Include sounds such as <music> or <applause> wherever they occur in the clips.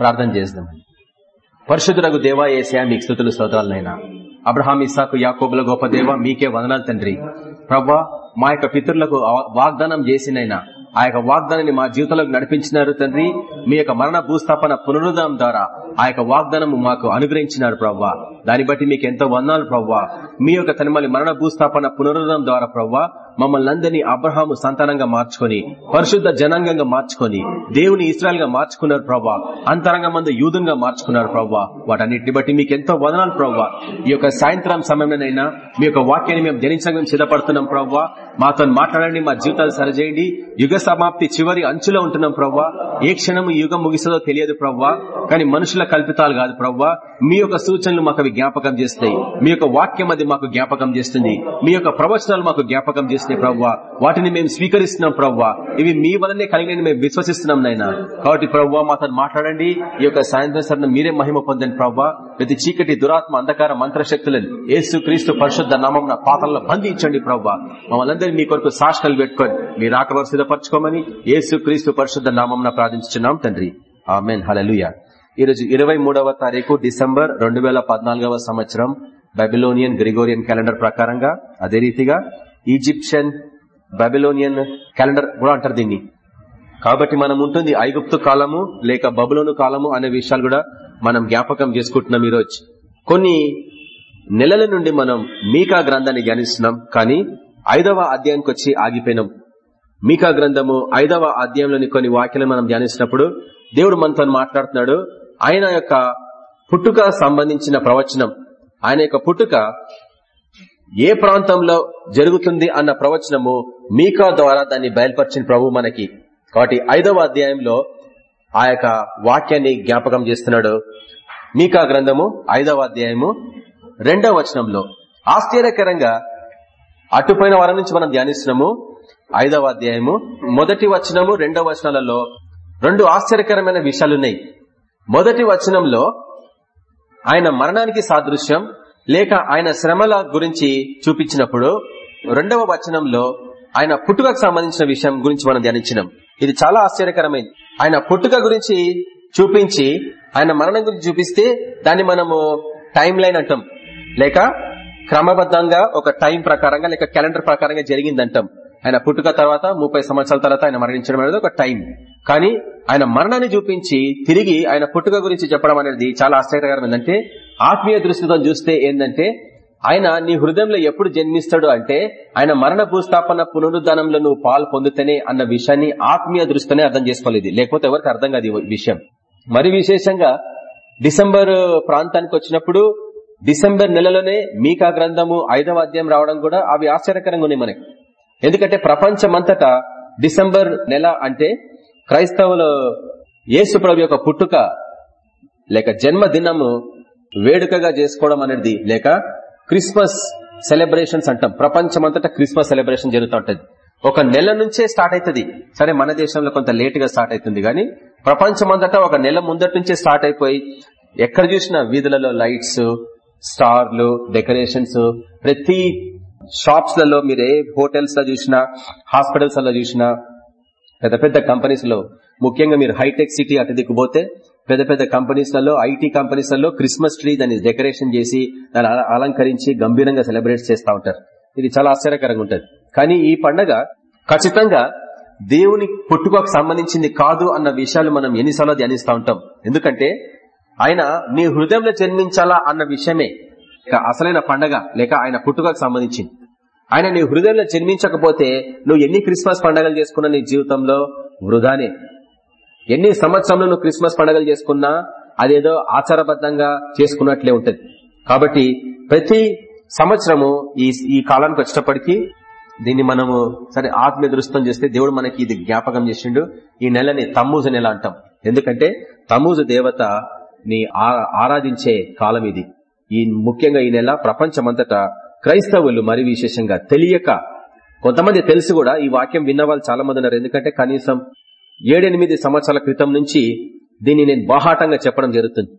ప్రార్థన చేద్దామని పరిశుద్ధులకు దేవా ఏసయా మీకు స్థుతులు స్తోత్రాలనైనా. అబ్రహాం ఇస్సాకు యాకోబుల గొప్ప దేవ మీకే వదనాలు తండ్రి. ప్రవ్వా మా యొక్క పితరులకు వాగ్దానం చేసినైనా ఆ యొక్క వాగ్దానాన్ని మా జీవితంలోకి నడిపించినారు తండ్రి. మీ యొక్క మరణ భూస్థాపన పునరుద్ధం ద్వారా ఆ యొక్క వాగ్దానం మాకు అనుగ్రహించినారు ప్రవ్వా. దాన్ని బట్టి మీకు ఎంతో వందాలు ప్రవ్వా. మీ యొక్క తనిమలి మరణ భూస్థాపన పునరుద్ధం ద్వారా ప్రవ్వా. మమ్మల్ని అందరినీ అబ్రహాము సంతానంగా మార్చుకొని పరిశుద్ధ జనాంగంగా మార్చుకొని దేవుని ఇస్రాయల్గా మార్చుకున్నారు ప్రవ్వా. అంతరంగ మంది యూదుగా మార్చుకున్నారు ప్రవ్వా. వాటన్నిటిని బట్టి మీకు ఎంతో వదనాలు ప్రవ్వా. ఈ యొక్క సాయంత్రం సమయంలోనైనా మీ యొక్క వాక్యాన్ని మేము ధ్యానించడం సిద్ధపడుతున్నాం ప్రవ్వా. మాతో మాట్లాడండి మా జీవితాలు సరిచేయండి. యుగ సమాప్తి చివరి అంచులో ఉంటున్నాం ప్రవ్వా. ఏ క్షణం యుగం ముగిస్తుందో తెలియదు ప్రవ్వా. కానీ మనుషుల కల్పితాలు కాదు ప్రవ్వా. మీ యొక్క సూచనలు మాకు జ్ఞాపకం చేస్తాయి. మీ యొక్క వాక్యం అది మాకు జ్ఞాపకం చేస్తుంది. మీ యొక్క ప్రవచనాలు మాకు జ్ఞాపకం చేసినాయి ప్రవ్వా వాటిని మేము స్వీకరిస్తున్నాం ప్రవ్వా. ఇవి మీ వలనే కలిగిన మేము విశ్వసిస్తున్నాం నాయన. కాబట్టి ప్రవ్వా మాతో మాట్లాడండి. ఈ యొక్క సాయంత్రం సరణ మీరే మహిమ పొందండి ప్రవ్వా. ప్రతి చీకటి దురాత్మ అంధకార మంత్రశక్తులను ఏసు క్రీస్తు పరిశుద్ధ నామం పాత్రలను బంధించండి ప్రవ్వా. మమ్మల్ని మీ కొరకు సాక్షలు పెట్టుకొని మీరు ఆకలి సిద్ధపరచుకోమని ఏసు క్రీస్తు పరిశుద్ధ నామం ప్రార్థించున్నాం తండ్రి. ఆమెన్. ఈ ఈరోజు ఇరవై మూడవ తారీఖు డిసెంబర్ రెండు వేల పద్నాలుగవ సంవత్సరం బెబిలోనియన్ గ్రిగోరియన్ క్యాలెండర్ ప్రకారంగా అదే రీతిగా ఈజిప్షియన్ బబిలోనియన్ క్యాలెండర్ కూడా అంటారు దీన్ని. కాబట్టి మనం ఉంటుంది ఐగుప్తు కాలము లేక బబులోను కాలము అనే విషయాలు కూడా మనం జ్ఞాపకం చేసుకుంటున్నాం ఈరోజు. కొన్ని నెలల నుండి మనం మీకా గ్రంథాన్ని ధ్యానిస్తున్నాం కానీ ఐదవ అధ్యాయంకి వచ్చి ఆగిపోయినాం. మీకా గ్రంథము ఐదవ అధ్యాయంలోని కొన్ని వాక్యాలను మనం ధ్యానించినప్పుడు దేవుడు మనతో మాట్లాడుతున్నాడు. ఆయన యొక్క పుట్టుక సంబంధించిన ప్రవచనం ఆయన యొక్క పుట్టుక ఏ ప్రాంతంలో జరుగుతుంది అన్న ప్రవచనము మీకా ద్వారా దాన్ని బయలుపరిచిన ప్రభు మనకి. కాబట్టి ఐదవ అధ్యాయంలో ఆ యొక్క వాక్యాన్ని జ్ఞాపకం చేస్తున్నాడు. మీకా గ్రంథము ఐదవ అధ్యాయము రెండవ వచనంలో. ఆశ్చర్యకరంగా అటుపోయిన వారం నుంచి మనం ధ్యానిస్తున్నాము. ఐదవ అధ్యాయము మొదటి వచనము రెండవ వచనాలలో రెండు ఆశ్చర్యకరమైన విషయాలున్నాయి. మొదటి వచనంలో ఆయన మరణానికి సాదృశ్యం లేక ఆయన శ్రమల గురించి చూపించినప్పుడు రెండవ వచనంలో ఆయన పుట్టుకకు సంబంధించిన విషయం గురించి మనం ధ్యానించినాం. ఇది చాలా ఆశ్చర్యకరమైంది. ఆయన పుట్టుక గురించి చూపించి ఆయన మరణం గురించి చూపిస్తే దాన్ని మనము టైం లైన్ అంటాం. లేక క్రమబద్ధంగా ఒక టైం ప్రకారంగా లేక క్యాలెండర్ ప్రకారంగా జరిగిందంటాం. ఆయన పుట్టుక తర్వాత ముప్పై సంవత్సరాల తర్వాత ఆయన మరణించడం అనేది ఒక టైం కానీ ఆయన మరణాన్ని చూపించి తిరిగి ఆయన పుట్టుక గురించి చెప్పడం అనేది చాలా ఆశ్చర్యకరం ఏంటంటే ఆత్మీయ దృష్టితో చూస్తే ఏంటంటే ఆయన నీ హృదయంలో ఎప్పుడు జన్మిస్తాడు అంటే ఆయన మరణ భూస్థాపన పునరుద్ధానంలో నువ్వు పాలు పొందుతనే అన్న విషయాన్ని ఆత్మీయ దృష్టితోనే అర్థం చేసుకోలేదు. లేకపోతే ఎవరికి అర్థం కాదు విషయం. మరి విశేషంగా డిసెంబర్ ప్రాంతానికి వచ్చినప్పుడు డిసెంబర్ నెలలోనే మీకా గ్రంథము ఐదవ అధ్యాయం రావడం కూడా అవి ఆశ్చర్యకరంగా ఉన్నాయి మనకి. ఎందుకంటే ప్రపంచమంతటా డిసెంబర్ నెల అంటే క్రైస్తవుల యేసుప్రభు యొక్క పుట్టుక లేక జన్మదినము వేడుకగా చేసుకోవడం అనేది లేక క్రిస్మస్ సెలబ్రేషన్స్ అంటాం. ప్రపంచమంతటా క్రిస్మస్ సెలబ్రేషన్ జరుగుతూ ఉంటుంది. ఒక నెల నుంచే స్టార్ట్ అవుతుంది సరే మన దేశంలో కొంత లేట్గా స్టార్ట్ అవుతుంది కానీ ప్రపంచమంతటా ఒక నెల ముందటి నుంచే స్టార్ట్ అయిపోయి ఎక్కడ చూసినా వీధులలో లైట్స్ స్టార్లు డెకరేషన్స్ ప్రతి షాప్స్లలో మీరు ఏ హోటల్స్లో చూసినా హాస్పిటల్స్లో చూసినా పెద్ద పెద్ద కంపెనీస్లో ముఖ్యంగా మీరు హైటెక్ సిటీ అటు దిక్కుపోతే పెద్ద పెద్ద కంపెనీస్లలో ఐటీ కంపెనీస్లలో క్రిస్మస్ ట్రీ దాన్ని డెకరేషన్ చేసి దాన్ని అలంకరించి గంభీరంగా సెలబ్రేట్ చేస్తూ ఉంటారు. ఇది చాలా ఆశ్చర్యకరంగా ఉంటుంది. కానీ ఈ పండగ ఖచ్చితంగా దేవుని పుట్టుకకు సంబంధించింది కాదు అన్న విషయాలు మనం ఎన్నిసార్లు ధ్యానిస్తూ ఉంటాం. ఎందుకంటే ఆయన నీ హృదయంలో జన్మించాలా అన్న విషయమే అసలైన పండగ లేక ఆయన పుట్టుకకు సంబంధించింది. ఆయన నీ హృదయంలో జన్మించకపోతే నువ్వు ఎన్ని క్రిస్మస్ పండగలు చేసుకున్నా నీ జీవితంలో వృధానే. ఎన్ని సంవత్సరంలో నువ్వు క్రిస్మస్ పండుగలు చేసుకున్నా అదేదో ఆచారబద్ధంగా చేసుకున్నట్లే ఉంటది. కాబట్టి ప్రతి సంవత్సరము ఈ ఈ కాలానికి వచ్చినప్పటికీ దీన్ని మనము సరే ఆత్మీయ దృష్టం చేస్తే దేవుడు మనకి ఇది జ్ఞాపకం చేసిండు. ఈ నెలని తమ్మూజు నెల అంటాం. ఎందుకంటే తమ్మూజు దేవత ని ఆరాధించే కాలం ఇది. ఈ ముఖ్యంగా ఈ నెల ప్రపంచమంతటా క్రైస్తవులు మరి విశేషంగా తెలియక కొంతమంది తెలుసు కూడా ఈ వాక్యం విన్న వాళ్ళు చాలా మంది ఉన్నారు. ఎందుకంటే కనీసం ఏడెనిమిది సంవత్సరాల క్రితం నుంచి దీన్ని నేను బాహాటంగా చెప్పడం జరుగుతుంది.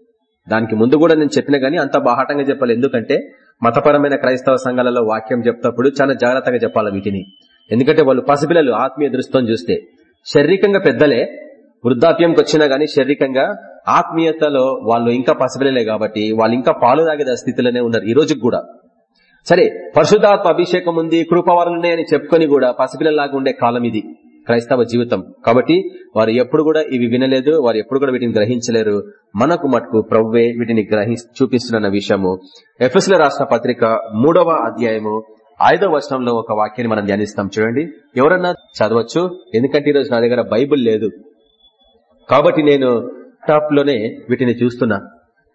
దానికి ముందు కూడా నేను చెప్పిన గానీ అంత బాహాటంగా చెప్పాలి. ఎందుకంటే మతపరమైన క్రైస్తవ సంఘాలలో వాక్యం చెప్తప్పుడు చాలా జాగ్రత్తగా చెప్పాలి వీటిని. ఎందుకంటే వాళ్ళు పసిపిల్లలు ఆత్మీయ దృష్టితో చూస్తే. శారీరకంగా పెద్దలే వృద్ధాప్యంకి వచ్చినా గానీ శారీరకంగా ఆత్మీయతలో వాళ్ళు ఇంకా పసిపిల్లలే కాబట్టి వాళ్ళు ఇంకా పాలు తాగే స్థితిలోనే ఉన్నారు ఈ రోజుకి కూడా. సరే పరిశుధాత్మ అభిషేకం ఉంది కృపవరాలున్నాయని చెప్పుకొని కూడా పసిపిల్లలాగా ఉండే కాలం ఇది. క్రైస్తవ జీవితం. కాబట్టి వారు ఎప్పుడు కూడా ఇవి వినలేదు వారు ఎప్పుడు కూడా వీటిని గ్రహించలేరు. మనకు మటుకు ప్రవ్వే వీటిని గ్రహి చూపిస్తున్న విషయము. ఎఫ్ఎస్ల రాష్ట్ర పత్రిక మూడవ అధ్యాయము ఐదవ వచనంలో ఒక వాక్యాన్ని మనం ధ్యానిస్తాం. చూడండి. ఎవరన్నా చదవచ్చు? ఎందుకంటే ఈరోజు నా దగ్గర బైబుల్ లేదు. కాబట్టి నేను ల్యాప్టాప్లోనే వీటిని చూస్తున్నా.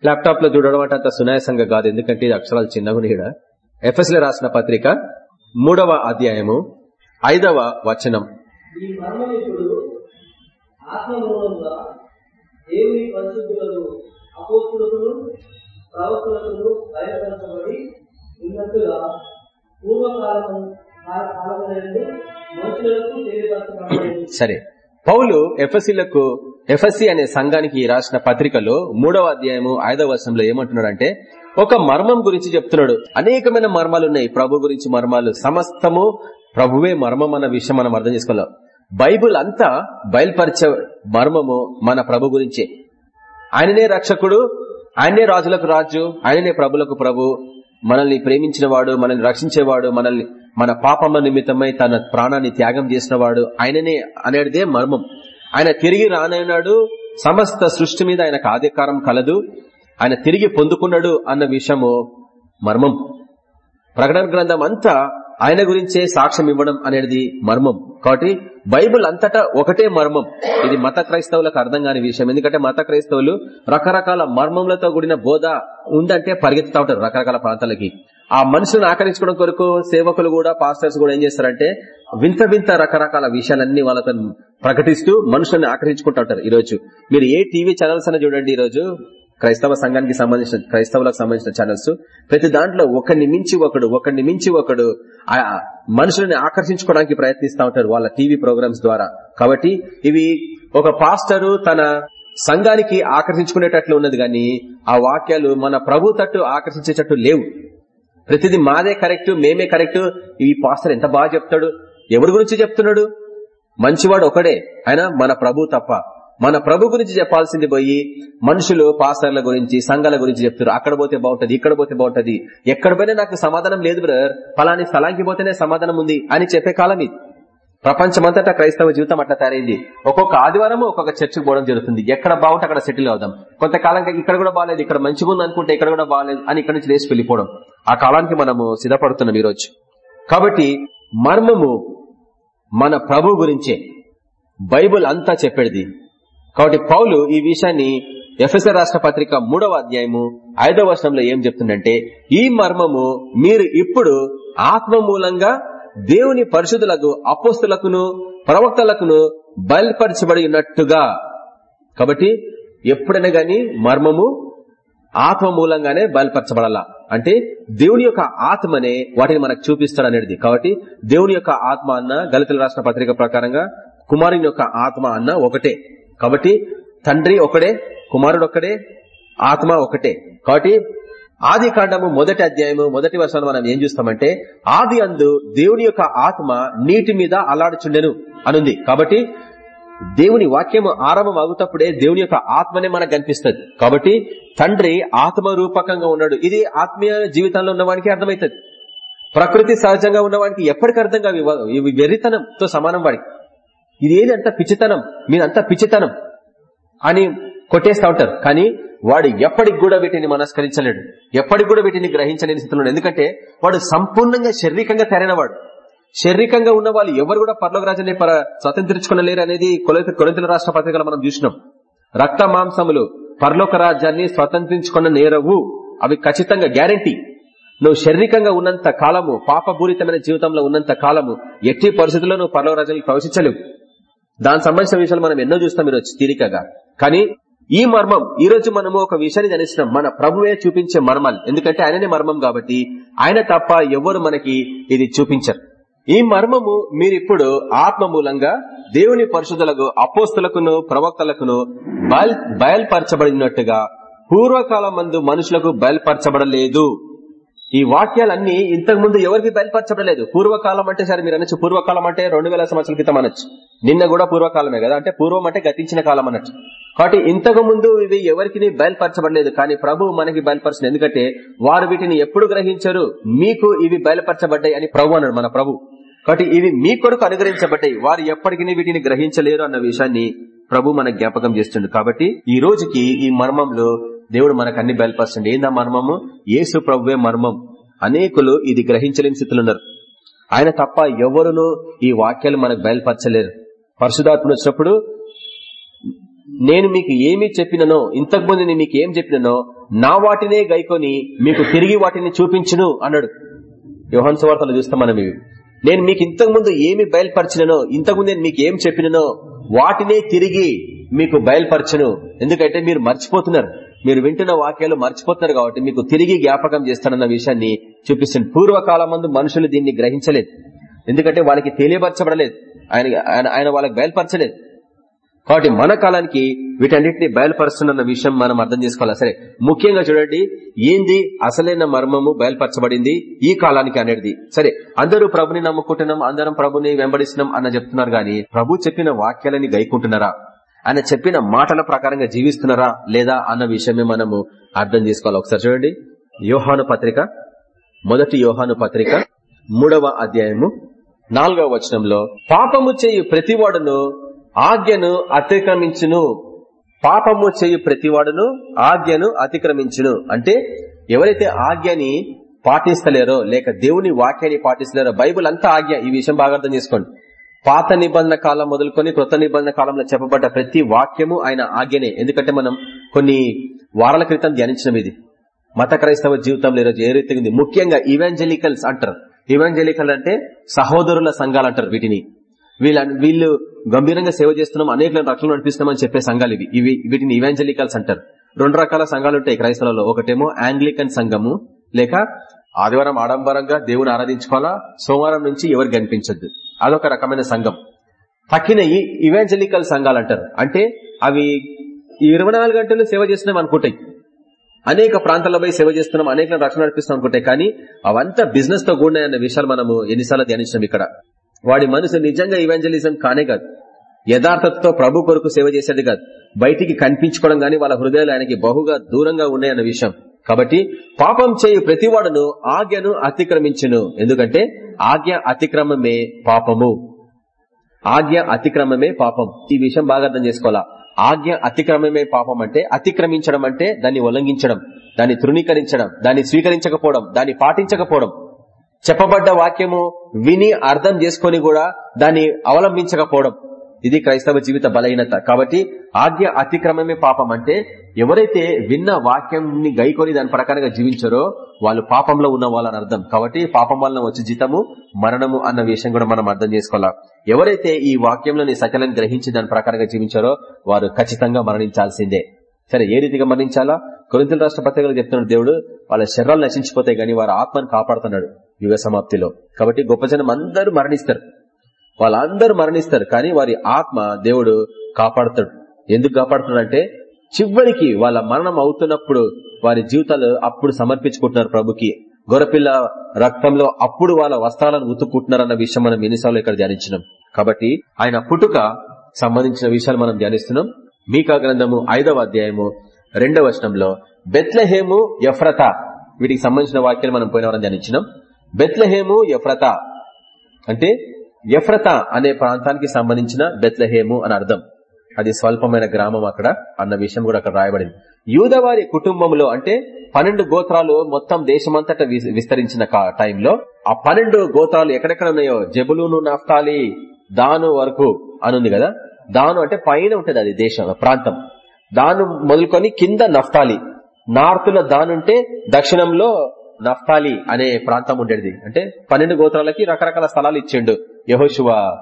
ల్యాప్టాప్లో చూడడం అంటే అంత సునాయాసంగా కాదు. ఎందుకంటే ఇది అక్షరాలు చిన్నగా ఇక్కడ. ఎఫ్ఎస్ల రాసిన పత్రిక మూడవ అధ్యాయము ఐదవ వచనం. ఈ మర్మం మర్మనిప్పుడు ఆత్మమూలంగా దేవుని పరిశుద్ధులను అపోస్తులకు ప్రవక్తలకు బయటపరచబడి ఉన్నట్టుగా పూర్వకాలము సరే. పౌలు ఎఫ్ఎస్సీలకు ఎఫ్ఎస్సి అనే సంఘానికి రాసిన పత్రికలో మూడవ అధ్యాయము ఐదవ వర్షంలో ఏమంటున్నాడంటే ఒక మర్మం గురించి చెప్తున్నాడు. అనేకమైన మర్మాలు ఉన్నాయి ప్రభు గురించి మర్మాలు సమస్తము ప్రభువే మర్మం అన్న విషయం మనం అర్థం చేసుకోలేం బైబుల్ అంతా బయలుపరిచే మర్మము మన ప్రభు గురించే. ఆయననే రక్షకుడు ఆయనే రాజులకు రాజు ఆయననే ప్రభులకు ప్రభు. మనల్ని ప్రేమించిన వాడు మనల్ని రక్షించేవాడు మనల్ని మన పాపమ నిమిత్తమై తన ప్రాణాన్ని త్యాగం చేసిన వాడు ఆయననే అనేదే మర్మం. ఆయన తిరిగి రానన్నాడు సమస్త సృష్టి మీద ఆయనకు ఆధికారం కలదు ఆయన తిరిగి పొందుకున్నాడు అన్న విషయము మర్మం. ప్రకటన గ్రంథం అంతా ఆయన గురించే సాక్ష్యం ఇవ్వడం అనేది మర్మం. కాబట్టి బైబుల్ అంతటా ఒకటే మర్మం. ఇది మత క్రైస్తవులకు అర్థం కాని విషయం. ఎందుకంటే మత క్రైస్తవులు రకరకాల మర్మములతో కూడిన బోధ ఉందంటే పరిగెత్తుతా ఉంటారు రకరకాల ప్రాంతాలకి. ఆ మనుషులను ఆకరించుకోవడం కొరకు సేవకులు కూడా పాస్టర్స్ కూడా ఏం చేస్తారంటే వింత వింత రకరకాల విషయాలన్నీ వాళ్ళతో ప్రకటిస్తూ మనుషులను ఆకరించుకుంటూ ఉంటారు ఈరోజు. మీరు ఏ టీవీ ఛానల్స్ అయినా చూడండి ఈరోజు. క్రైస్తవ సంఘానికి సంబంధించిన క్రైస్తవులకు సంబంధించిన ఛానల్స్ ప్రతి దాంట్లో ఒకరిని మించి ఒకడు ఒకరిని మించి ఒకడు ఆ మనుషులని ఆకర్షించుకోవడానికి ప్రయత్నిస్తూ ఉంటారు వాళ్ళ టీవీ ప్రోగ్రామ్స్ ద్వారా. కాబట్టి ఇవి ఒక పాస్టరు తన సంఘానికి ఆకర్షించుకునేటట్లు ఉన్నది కానీ ఆ వాక్యాలు మన ప్రభు తట్టు ఆకర్షించేటట్టు లేవు. ప్రతిదీ మాదే కరెక్ట్ మేమే కరెక్ట్. ఈ పాస్టర్ ఎంత బాగా చెప్తాడు? ఎవరి గురించి చెప్తున్నాడు? మంచివాడు ఒకడే ఆయన మన ప్రభు తప్ప. మన ప్రభు గురించి చెప్పాల్సింది పోయి మనుషులు పాస్టర్ల గురించి సంఘాల గురించి చెప్తారు అక్కడ పోతే బాగుంటది ఇక్కడ పోతే బాగుంటది. ఎక్కడ పోయినా నాకు సమాధానం లేదు బ్రదర్. ఫలాని స్థలానికి పోతేనే సమాధానం ఉంది అని చెప్పే కాలం ఇది. ప్రపంచమంతటా క్రైస్తవ జీవితం అట్లా తయారైంది. ఒక్కొక్క ఆదివారం ఒక్కొక్క చర్చికి పోవడం జరుగుతుంది. ఎక్కడ బాగుంటే అక్కడ సెటిల్ అవుదాం. కొంతకాలం ఇక్కడ కూడా బాగాలేదు ఇక్కడ మంచిగా ఉంది అనుకుంటే ఇక్కడ కూడా బాగాలేదు అని ఇక్కడ నుంచి లేచి వెళ్ళిపోవడం. ఆ కాలానికి మనము సిద్ధపడుతున్నాం ఈరోజు. కాబట్టి మర్మము మన ప్రభు గురించే. బైబుల్ అంతా చెప్పేది. కాబట్టి పౌలు ఈ విషయాన్ని ఎఫ్ఎస్ఆర్ రాష్ట్ర పత్రిక మూడవ అధ్యాయము ఐదవ వర్షంలో ఏం చెప్తుందంటే ఈ మర్మము మీరు ఇప్పుడు ఆత్మ మూలంగా దేవుని పరిశుద్ధులకు అపోస్తులకును ప్రవక్తలకును బయలుపరచబడి ఉన్నట్టుగా. కాబట్టి ఎప్పుడైనా గాని మర్మము ఆత్మ మూలంగానే బయలుపరచబడాలా? అంటే దేవుని యొక్క ఆత్మనే వాటిని మనకు చూపిస్తాడు అనేది కాబట్టి దేవుని యొక్క ఆత్మ అన్న దళితుల రాష్ట్ర పత్రిక ప్రకారంగా కుమారుని యొక్క ఆత్మ అన్న ఒకటే. కాబట్టి తండ్రి ఒకడే కుమారుడు ఒకడే ఆత్మ ఒకటే కాబట్టి ఆది కాండము మొదటి అధ్యాయము మొదటి వర్షాన్ని మనం ఏం చూస్తామంటే ఆది అందు దేవుని యొక్క ఆత్మ నీటి మీద అలాడుచుండెను అనుంది. కాబట్టి దేవుని వాక్యము ఆరంభం అవుతప్పుడే దేవుని యొక్క ఆత్మనే మనకు కనిపిస్తుంది. కాబట్టి తండ్రి ఆత్మ రూపకంగా ఉన్నాడు. ఇది ఆత్మీయ జీవితంలో ఉన్నవానికి అర్థమవుతుంది. ప్రకృతి సహజంగా ఉన్నవానికి ఎప్పటికీ అర్థం కావు వెర్రితనంతో సమానం వాడికి. ఇది అంత పిచ్చితనం? మీదంత పిచ్చితనం అని కొట్టేస్తా ఉంటారు. కానీ వాడు ఎప్పటికి కూడా వీటిని మనస్కరించలేడు. ఎప్పటికి కూడా వీటిని గ్రహించలేని స్థితిలో ఎందుకంటే వాడు సంపూర్ణంగా శారీరకంగా తెరైనవాడు శారీరకంగా ఉన్న వాళ్ళు ఎవరు కూడా పర్లోక రాజ్యాన్ని స్వతంత్రించుకునలేరు అనేది కొలతల రాష్ట్ర పత్రికలు మనం చూసినాం. రక్త మాంసములు పర్లోక రాజ్యాన్ని స్వతంత్రించుకున్న నేరవు అవి ఖచ్చితంగా గ్యారంటీ. నువ్వు శారీరకంగా ఉన్నంత కాలము పాపపూరితమైన జీవితంలో ఉన్నంత కాలము ఎట్టి పరిస్థితుల్లో నువ్వు పర్లోక రాజ్యాన్ని ప్రవేశించలేవు. దానికి సంబంధించిన విషయాలు మనం ఎన్నో చూస్తాం ఈరోజు తీరికగా. కానీ ఈ మర్మం ఈ రోజు మనము ఒక విషయాన్ని ధ్యానిస్తున్నాం. మన ప్రభువే చూపించే మర్మాలు. ఎందుకంటే ఆయననే మర్మం కాబట్టి ఆయన తప్ప ఎవరు మనకి ఇది చూపించరు. ఈ మర్మము మీరిప్పుడు ఆత్మ మూలంగా దేవుని పరిశుద్ధులకు అపోస్తులకును ప్రవక్తలకును బయల్పరచబడినట్టుగా పూర్వకాలం మందు మనుషులకు బయల్పరచబడలేదు. ఈ వాక్యాలన్నీ ఇంతకు ముందు ఎవరికి బయలుపరచబడలేదు? పూర్వకాలం అంటే సరే మీరు అనొచ్చు. పూర్వకాలం అంటే రెండు వేల సంవత్సరాల క్రితం అనొచ్చు. నిన్న కూడా పూర్వకాలమే కదా? అంటే పూర్వం అంటే గతించిన కాలం అనొచ్చు. కాబట్టి ఇంతకు ముందు ఇవి ఎవరికి బయలుపరచబడలేదు కానీ ప్రభు మనకి బయలుపరచింది ఎందుకంటే వారు వీటిని ఎప్పుడు గ్రహించరు? మీకు ఇవి బయలుపరచబడ్డాయి అని ప్రభు అన్నాడు మన ప్రభు కాబట్టి ఇవి మీ కొరకు అనుగ్రహించబడ్డాయి. వారు ఎప్పటికీ వీటిని గ్రహించలేరు అన్న విషయాన్ని ప్రభు మన జ్ఞాపకం చేస్తుంది కాబట్టి ఈ రోజుకి ఈ మర్మంలో దేవుడు మనకు అన్ని బయలుపరచండి ఏందా మర్మము? ఏసు ప్రభువే మర్మం. అనేకులు ఇది గ్రహించలేని స్థితిలో ఉన్నారు. ఆయన తప్ప ఎవరును ఈ వాక్యాలు మనకు బయలుపరచలేరు. పరిశుధాత్మ వచ్చినప్పుడు నేను మీకు ఏమి చెప్పిననో ఇంతకు ముందు నేను మీకు ఏం చెప్పిననో నా వాటినే గైకొని మీకు తిరిగి వాటిని చూపించును అన్నాడు. యోహన్స్ వార్తలు చూస్తాం మనం ఇవి. నేను మీకు ఇంతకు ముందు ఏమి బయలుపరిచిననో ఇంతకుముందు నేను మీకు ఏం చెప్పిననో వాటినే తిరిగి మీకు బయలుపరచను. ఎందుకంటే మీరు మర్చిపోతున్నారు. మీరు వింటున్న వాక్యాలు మర్చిపోతున్నారు కాబట్టి మీకు తిరిగి జ్ఞాపకం చేస్తానన్న విషయాన్ని చూపిస్తుంది. పూర్వకాలం మందు మనుషులు దీన్ని గ్రహించలేదు. ఎందుకంటే వాళ్ళకి తెలియపరచబడలేదు. ఆయన ఆయన- ఆయన వాళ్ళకి బయలుపరచలేదు. కాబట్టి మన కాలానికి వీటన్నిటిని బయలుపరుస్తున్న విషయం మనం అర్థం చేసుకోవాలి. సరే ముఖ్యంగా చూడండి ఏంది అసలైన మర్మము బయలుపరచబడింది? ఈ కాలానికి అనేది సరే అందరూ ప్రభుని నమ్ముకుంటున్నాం అందరం ప్రభుని వెంబడిస్తున్నాం అన్న చెప్తున్నారు గాని ప్రభు చెప్పిన వాక్యాలని గైకుంటున్నారా? ఆయన చెప్పిన మాటల ప్రకారంగా జీవిస్తున్నారా లేదా అన్న విషయమే మనము అర్థం చేసుకోవాలి. ఒకసారి చూడండి. యోహాను పత్రిక మొదటి యోహాను పత్రిక మూడవ అధ్యాయము నాలుగవ వచనంలో పాపము చేయు ప్రతివాడును ఆజ్ఞను అతిక్రమించును. పాపము చేయు ప్రతివాడును ఆజ్ఞను అతిక్రమించును. అంటే ఎవరైతే ఆజ్ఞని పాటిస్తలేరో లేక దేవుని వాక్యాన్ని పాటిస్తలేరో బైబుల్ అంతా ఆజ్ఞ. ఈ విషయం బాగా అర్థం చేసుకోండి. పాత నిబంధన కాలం మొదలుకొని కృత నిబంధన కాలంలో చెప్పబడ్డ ప్రతి వాక్యము ఆయన ఆజ్ఞనే. ఎందుకంటే మనం కొన్ని వారాల క్రితం ధ్యానించినం ఇది. మత క్రైస్తవ జీవితంలో ఈరోజు ఏ రీతి ఉంది? ముఖ్యంగా ఇవాంజలికల్స్ అంటారు. ఇవాంజలికల్ అంటే సహోదరుల సంఘాలు అంటారు వీటిని. వీళ్ళ వీళ్ళు గంభీరంగా సేవ చేస్తున్నాం అనేక రక్షణ నడిపిస్తున్నామని చెప్పే సంఘాలు ఇవి. ఇవి వీటిని ఇవాంజలికల్స్ అంటారు. రెండు రకాల సంఘాలు ఉంటాయి క్రైస్తవులలో. ఒకటేమో ఆంగ్లికన్ సంఘము లేక ఆదివారం ఆడంబరంగా దేవుని ఆరాధించుకోవాలా? సోమవారం నుంచి ఎవరు కనిపించద్దు అదొక రకమైన సంఘం. తక్కిన ఇవాంజలికల్ సంఘాలు అంటారు అంటే అవి ఇరవై నాలుగు గంటలు సేవ చేస్తున్నాం అనుకుంటాయి. అనేక ప్రాంతాల్లో పోయి సేవ చేస్తున్నాం అనేక రక్షణ నడిపిస్తాం అనుకుంటాయి. కానీ అవంతా బిజినెస్తో కూడినాయన్న విషయాలు మనము ఎన్నిసార్లు ధ్యానించాం ఇక్కడ. వాడి మనసు నిజంగా ఇవాంజలిజం కానే కాదు. యథార్థతతో ప్రభు కొరకు సేవ చేసేది కాదు. బయటికి కనిపించుకోవడం గాని వాళ్ళ హృదయాలు ఆయనకి బహుగా దూరంగా ఉన్నాయన్న విషయం. కాబట్టి పాపం చేయు ప్రతివాడును ఆజ్ఞను అతిక్రమించును. ఎందుకంటే ఆజ్ఞ అతిక్రమమే పాపము. ఆజ్ఞ అతిక్రమమే పాపం. ఈ విషయం బాగా అర్థం చేసుకోవాలా? ఆజ్ఞ అతిక్రమమే పాపం అంటే అతిక్రమించడం అంటే దాన్ని ఉల్లంఘించడం దాన్ని తృణీకరించడం దాన్ని స్వీకరించకపోవడం దాన్ని పాటించకపోవడం. చెప్పబడ్డ వాక్యము విని అర్థం చేసుకొని కూడా దాన్ని అవలంబించకపోవడం. ఇది క్రైస్తవ జీవిత బలహీనత. కాబట్టి ఆజ్ఞ అతిక్రమమే పాపం అంటే ఎవరైతే విన్న వాక్యంని గైకొని దాని ప్రకారంగా జీవించారో వాళ్ళు పాపంలో ఉన్న వాళ్ళని అర్థం. కాబట్టి పాపం వలన వచ్చే జీతము మరణము అన్న విషయం కూడా మనం అర్థం చేసుకోవాలా? ఎవరైతే ఈ వాక్యంలోని సకలను గ్రహించి దాని ప్రకారంగా జీవించారో వారు ఖచ్చితంగా మరణించాల్సిందే. సరే ఏ రీతిగా మరణించాలా? కొరింతల రాష్ట్ర పత్రికలు చెప్తున్నాడు దేవుడు వాళ్ళ శరీరాలు నశించిపోతాయి గానీ వారి ఆత్మను కాపాడుతున్నాడు యుగ సమాప్తిలో. కాబట్టి గొప్ప జనం అందరూ మరణిస్తారు. వాళ్ళందరూ మరణిస్తారు కానీ వారి ఆత్మ దేవుడు కాపాడుతాడు. ఎందుకు కాపాడుతున్నాడంటే చివరికి వాళ్ళ మరణం అవుతున్నప్పుడు వారి జీవితాలు అప్పుడు సమర్పించుకుంటున్నారు ప్రభుకి. గొరపిల్ల రక్తంలో అప్పుడు వాళ్ళ వస్త్రాలను ఉతుక్కుంటున్నారన్న విషయం మనం ఎన్నిసార్లు ఇక్కడ ధ్యానించినాం. కాబట్టి ఆయన పుట్టుక సంబంధించిన విషయాలు మనం ధ్యానిస్తున్నాం. మీకా గ్రంథము ఐదవ అధ్యాయము రెండవ వచనంలో బెత్లహేము యఫ్రత వీటికి సంబంధించిన వాక్యాలు మనం పోయిన వారం ధ్యానించినాం. బెత్లహేము యఫ్రత అంటే యఫ్రత అనే ప్రాంతానికి సంబంధించిన బెత్లహేము అని అర్థం. అది స్వల్పమైన గ్రామం అక్కడ అన్న విషయం కూడా అక్కడ రాయబడింది. యూదవారి కుటుంబంలో అంటే పన్నెండు గోత్రాలు మొత్తం దేశమంతటా విస్తరించిన టైంలో ఆ పన్నెండు గోత్రాలు ఎక్కడెక్కడ ఉన్నాయో? జబులును నఫ్తాలి దాను వరకు అనుంది కదా? దాను అంటే పైన ఉంటుంది అది దేశం ప్రాంతం. దాను మొదలుకొని కింద నఫ్తాలి. నార్త్లో దానుంటే దక్షిణంలో నఫ్తాలి అనే ప్రాంతం ఉండేది. అంటే పన్నెండు గోత్రాలకి రకరకాల స్థలాలు ఇచ్చిండు యహోశివ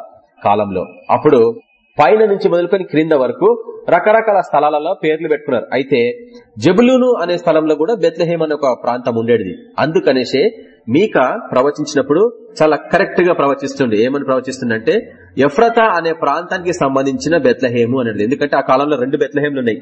కాలంలో. అప్పుడు పైన నుంచి మొదలుకొని క్రింద వరకు రకరకాల స్థలాలలో పేర్లు పెట్టుకున్నారు. అయితే జబులూను అనే స్థలంలో కూడా బెత్లహేమ్ అనే ఒక ప్రాంతం ఉండేది. అందుకనేసే మీక ప్రవచించినప్పుడు చాలా కరెక్ట్గా ప్రవచిస్తుండే. ఏమని ప్రవచిస్తుందంటే ఎఫ్రత అనే ప్రాంతానికి సంబంధించిన బెత్లహేము అనేది ఎందుకంటే ఆ కాలంలో రెండు బెత్లహేములు ఉన్నాయి.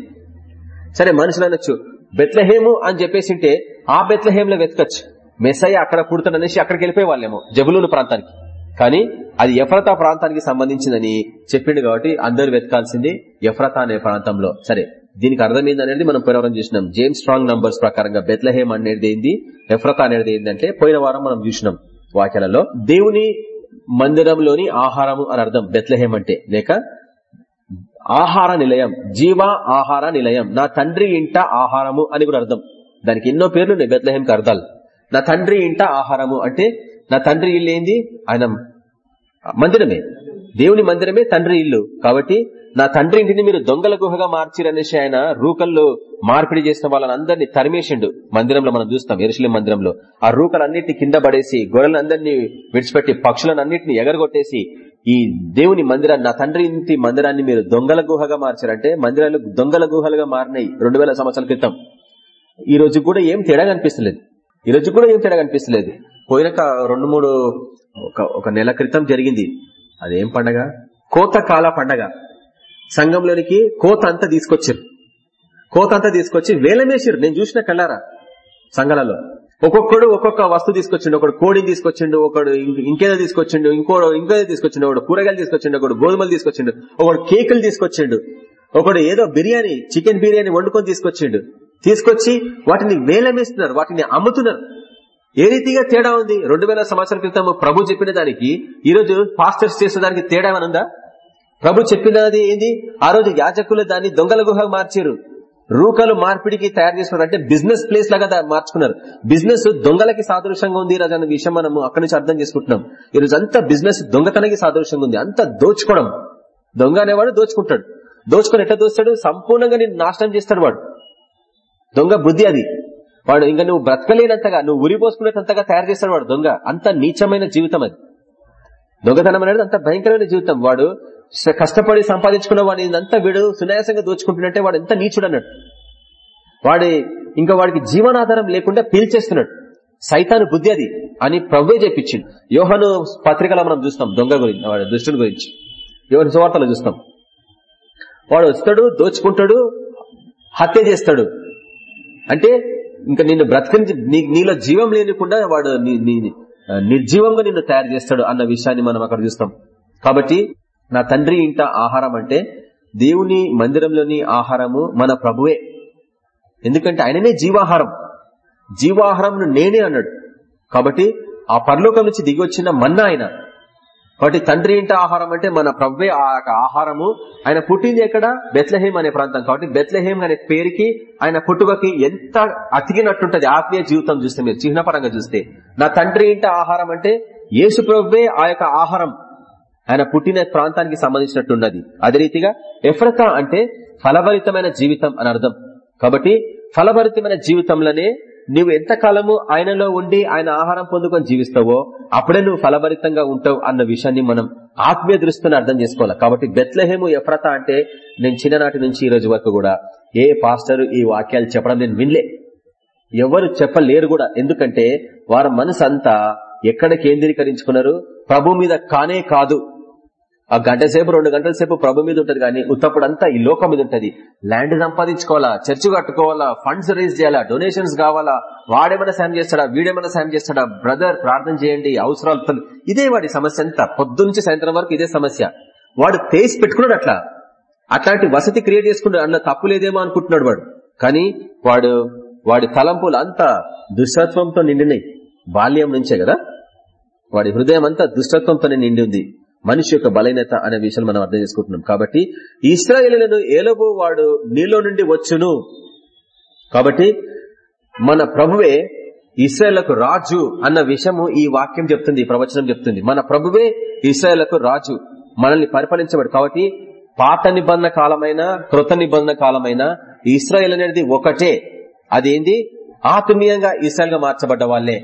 సరే మనుషులు అనొచ్చు. బెత్లహేము అని చెప్పేసింటే ఆ బెత్లహేంలో వెతకచ్చు. మెస్సయ్య అక్కడ పుడతాడనేసి అక్కడికి వెళ్ళిపోయే వాళ్ళేమో జబులూను ప్రాంతానికి. కానీ అది ఎఫ్రతా ప్రాంతానికి సంబంధించిందని చెప్పిండు కాబట్టి అందరు వెతకాల్సింది ఎఫ్రతా అనే ప్రాంతంలో. సరే దీనికి అర్థమైంది అనేది మనం పోయిన చూసినాం. జేమ్స్ స్ట్రాంగ్ నంబర్స్ ప్రకారంగా బెత్లహేమ్ అనేది ఏంది? ఎఫ్రతా అనేది ఏంటంటే పోయిన వారం మనం చూసినాం వాక్యాలలో. దేవుని మందిరంలోని ఆహారము అని అర్థం బెత్లహేమ్ అంటే. లేక ఆహార నిలయం జీవ ఆహార నిలయం. నా తండ్రి ఇంట ఆహారము అని కూడా అర్థం. దానికి ఎన్నో పేర్లు ఉన్నాయి బెత్లహేమ్కి అర్థాలు. నా తండ్రి ఇంట ఆహారము అంటే నా తండ్రి ఇల్లు ఏంది? ఆయన మందిరమే. దేవుని మందిరమే తండ్రి ఇల్లు. కాబట్టి నా తండ్రి ఇంటిని మీరు దొంగల గుహగా మార్చిరనేసి ఆయన రూకల్లో మార్పిడి చేసిన వాళ్ళని అందరినీ తరిమేసిండు. మందిరంలో మనం చూస్తాం ఎరుసలి మందిరంలో. ఆ రూకలన్నింటినీ కింద పడేసి గొర్రెలందరినీ విడిచిపెట్టి పక్షులను అన్నింటినీ ఎగరగొట్టేసి ఈ దేవుని మందిరాన్ని నా తండ్రి ఇంటి మందిరాన్ని మీరు దొంగల గుహగా మార్చారంటే మందిరాలు దొంగల గుహలుగా మారినాయి రెండు సంవత్సరాల క్రితం. ఈ రోజు కూడా ఏం తేడా కనిపిస్తలేదు. ఈ రోజు కూడా ఏం తేడా కనిపిస్తలేదు పోయిన రెండు మూడు ఒక నెల క్రితం జరిగింది. అదేం పండగ? కోత కాల పండగ. సంఘంలోనికి కోత అంతా తీసుకొచ్చారు. కోత అంతా తీసుకొచ్చి వేలమేసారు. నేను చూసిన కళ్ళారా? సంఘాలలో. ఒక్కొక్కడు ఒక్కొక్క వస్తువు తీసుకొచ్చిండు. ఒకడు కోడిని తీసుకొచ్చిండు. ఒకడు ఇంకేదో తీసుకొచ్చిండు. ఇంకోడు ఇంకేదో తీసుకొచ్చిండు. ఒకడు కూరగాయలు తీసుకొచ్చిండు. ఒకడు గోధుమలు తీసుకొచ్చిండు. ఒకడు కేకులు తీసుకొచ్చిండు. ఒకడు ఏదో బిర్యానీ చికెన్ బిర్యానీ వండుకొని తీసుకొచ్చిండు. తీసుకొచ్చి వాటిని వేలమేస్తున్నారు వాటిని అమ్ముతున్నారు. ఏ రీతిగా తేడా ఉంది? రెండు వేల సంవత్సరాల క్రితం ప్రభు చెప్పిన దానికి ఈ రోజు పాస్టర్స్ చేసిన దానికి తేడా ఉందా? ప్రభు చెప్పినది ఏంది? ఆ రోజు యాజకులు దాన్ని దొంగల గుహ మార్చారు. రూకలు మార్పిడికి తయారు చేసుకున్నారు అంటే బిజినెస్ ప్లేస్ లాగా మార్చుకున్నారు. బిజినెస్ దొంగలకి సాదృశ్యంగా ఉంది. రాజు అన్న విషయం మనం అక్కడి నుంచి అర్థం చేసుకుంటున్నాం. ఈ రోజు అంతా బిజినెస్ దొంగతనకి సాదృశ్యంగా ఉంది. అంత దోచుకోవడం. దొంగ అనేవాడు దోచుకుంటాడు. దోచుకొని ఎట్లా దోస్తాడు? సంపూర్ణంగా నేను నాశనం చేస్తాడు వాడు. దొంగ బుద్ధి అది. వాడు ఇంకా నువ్వు బ్రతకలేనంతగా నువ్వు ఉరిపోసుకునేంతగా తయారు చేస్తాడు వాడు దొంగ. అంత నీచమైన జీవితం అది. దొంగతనం అనేది అంత భయంకరమైన జీవితం. వాడు కష్టపడి సంపాదించుకున్న వాడిని ఇదంతా వీడు సునాయాసంగా దోచుకుంటున్నట్టే వాడు ఎంత నీచుడు అన్నట్టు వాడి ఇంకా వాడికి జీవనాధారం లేకుండా పీల్చేస్తున్నాడు. సైతాను బుద్ధి అది అని ప్రవ్వే చెప్పించింది. యోహను పత్రికలో మనం చూస్తాం దొంగ గురించి వాడి దుష్టుని గురించి. యోహను సువార్తలు చూస్తాం. వాడు వస్తాడు దోచుకుంటాడు హత్య చేస్తాడు. అంటే ఇంకా నిన్ను బ్రతికించి నీలో జీవం లేనికుండా వాడు నిర్జీవంగా నిన్ను తయారు చేస్తాడు అన్న విషయాన్ని మనం అక్కడ చూస్తాం. కాబట్టి నా తండ్రి ఇంట ఆహారం అంటే దేవుని మందిరంలోని ఆహారము మన ప్రభువే. ఎందుకంటే ఆయననే జీవాహారం. జీవాహారం నేనే అన్నాడు. కాబట్టి ఆ పరలోకం నుంచి దిగి వచ్చిన మన్న ఆయన. కాబట్టి తండ్రి ఇంట ఆహారం అంటే మన ప్రవ్వే ఆ ఆహారము. ఆయన పుట్టింది ఎక్కడ? బెత్లహేం అనే ప్రాంతం. కాబట్టి బెత్లహేం అనే పేరుకి ఆయన పుట్టుకకి ఎంత అతికినట్టుంటది ఆత్మీయ జీవితం చూస్తే మీరు చిహ్నపరంగా చూస్తే. నా తండ్రి ఇంట ఆహారం అంటే యేసు ప్రవ్వే ఆ యొక్క ఆహారం. ఆయన పుట్టిన ప్రాంతానికి సంబంధించినట్టున్నది. అదే రీతిగా ఎఫ్రత అంటే ఫలభరితమైన జీవితం అని అర్థం. కాబట్టి ఫలభరితమైన జీవితంలోనే నువ్వు ఎంతకాలము ఆయనలో ఉండి ఆయన ఆహారం పొందుకొని జీవిస్తావో అప్పుడే నువ్వు ఫలభరితంగా ఉంటావు అన్న విషయాన్ని మనం ఆత్మీయ దృష్టిని అర్థం చేసుకోవాలి. కాబట్టి బెత్లహేము ఎఫ్రత అంటే నేను చిన్ననాటి నుంచి ఈ రోజు వరకు కూడా ఏ పాస్టర్ ఈ వాక్యాలు చెప్పడం నేను వినలే. ఎవరు చెప్పలేరు కూడా. ఎందుకంటే వారి మనసు అంతా ఎక్కడ కేంద్రీకరించుకున్నారు? ప్రభు మీద కానే కాదు. ఆ గంట సేపు రెండు గంటల సేపు ప్రభు మీద ఉంటది కానీ ఉత్తప్పుడంతా ఈ లోకం మీద ఉంటది. ల్యాండ్ సంపాదించుకోవాలా? చర్చ్ కట్టుకోవాలా? ఫండ్స్ రేజ్ చేయాలా? డొనేషన్స్ కావాలా? వాడేమైనా సాయం చేస్తాడా? వీడేమైనా సాయం చేస్తాడా? బ్రదర్ ప్రార్థన చేయండి. అవసరాలు ఇదే వాడి సమస్య అంతా. పొద్దున్నుంచి సాయంత్రం వరకు ఇదే సమస్య. వాడు ఫేస్ పెట్టుకున్నాడు అట్లా. అట్లాంటి వసతి క్రియేట్ చేసుకున్నాడు అన్న తప్పు లేదేమో అనుకుంటున్నాడు వాడు. కానీ వాడు వాడి తలంపులు అంతా దుష్టత్వంతో నిండినాయి. బాల్యం నుంచే కదా? వాడి హృదయం అంతా దుష్టత్వంతోనే నిండి ఉంది. మనిషి యొక్క బలహీనత అనే విషయం మనం అర్థం చేసుకుంటున్నాం. కాబట్టి ఇస్రాయేలీలను ఏలబో వాడు నీలో నుండి వచ్చును. కాబట్టి మన ప్రభువే ఇస్రాయలకు రాజు అన్న విషయము ఈ వాక్యం చెప్తుంది ప్రవచనం చెప్తుంది. మన ప్రభువే ఇస్రాయలకు రాజు మనల్ని పరిపాలించబడు. కాబట్టి పాత నిబంధన కాలమైన కృత నిబంధన కాలమైన ఇస్రాయేల్ అనేది ఒకటే. అదేంది? ఆత్మీయంగా ఇస్రాయల్గా మార్చబడ్డ వాళ్ళే.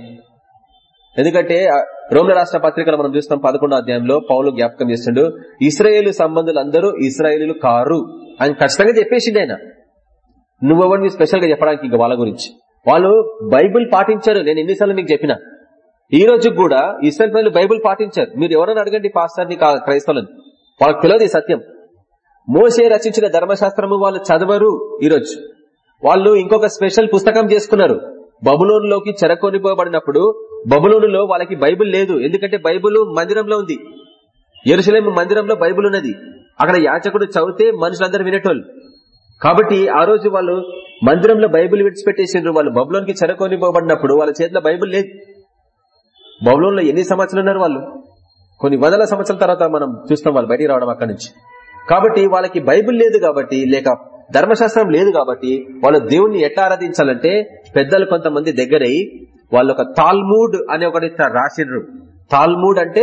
ఎందుకంటే రోమిల రాష్ట్ర పత్రికలు మనం చూస్తాం పదకొండో అధ్యాయంలో పౌలు జ్ఞాపకం చేస్తుండడు ఇస్రాయేల్ సంబంధులు అందరూ ఇస్రాయేలీలు కారు అని ఖచ్చితంగా చెప్పేసింది ఆయన. నువ్వెవరిని స్పెషల్గా చెప్పడానికి ఇంకా వాళ్ళ గురించి? వాళ్ళు బైబుల్ పాటించారు. నేను ఎన్నిసార్లు మీకు చెప్పిన. ఈ రోజు కూడా ఇస్రాయల్ ప్రజలు బైబుల్ పాటించారు. మీరు ఎవరైనా అడగండి పాస్టర్ని క్రైస్తవులని? వాళ్ళకి తెలియదు సత్యం. మోసే రచించిన ధర్మశాస్త్రము వాళ్ళు చదవరు ఈరోజు వాళ్ళు ఇంకొక స్పెషల్ పుస్తకం చేసుకున్నారు. బబులోనులోకి చెరకొనిపోబడినప్పుడు బబులోనులో వాళ్ళకి బైబిల్ లేదు. ఎందుకంటే బైబిల్ మందిరంలో ఉంది. ఎరుసలేం మందిరంలో బైబిల్ ఉన్నది. అక్కడ యాచకుడు చదివితే మనుషులందరూ వినేటోళ్ళు. కాబట్టి ఆ రోజు వాళ్ళు మందిరంలో బైబిల్ విడిచిపెట్టేసిండ్రు. వాళ్ళు బబులోనికి చెరకొనిపోబడినప్పుడు వాళ్ళ చేతిలో బైబిల్ లేదు. బబులోన్లో ఎన్ని సంవత్సరాలు ఉన్నారు వాళ్ళు? కొన్ని వందల సంవత్సరాల తర్వాత మనం చూస్తాం వాళ్ళు బయటికి రావడం అక్కడి నుంచి. కాబట్టి వాళ్ళకి బైబిల్ లేదు కాబట్టి లేక ధర్మశాస్త్రం లేదు కాబట్టి వాళ్ళు దేవుణ్ణి ఎట్లా ఆరాధించాలంటే పెద్దలు కొంతమంది దగ్గరై వాళ్ళు ఒక తాల్మూడ్ అనే ఒకటి రాసిండ్రు. తాల్మూడ్ అంటే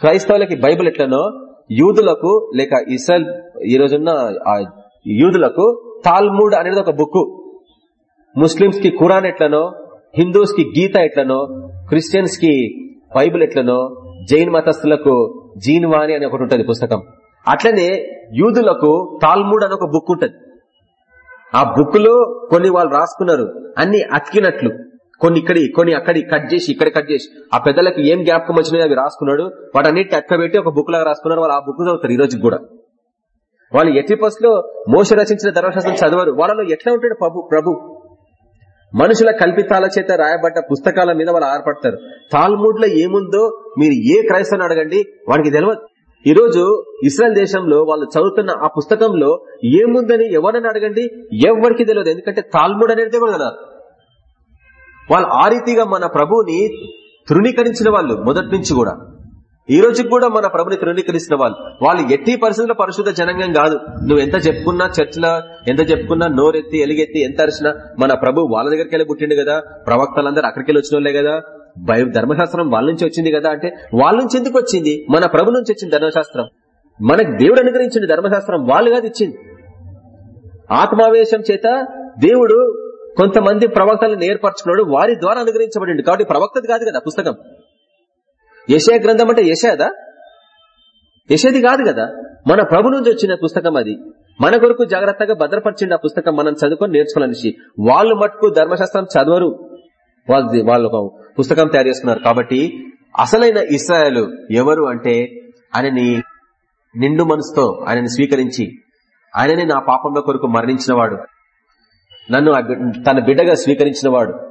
క్రైస్తవులకి బైబిల్ ఎట్లనో యూదులకు లేక ఇస్రాయల్ ఈ రోజున్న యూదులకు తాల్మూడ్ అనేది ఒక బుక్ ముస్లింస్కి ఖురాన్ ఎట్లనో హిందూస్కి గీత ఎట్లనో క్రిస్టియన్స్కి బైబిల్ ఎట్లనో జైన్ మతస్థులకు జీన్వాణి అని ఒకటి ఉంటుంది పుస్తకం. అట్లనే యూదులకు తాల్మూడ్ అని ఒక బుక్ ఉంటది. ఆ బుక్లో కొన్ని వాళ్ళు రాసుకున్నారు. అన్ని అతికినట్లు. కొన్ని ఇక్కడి కొన్ని అక్కడి కట్ చేసి ఇక్కడ కట్ చేసి. ఆ పెద్దలకు ఏం జ్ఞాపకం వచ్చినాయో అవి రాసుకున్నాడు. వాటన్నిటి అక్కబెట్టి ఒక బుక్ లాగా రాసుకున్నారు. వాళ్ళు ఆ బుక్ చదువుతారు ఈ రోజు కూడా. వాళ్ళు ఎట్టి లో మోస రచించిన ధర్మశాస్త్రం చదవరు. వాళ్ళలో ఎట్లా ఉంటాడు ప్రభు ప్రభు? మనుషుల కల్పితాల చేత రాయబడ్డ పుస్తకాల మీద వాళ్ళు ఆధారపడతారు. తాల్మూడ్లో ఏముందో మీరు ఏ క్రైస్తవుని అడగండి వానికి తెలియదు ఈ రోజు ఇస్రాయల్ దేశంలో వాళ్ళు చదువుతున్న ఆ పుస్తకంలో ఏముందని ఎవరని అడగండి? ఎవరికి తెలియదు ఎందుకంటే తాల్మూడ్ అనేది కూడా తెలియదు వాళ్ళు ఆ రీతిగా మన ప్రభుని తృణీకరించిన వాళ్ళు మొదటి నుంచి కూడా. ఈ రోజు కూడా మన ప్రభుని తృణీకరిస్తున్న వాళ్ళు. వాళ్ళు ఎట్టి పరిస్థితుల్లో పరిశుద్ధ జనంగం కాదు. నువ్వు ఎంత చెప్పుకున్నా చర్చిలో ఎంత చెప్పుకున్నా నోరెత్తి ఎలిగెత్తి ఎంత అరిచినా మన ప్రభు వాళ్ళ దగ్గరికి వెళ్ళి పుట్టిండు కదా. ప్రవక్తలందరూ అక్కడికి వెళ్ళి వచ్చిన వాళ్ళే కదా. భయం ధర్మశాస్త్రం వాళ్ళ నుంచి వచ్చింది కదా అంటే వాళ్ళ నుంచి ఎందుకు వచ్చింది? మన ప్రభు నుంచి వచ్చింది ధర్మశాస్త్రం. మనకు దేవుడు అనుగ్రహించింది ధర్మశాస్త్రం వాళ్ళు కాదు ఇచ్చింది. ఆత్మావేశం చేత దేవుడు కొంతమంది ప్రవక్తలను ఏర్పరచుకున్నాడు వారి ద్వారా అనుగ్రహించబడి కాబట్టి ప్రవక్తది కాదు కదా పుస్తకం. యశయ గ్రంథం అంటే యశదా యశది కాదు కదా. మన ప్రభు నుంచి వచ్చిన పుస్తకం అది. మన కొరకు జాగ్రత్తగా భద్రపరిచిండి ఆ పుస్తకం మనం చదువుకొని నేర్చుకోవాలనేసి వాళ్ళు మట్టుకు ధర్మశాస్త్రం చదవరు. వాళ్ళు వాళ్ళు ఒక పుస్తకం తయారు చేసుకున్నారు. కాబట్టి అసలైన ఇస్రాయలు ఎవరు అంటే ఆయనని నిండు మనసుతో ఆయనని స్వీకరించి ఆయననే నా పాపంలో కొరకు మరణించిన వాడు నన్ను తన బిడ్డగా స్వీకరించిన వాడు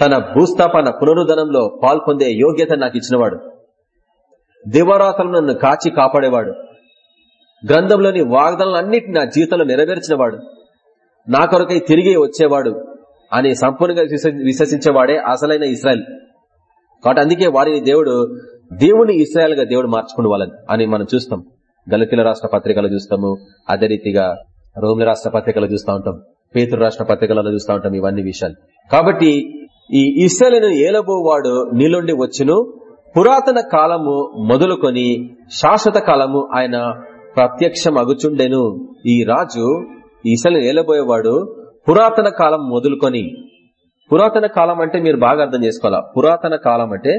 తన భూస్థాపన పునరుద్ధరణంలో పాల్పొందే యోగ్యత నాకు ఇచ్చినవాడు దివరాతలు నన్ను కాచి కాపాడేవాడు. గ్రంథంలోని వాగ్దానాలన్నిటి నా జీవితంలో నెరవేర్చినవాడు. నా కొరకై తిరిగి వచ్చేవాడు అని సంపూర్ణంగా విశ్వసించేవాడే అసలైన ఇస్రాయల్. కాబట్టి అందుకే వారిని దేవుడు దేవుని ఇస్రాయల్గా దేవుడు మార్చుకుని వాళ్ళని అని మనం చూస్తాం. గలతీల రాష్ట్ర పత్రికలు చూస్తాము. అదే రీతిగా రోమిల రాష్ట్ర పత్రికలు చూస్తూ ఉంటాం. పేతురు రాష్ట్ర పత్రికలలో చూస్తూ ఉంటాం ఇవన్నీ విషయాలు. కాబట్టి ఈ ఇస్రాయలను ఏలబోవాడు నీళ్ళుండి వచ్చును పురాతన కాలము మొదలుకొని శాశ్వత కాలము ఆయన ప్రత్యక్షం అగుచుండెను ఈ రాజు ఈసలను ఏలబోయేవాడు పురాతన కాలం మొదలుకొని పురాతన కాలం అంటే మీరు బాగా అర్థం చేసుకోవాలా? పురాతన కాలం అంటే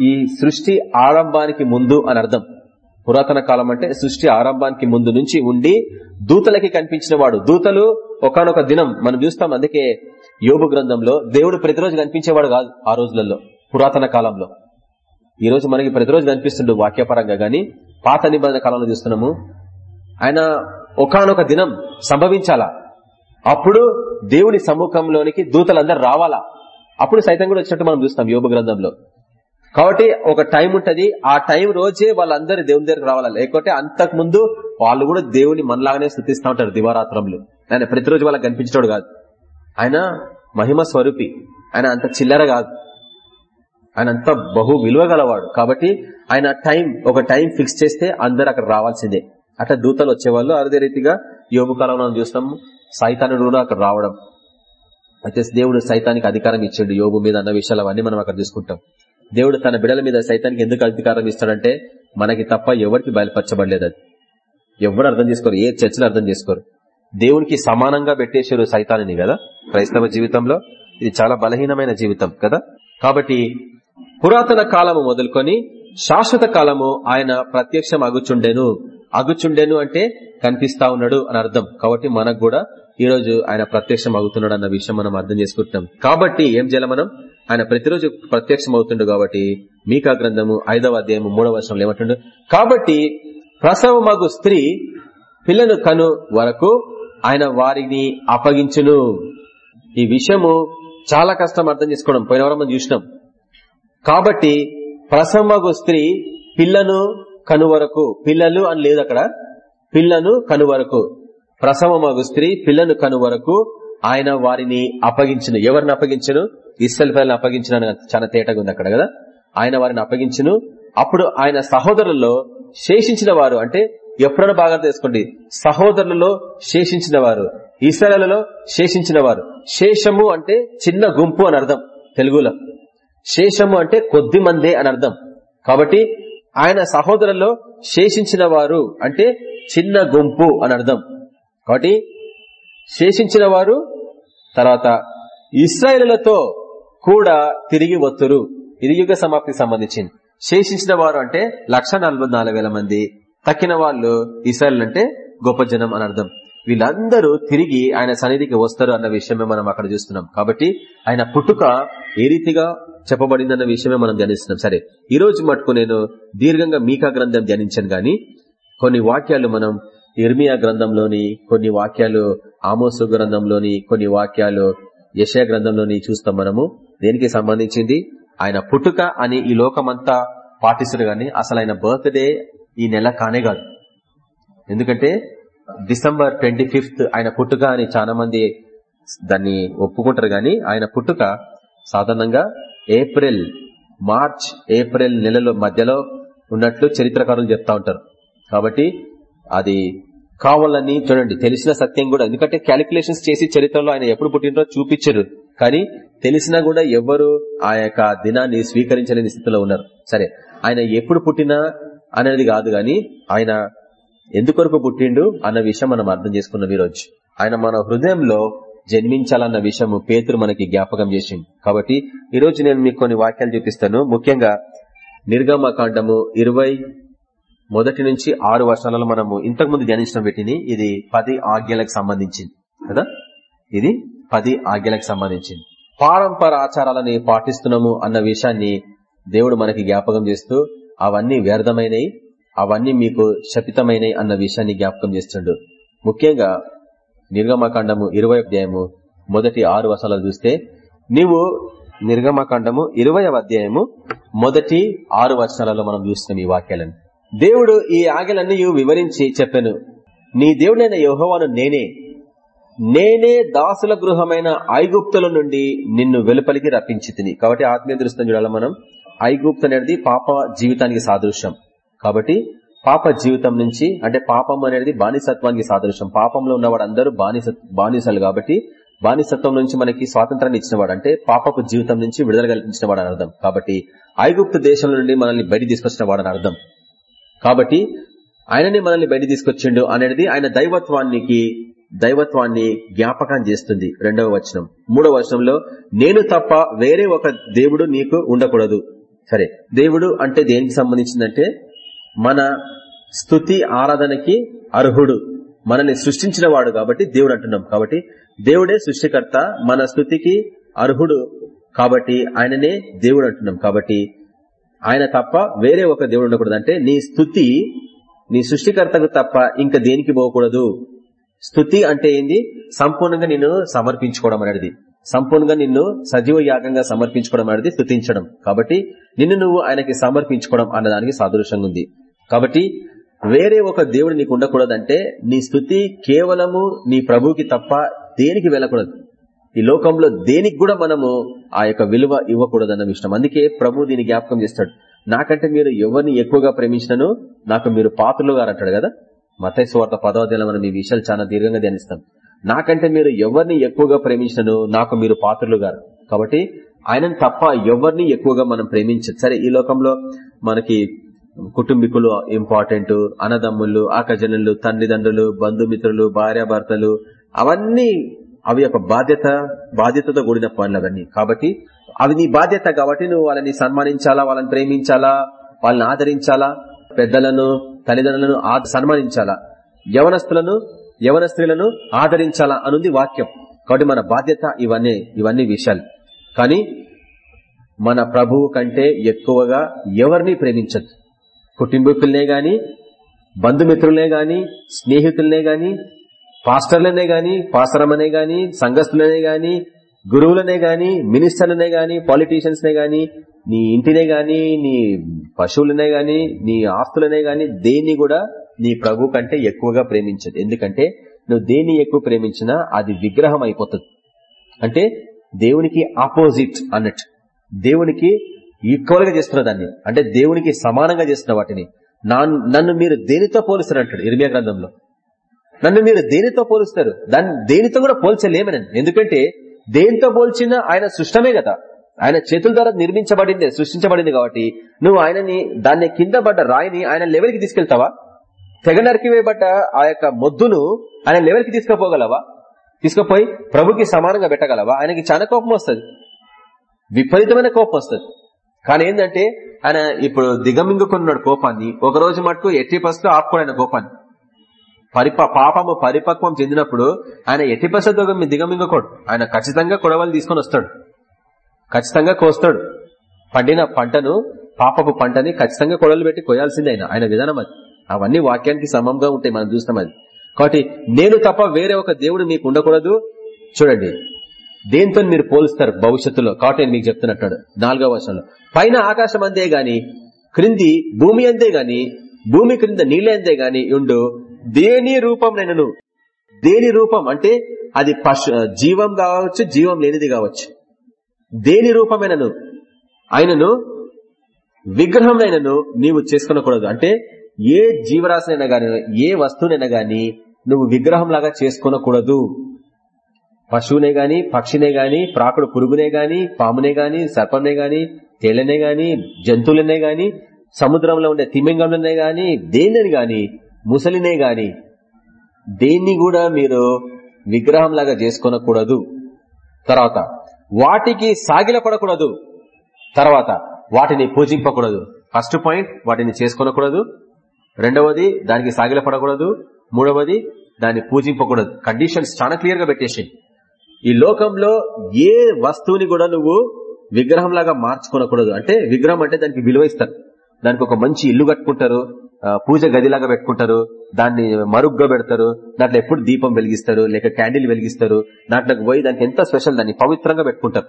ఈ సృష్టి ఆరంభానికి ముందు అని అర్థం. పురాతన కాలం అంటే సృష్టి ఆరంభానికి ముందు నుంచి ఉండి దూతలకి కనిపించిన వాడు. దూతలు ఒకనొక దినం మనం చూస్తాం. అందుకే యోగు గ్రంథంలో దేవుడు ప్రతిరోజు కనిపించేవాడు కాదు ఆ రోజులలో పురాతన కాలంలో. ఈ రోజు మనకి ప్రతిరోజు కనిపిస్తుండే వాక్యపరంగా గాని పాత నిబంధన కాలంలో చూస్తున్నాము. ఆయన ఒకనొక దినం సంభవించాలా. అప్పుడు దేవుని సమ్ముఖంలోనికి దూతలందరూ రావాలా. అప్పుడు సైతం కూడా వచ్చినట్టు మనం చూస్తాం యోగ గ్రంథంలో. కాబట్టి ఒక టైం ఉంటది. ఆ టైం రోజే వాళ్ళందరూ దేవుని దగ్గరకు రావాలా. లేకపోతే అంతకు ముందు వాళ్ళు కూడా దేవుని మనలాగానే స్థుతిస్తూ ఉంటారు దివారాత్రంలో. ఆయన ప్రతిరోజు వాళ్ళకి కనిపించడం కాదు. ఆయన మహిమ స్వరూపి. ఆయన అంత చిల్లర కాదు. ఆయన అంత బహు విలువ గలవాడు. కాబట్టి ఆయన టైం ఒక టైం ఫిక్స్ చేస్తే అందరు అక్కడ రావాల్సిందే. అట్లా దూతలు వచ్చేవాళ్ళు. అదే రీతిగా యోగు కాలంలో చూస్తాము సైతానుడు కూడా అక్కడ రావడం. అయితే దేవుడు సైతానికి అధికారం ఇచ్చిండు యోగు మీద అన్న విషయాలు అవన్నీ మనం అక్కడ తీసుకుంటాం. దేవుడు తన బిడల మీద సైతానికి ఎందుకు అధికారం ఇస్తాడంటే మనకి తప్ప ఎవరికి బయలుపరచబడలేదు అది. ఎవరు అర్థం చేసుకోరు ఏ చర్చలు అర్థం చేసుకోరు. దేవునికి సమానంగా పెట్టేశారు సైతాన్ని కదా? క్రైస్తవ జీవితంలో? ఇది చాలా బలహీనమైన జీవితం కదా? కాబట్టి పురాతన కాలము మొదలుకొని శాశ్వత కాలము ఆయన ప్రత్యక్షం అగుచుండెను. అగుచుండెను అంటే కనిపిస్తా ఉన్నాడు అని అర్థం. కాబట్టి మనకు కూడా ఈ రోజు ఆయన ప్రత్యక్షం అవుతున్నాడు అన్న విషయం మనం అర్థం చేసుకుంటున్నాం. కాబట్టి ఏం చేయాలి మనం? ఆయన ప్రతిరోజు ప్రత్యక్షం అవుతుండు కాబట్టి మీకా గ్రంథము ఐదవ అధ్యాయము మూడవ వర్షంలో ఏమంటుండు? కాబట్టి ప్రసవమగు స్త్రీ పిల్లను కను వరకు ఆయన వారిని అప్పగించును. ఈ విషయము చాలా కష్టం అర్థం చేసుకోవడం పోయిన వారం మనం చూసినాం. కాబట్టి ప్రసమగు స్త్రీ పిల్లను కనువరకు పిల్లలు అని లేదు అక్కడ. పిల్లను కనువరకు. ప్రసవమగు స్త్రీ పిల్లను కనువరకు ఆయన వారిని అప్పగించును. ఎవరిని అప్పగించును? ఇస్సల్ పిల్లల్ని అప్పగించిన చాలా తేటగా ఉంది అక్కడ కదా. ఆయన వారిని అప్పగించును. అప్పుడు ఆయన సహోదరుల్లో శేషించిన వారు అంటే ఎప్పుడైనా బాగా తెలుసుకోండి సహోదరులలో శేషించిన వారు ఇస్రాయలలో శేషించిన వారు శేషము అంటే చిన్న గుంపు అని అర్థం తెలుగులో. శేషము అంటే కొద్ది మందే అని అర్థం. కాబట్టి ఆయన సహోదరులలో శేషించిన వారు అంటే చిన్న గుంపు అని అర్థం. కాబట్టి శేషించిన వారు తర్వాత ఇస్రాయేలులతో కూడా తిరిగి వత్తురు ఇది యుగ సమాప్తికి సంబంధించింది. శేషించిన వారు అంటే లక్ష మంది. తక్కిన వాళ్ళు ఇస్రాయల్ అంటే గొప్ప జనం అని అర్థం. వీళ్ళందరూ తిరిగి ఆయన సన్నిధికి వస్తారు అన్న విషయమే మనం అక్కడ చూస్తున్నాం. కాబట్టి ఆయన పుట్టుక ఏ రీతిగా చెప్పబడిందన్న విషయమే మనం ధ్యానిస్తున్నాం. సరే ఈ రోజు మటుకు నేను దీర్ఘంగా మీకా గ్రంథం ధ్యానించాను గాని కొన్ని వాక్యాలు మనం ఇర్మియా గ్రంథంలోని కొన్ని వాక్యాలు ఆమోసు గ్రంథంలోని కొన్ని వాక్యాలు యశయ గ్రంథంలోని చూస్తాం మనము. దేనికి సంబంధించింది? ఆయన పుట్టుక అని ఈ లోకమంతా పాటిస్తారు గాని అసలు ఆయన బర్త్డే ఈ నెల కానే కాదు. ఎందుకంటే డిసెంబర్ ట్వంటీ ఫిఫ్త్ ఆయన పుట్టుక అని చాలా మంది దాన్ని ఒప్పుకుంటారు గాని ఆయన పుట్టుక సాధారణంగా ఏప్రిల్ మార్చ్ ఏప్రిల్ నెలలో మధ్యలో ఉన్నట్లు చరిత్రకారులు చెప్తా ఉంటారు. కాబట్టి అది కావాలని చూడండి. తెలిసిన సత్యం కూడా. ఎందుకంటే క్యాలిక్యులేషన్స్ చేసి చరిత్రలో ఆయన ఎప్పుడు పుట్టినరో చూపించరు. కానీ తెలిసినా కూడా ఎవరు ఆ యొక్క దినాన్ని స్వీకరించలేని స్థితిలో ఉన్నారు. సరే ఆయన ఎప్పుడు పుట్టినా అనేది కాదు గాని ఆయన ఎందుకొరకు పుట్టిండు అన్న విషయం మనం అర్థం చేసుకున్నాం ఈరోజు ఆయన మన హృదయంలో జన్మించాలన్న విషయము పేతురు మనకి జ్ఞాపకం చేసింది కాబట్టి ఈ రోజు నేను మీకు కొన్ని వాక్యాలు చూపిస్తాను. ముఖ్యంగా నిర్గమకాండము ఇరవై మొదటి నుంచి ఆరు వర్షాలలో మనము ఇంతకు ముందు ధ్యానించిన వీటిని. ఇది పది ఆజ్ఞలకు సంబంధించింది. కదా? ఇది పది ఆజ్ఞలకు సంబంధించింది. పారంపర ఆచారాలని పాటిస్తున్నాము అన్న విషయాన్ని దేవుడు మనకి జ్ఞాపకం చేస్తూ అవన్నీ వ్యర్థమైనవి అవన్నీ మీకు శపితమైనవి అన్న విషయాన్ని జ్ఞాపకం చేస్తుండు. ముఖ్యంగా నిర్గమకాండము ఇరవై అధ్యాయము మొదటి ఆరు వర్షాలు చూస్తే నీవు నిర్గమకాండము ఇరవై అధ్యాయము మొదటి ఆరు వర్షాలలో మనం చూస్తున్నాం ఈ వాక్యాలను. దేవుడు ఈ ఆజ్ఞలన్నీ వివరించి చెప్పాను. నీ దేవుడైన యోహోవాను నేనే. నేనే దాసుల గృహమైన ఐగుప్తుల నుండి నిన్ను వెలుపలికి రప్పించి కాబట్టి ఆత్మీయ దృష్టిని చూడాలి మనం? ఐగుప్తు అనేది పాప జీవితానికి సాదృశ్యం. కాబట్టి పాప జీవితం నుంచి అంటే పాపం అనేది బానిసత్వానికి సాదృశ్యం. పాపంలో ఉన్నవాడు అందరూ బానిస బానిసలు కాబట్టి బానిసత్వం నుంచి మనకి స్వాతంత్రాన్ని ఇచ్చినవాడు అంటే పాపపు జీవితం నుంచి విడుదల కల్పించినవాడు అని అర్థం. కాబట్టి ఐగుప్తు దేశం నుండి మనల్ని బయట తీసుకొచ్చిన వాడని అర్థం. కాబట్టి ఆయననే మనల్ని బయట తీసుకొచ్చిండు అనేది ఆయన దైవత్వానికి దైవత్వాన్ని జ్ఞాపకం చేస్తుంది. రెండవ వచనం. మూడవ వచనంలో నేను తప్ప వేరే ఒక దేవుడు నీకు ఉండకూడదు. సరే దేవుడు అంటే దేనికి సంబంధించిందంటే మన స్థుతి ఆరాధనకి అర్హుడు మనల్ని సృష్టించిన వాడు కాబట్టి దేవుడు అంటున్నాం. కాబట్టి దేవుడే సృష్టికర్త మన స్థుతికి అర్హుడు కాబట్టి ఆయననే దేవుడు అంటున్నాం. కాబట్టి ఆయన తప్ప వేరే ఒక దేవుడు ఉండకూడదు. అంటే నీ స్థుతి నీ సృష్టికర్తకు తప్ప ఇంకా దేనికి పోకూడదు? స్థుతి అంటే ఏంది? సంపూర్ణంగా నేను సమర్పించుకోవడం అనేది. సంపూర్ణంగా నిన్ను సజీవ యాగంగా సమర్పించుకోవడం అనేది స్థుతించడం కాబట్టి నిన్ను నువ్వు ఆయనకి సమర్పించుకోవడం అన్నదానికి సాదృశ్యంగా ఉంది. కాబట్టి వేరే ఒక దేవుడు నీకు ఉండకూడదంటే నీ స్థుతి కేవలము నీ ప్రభుకి తప్ప దేనికి వెళ్ళకూడదు. ఈ లోకంలో దేనికి కూడా మనము ఆ యొక్క విలువ ఇవ్వకూడదన్న విషయం. అందుకే ప్రభు దీని జ్ఞాపకం చేస్తాడు. నాకంటే మీరు ఎవరిని ఎక్కువగా ప్రేమించినను నాకు మీరు పాత్రలుగా అంటాడు కదా? మతైసు వార్త పదవదేలో మనం ఈ విషయాలు చాలా దీర్ఘంగా ధ్యానిస్తాం. నాకంటే మీరు ఎవరిని ఎక్కువగా ప్రేమించను నాకు మీరు పాత్రలు గారు. కాబట్టి ఆయనను తప్ప ఎవరిని ఎక్కువగా మనం ప్రేమించదు సరే ఈ లోకంలో మనకి కుటుంబీకులు ఇంపార్టెంట్ అన్నదమ్ములు ఆకజనులు తండ్రిదండ్రులు బంధుమిత్రులు భార్యాభర్తలు అవన్నీ అవి ఒక బాధ్యత బాధ్యతతో కూడిన పనులు అవన్నీ. కాబట్టి అవి నీ బాధ్యత కాబట్టి నువ్వు వాళ్ళని సన్మానించాలా వాళ్ళని ప్రేమించాలా వాళ్ళని ఆదరించాలా పెద్దలను తల్లిదండ్రులను సన్మానించాలా. యవనస్తులను యవన స్త్రీలను ఆదరించాలా అనుంది వాక్యం. కాబట్టి మన బాధ్యత ఇవన్నీ ఇవన్నీ విషయాలు. కానీ మన ప్రభువు కంటే ఎక్కువగా ఎవరిని ప్రేమించద్దు కుటుంబీకులనే గాని బంధుమిత్రులనే గాని స్నేహితులనే గాని పాస్టర్లనే గాని పాసరమనే గాని సంఘస్థులనే గాని గురువులనే గాని మినిస్టర్లనే గాని పాలిటీషియన్స్ నే గాని నీ ఇంటినే గాని నీ పశువులనే గాని నీ ఆస్తులనే గాని దేన్ని కూడా నీ ప్రభు కంటే ఎక్కువగా ప్రేమించదు. ఎందుకంటే నువ్వు దేన్ని ఎక్కువ ప్రేమించినా అది విగ్రహం అయిపోతుంది. అంటే దేవునికి ఆపోజిట్ అన్నట్టు. దేవునికి ఈక్వల్గా చేస్తున్న దాన్ని. అంటే దేవునికి సమానంగా చేస్తున్న వాటిని. నన్ను మీరు దేనితో పోలుస్తారు అంటాడు ఇర్మియా గ్రంథంలో. నన్ను మీరు దేనితో పోలుస్తారు? దాన్ని దేనితో కూడా పోల్చలేమని. ఎందుకంటే దేనితో పోల్చినా ఆయన సృష్టమే కదా. ఆయన చేతుల ద్వారా నిర్మించబడింది సృష్టించబడింది కాబట్టి. నువ్వు ఆయనని దాన్ని కింద పడ్డ రాయిని ఆయన లెవెల్కి తీసుకెళ్తావా? తెగ నరికివేయబడ్డ ఆ యొక్క మొద్దును ఆయన లెవెల్కి తీసుకుపోగలవా? తీసుకుపోయి ప్రభుకి సమానంగా పెట్టగలవా? ఆయనకి చాలా కోపం వస్తుంది. విపరీతమైన కోపం వస్తుంది. కానీ ఏంటంటే ఆయన ఇప్పుడు దిగమింగుకున్నాడు కోపాన్ని. ఒక రోజు మటుకు ఎట్టి పసులో ఆపుకోడు ఆయన కోపాన్ని. పరిప పాపము పరిపక్వం చెందినప్పుడు ఆయన ఎట్టి పరిస్థితిలో దిగమింగకోడు. ఆయన ఖచ్చితంగా కొడవలు తీసుకొని వస్తాడు. ఖచ్చితంగా కోస్తాడు. పండిన పంటను పాపపు పంటని ఖచ్చితంగా కొడవలు పెట్టి కొయ్యాల్సిందే ఆయన. ఆయన విధానం అది. అవన్నీ వాక్యానికి సమంగా ఉంటాయి మనం చూస్తాం అది. కాబట్టి నేను తప్ప వేరే ఒక దేవుడు మీకు ఉండకూడదు. చూడండి దేంతో మీరు పోలుస్తారు భవిష్యత్తులో? కాబట్టి నేను మీకు చెప్తున్నట్టు నాలుగవ వర్షంలో పైన ఆకాశం అందే గాని క్రింది భూమి అందే గాని భూమి క్రింద నీళ్ళ అందే గాని ఉండు దేని రూపం నేను దేని రూపం? అంటే అది పశు జీవం కావచ్చు జీవం లేనిది కావచ్చు. దేని రూపమైనను? ఆయనను విగ్రహంనైనను నీవు చేసుకునకూడదు. అంటే ఏ జీవరాశినైనా గాని ఏ వస్తువునైనా గాని నువ్వు విగ్రహం లాగా చేసుకునకూడదు. పశువునే గాని పక్షినే గాని ప్రాకుడు పురుగునే గాని పామునే గాని సర్పంనే గాని తేలనే గాని జంతువులనే గాని సముద్రంలో ఉండే తిమింగంలోనే గాని దేనిని గాని ముసలినే గాని దేన్ని కూడా మీరు విగ్రహం లాగా చేసుకునకూడదు. తర్వాత వాటికి సాగిలపడకూడదు తర్వాత వాటిని పూజింపకూడదు. ఫస్ట్ పాయింట్ వాటిని చేసుకునకూడదు. రెండవది దానికి సాగిలపడకూడదు. మూడవది దాన్ని పూజింపకూడదు. కండిషన్స్ చాలా క్లియర్గా పెట్టేసి ఈ లోకంలో ఏ వస్తువుని కూడా నువ్వు విగ్రహంలాగా మార్చుకోనకూడదు. అంటే విగ్రహం అంటే దానికి విలువ ఇస్తారు. దానికి ఒక మంచి ఇల్లు కట్టుకుంటారు పూజ గదిలాగా పెట్టుకుంటారు దాన్ని మరుగ్గా పెడతారు దాంట్లో ఎప్పుడు దీపం వెలిగిస్తారు లేక క్యాండిల్ వెలిగిస్తారు దాంట్లోకి పోయి దానికి ఎంత స్పెషల్ దాన్ని పవిత్రంగా పెట్టుకుంటారు.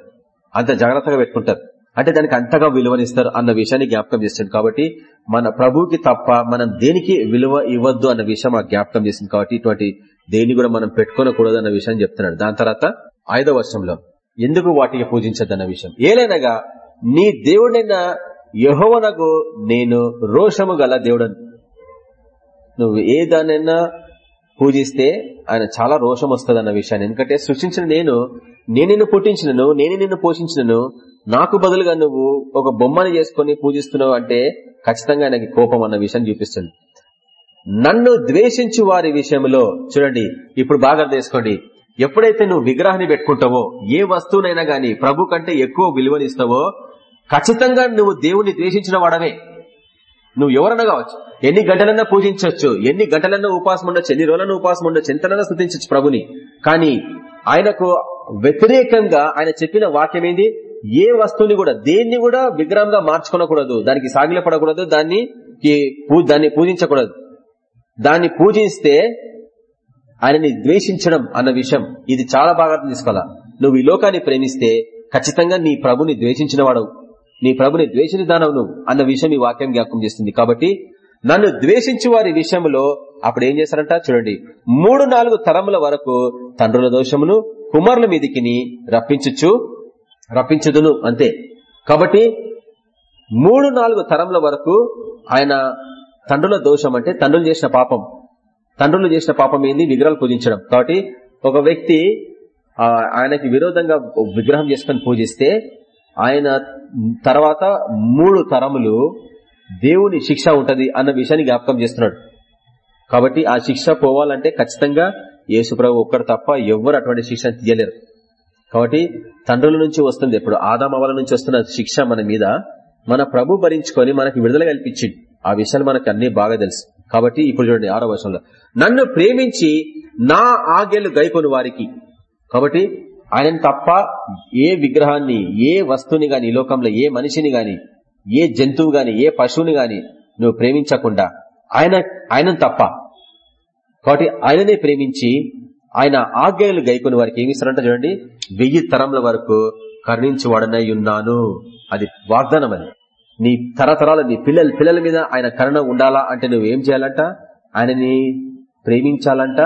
అంత జాగ్రత్తగా పెట్టుకుంటారు. అంటే దానికి అంతగా విలువనిస్తారు అన్న విషయాన్ని జ్ఞాపకం చేస్తుంది. కాబట్టి మన ప్రభుకి తప్ప మనం దేనికి విలువ ఇవ్వద్దు అన్న విషయం ఆ జ్ఞాపకం చేసింది కాబట్టి ఇటువంటి దేని కూడా మనం పెట్టుకోనకూడదు అన్న విషయం చెప్తున్నాడు. దాని తర్వాత ఐదో వర్షంలో ఎందుకు వాటికి పూజించద్దు అన్న విషయం? ఏలైనగా నీ దేవుడైన యహోవనకు నేను రోషము గల దేవుడను. నువ్వు ఏ దానైనా పూజిస్తే ఆయన చాలా రోషం వస్తుంది అన్న విషయాన్ని. ఎందుకంటే సృష్టించిన నేను నేను నిన్ను పుట్టించినను నేను నిన్ను పోషించినను నాకు బదులుగా నువ్వు ఒక బొమ్మని చేసుకుని పూజిస్తున్నావు అంటే ఖచ్చితంగా ఆయనకి కోపం అన్న విషయం చూపిస్తుంది. నన్ను ద్వేషించు వారి విషయంలో చూడండి ఇప్పుడు బాగా చేసుకోండి. ఎప్పుడైతే నువ్వు విగ్రహాన్ని పెట్టుకుంటావో ఏ వస్తువునైనా గాని ప్రభు కంటే ఎక్కువ విలువనిస్తావో ఖచ్చితంగా నువ్వు దేవుణ్ణి ద్వేషించిన వాడవే. నువ్వు ఎవరన్నా కావచ్చు ఎన్ని గంటలన్నా పూజించవచ్చు ఎన్ని గంటలన్నా ఉపాసం ఉండొచ్చు ఎన్ని రోజులన్నా ఉపాసం ఉండొచ్చు ఎంతనన్నా స్థుతించచ్చు ప్రభుని. కానీ ఆయనకు వ్యతిరేకంగా ఆయన చెప్పిన వాక్యం ఏంది? ఏ వస్తువుని కూడా దేన్ని కూడా విగ్రహంగా మార్చుకోనకూడదు. దానికి సాగిలపడకూడదు దాన్ని దాన్ని పూజించకూడదు. దాన్ని పూజిస్తే ఆయనని ద్వేషించడం అన్న విషయం ఇది చాలా బాగా తీసుకోవాలా నువ్వు ఈ లోకాన్ని ప్రేమిస్తే ఖచ్చితంగా నీ ప్రభుని ద్వేషించిన వాడవు. నీ ప్రభుని ద్వేషించిన దానవు నువ్వు అన్న విషయం ఈ వాక్యం జ్ఞాపకం చేస్తుంది. కాబట్టి నన్ను ద్వేషించి వారి విషయంలో అప్పుడు ఏం చేశారంట? చూడండి. మూడు నాలుగు తరముల వరకు తండ్రుల దోషమును కుమారుల మీదికి రప్పించచ్చు రప్పించదును అంతే. కాబట్టి మూడు నాలుగు తరంల వరకు ఆయన తండ్రుల దోషం అంటే తండ్రులు చేసిన పాపం. తండ్రులు చేసిన పాపం ఏంది? విగ్రహాలు పూజించడం. కాబట్టి ఒక వ్యక్తి ఆయనకి విరోధంగా విగ్రహం చేసుకుని పూజిస్తే ఆయన తర్వాత మూడు తరములు దేవుని శిక్ష ఉంటది అన్న విషయాన్ని జ్ఞాపకం చేస్తున్నాడు. కాబట్టి ఆ శిక్ష పోవాలంటే ఖచ్చితంగా యేసుప్రభు ఒక్కడు తప్ప ఎవ్వరు అటువంటి శిక్ష తీయలేరు. కాబట్టి తండ్రుల నుంచి వస్తుంది. ఎప్పుడు ఆదామవల నుంచి వస్తున్న శిక్ష మన మీద. మన ప్రభు భరించుకొని మనకి విడుదల కల్పించింది ఆ విషయాలు మనకు అన్ని బాగా తెలుసు. కాబట్టి ఇప్పుడు చూడండి ఆరో వర్షంలో నన్ను ప్రేమించి నా ఆగేలు గైకొని వారికి. కాబట్టి ఆయన తప్ప ఏ విగ్రహాన్ని ఏ వస్తువుని గాని ఈ లోకంలో ఏ మనిషిని గాని ఏ జంతువు గాని ఏ పశువుని గాని నువ్వు ప్రేమించకుండా ఆయన ఆయన తప్ప. కాబట్టి ఆయననే ప్రేమించి ఆయన ఆజ్ఞలు గైకుని వారికి ఏమి ఇస్తారంట చూడండి వెయ్యి తరముల వరకు కరుణించువాడనై ఉన్నాను. అది వాగ్దానం అని నీ తరతరాలు నీ పిల్లల పిల్లల మీద ఆయన కరుణ ఉండాలా అంటే నువ్వు ఏం చేయాలంట? ఆయనని ప్రేమించాలంట.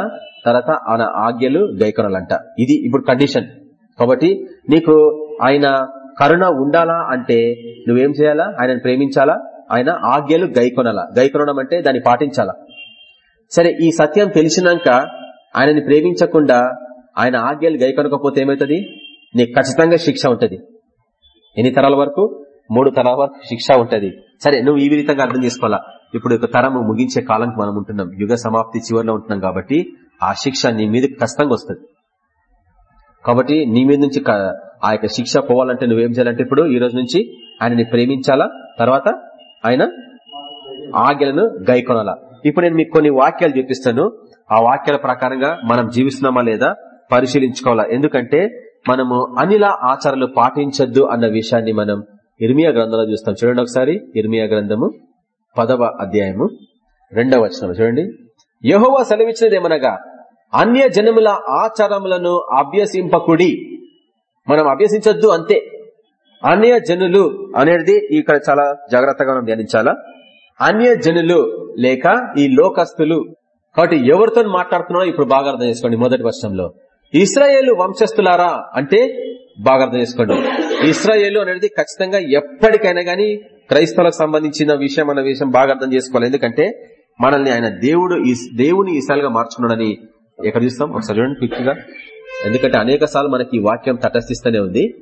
తర్వాత ఆయన ఆజ్ఞలు గైకొనాలంట. ఇది ఇప్పుడు కండిషన్ కాబట్టి నీకు ఆయన కరుణ ఉండాలా అంటే నువ్వేం చేయాలా? ఆయనను ప్రేమించాలా? ఆయన ఆజ్ఞలు గైకొనాలా. గైకొనడం అంటే దాన్ని పాటించాలా? సరే ఈ సత్యం తెలిసినాక ఆయనని ప్రేమించకుండా ఆయన ఆజ్ఞలు గైకొనకపోతే ఏమవుతుంది? నీకు ఖచ్చితంగా శిక్ష ఉంటుంది. ఎన్ని తరాల వరకు? మూడు తరాల వరకు శిక్ష ఉంటుంది. సరే నువ్వు ఈ విధంగా అర్థం చేసుకోవాలా? ఇప్పుడు ఒక తరము ముగించే కాలంకి మనం ఉంటున్నాం. యుగ సమాప్తి చివరిలో ఉంటున్నాం కాబట్టి ఆ శిక్ష నీ మీద ఖచ్చితంగా వస్తుంది. కాబట్టి నీ మీద నుంచి ఆ యొక్క శిక్ష పోవాలంటే నువ్వేం చేయాలంటే ఇప్పుడు ఈ రోజు నుంచి ఆయనని ప్రేమించాలా? తర్వాత ఆయన ఆజ్ఞలను గైకొనాలా? ఇప్పుడు నేను మీకు కొన్ని వాక్యాలు చూపిస్తాను ఆ వాక్యాల ప్రకారంగా మనం జీవిస్తున్నామా లేదా పరిశీలించుకోవాలా? ఎందుకంటే మనము అనిల ఆచారాలు పాటించద్దు అన్న విషయాన్ని మనం ఇర్మియా గ్రంథంలో చూస్తాం. చూడండి ఒకసారి. ఇర్మియా గ్రంథము పదవ అధ్యాయము రెండవ వచనంలో చూడండి. యహోవా సెలవిచ్చినదేమనగా అన్య జనముల ఆచారములను అభ్యసింపకుడి. మనం అభ్యసించద్దు అంతే. అన్య జనులు అనేది ఇక్కడ చాలా జాగ్రత్తగా మనం ధ్యానించాలా? అన్య జనులు లేక ఈ లోకస్తులు కాబట్టి ఎవరితో మాట్లాడుతున్నారో ఇప్పుడు బాగా అర్థం చేసుకోండి మొదటి వర్షంలో ఇస్రాయేలు వంశస్థులారా అంటే బాగా అర్థం చేసుకోండి. ఇస్రాయేలు అనేది ఖచ్చితంగా ఎప్పటికైనా గాని క్రైస్తవులకు సంబంధించిన విషయం అన్న విషయం బాగా అర్థం చేసుకోవాలి. ఎందుకంటే మనల్ని ఆయన దేవుడు దేవుని ఇసాలుగా మార్చుకున్నాడని ఎక్కడ చూస్తాం? ఒకసారి చూడండి క్విక్గా ఎందుకంటే అనేక మనకి ఈ వాక్యం తటస్థిస్తూనే ఉంది.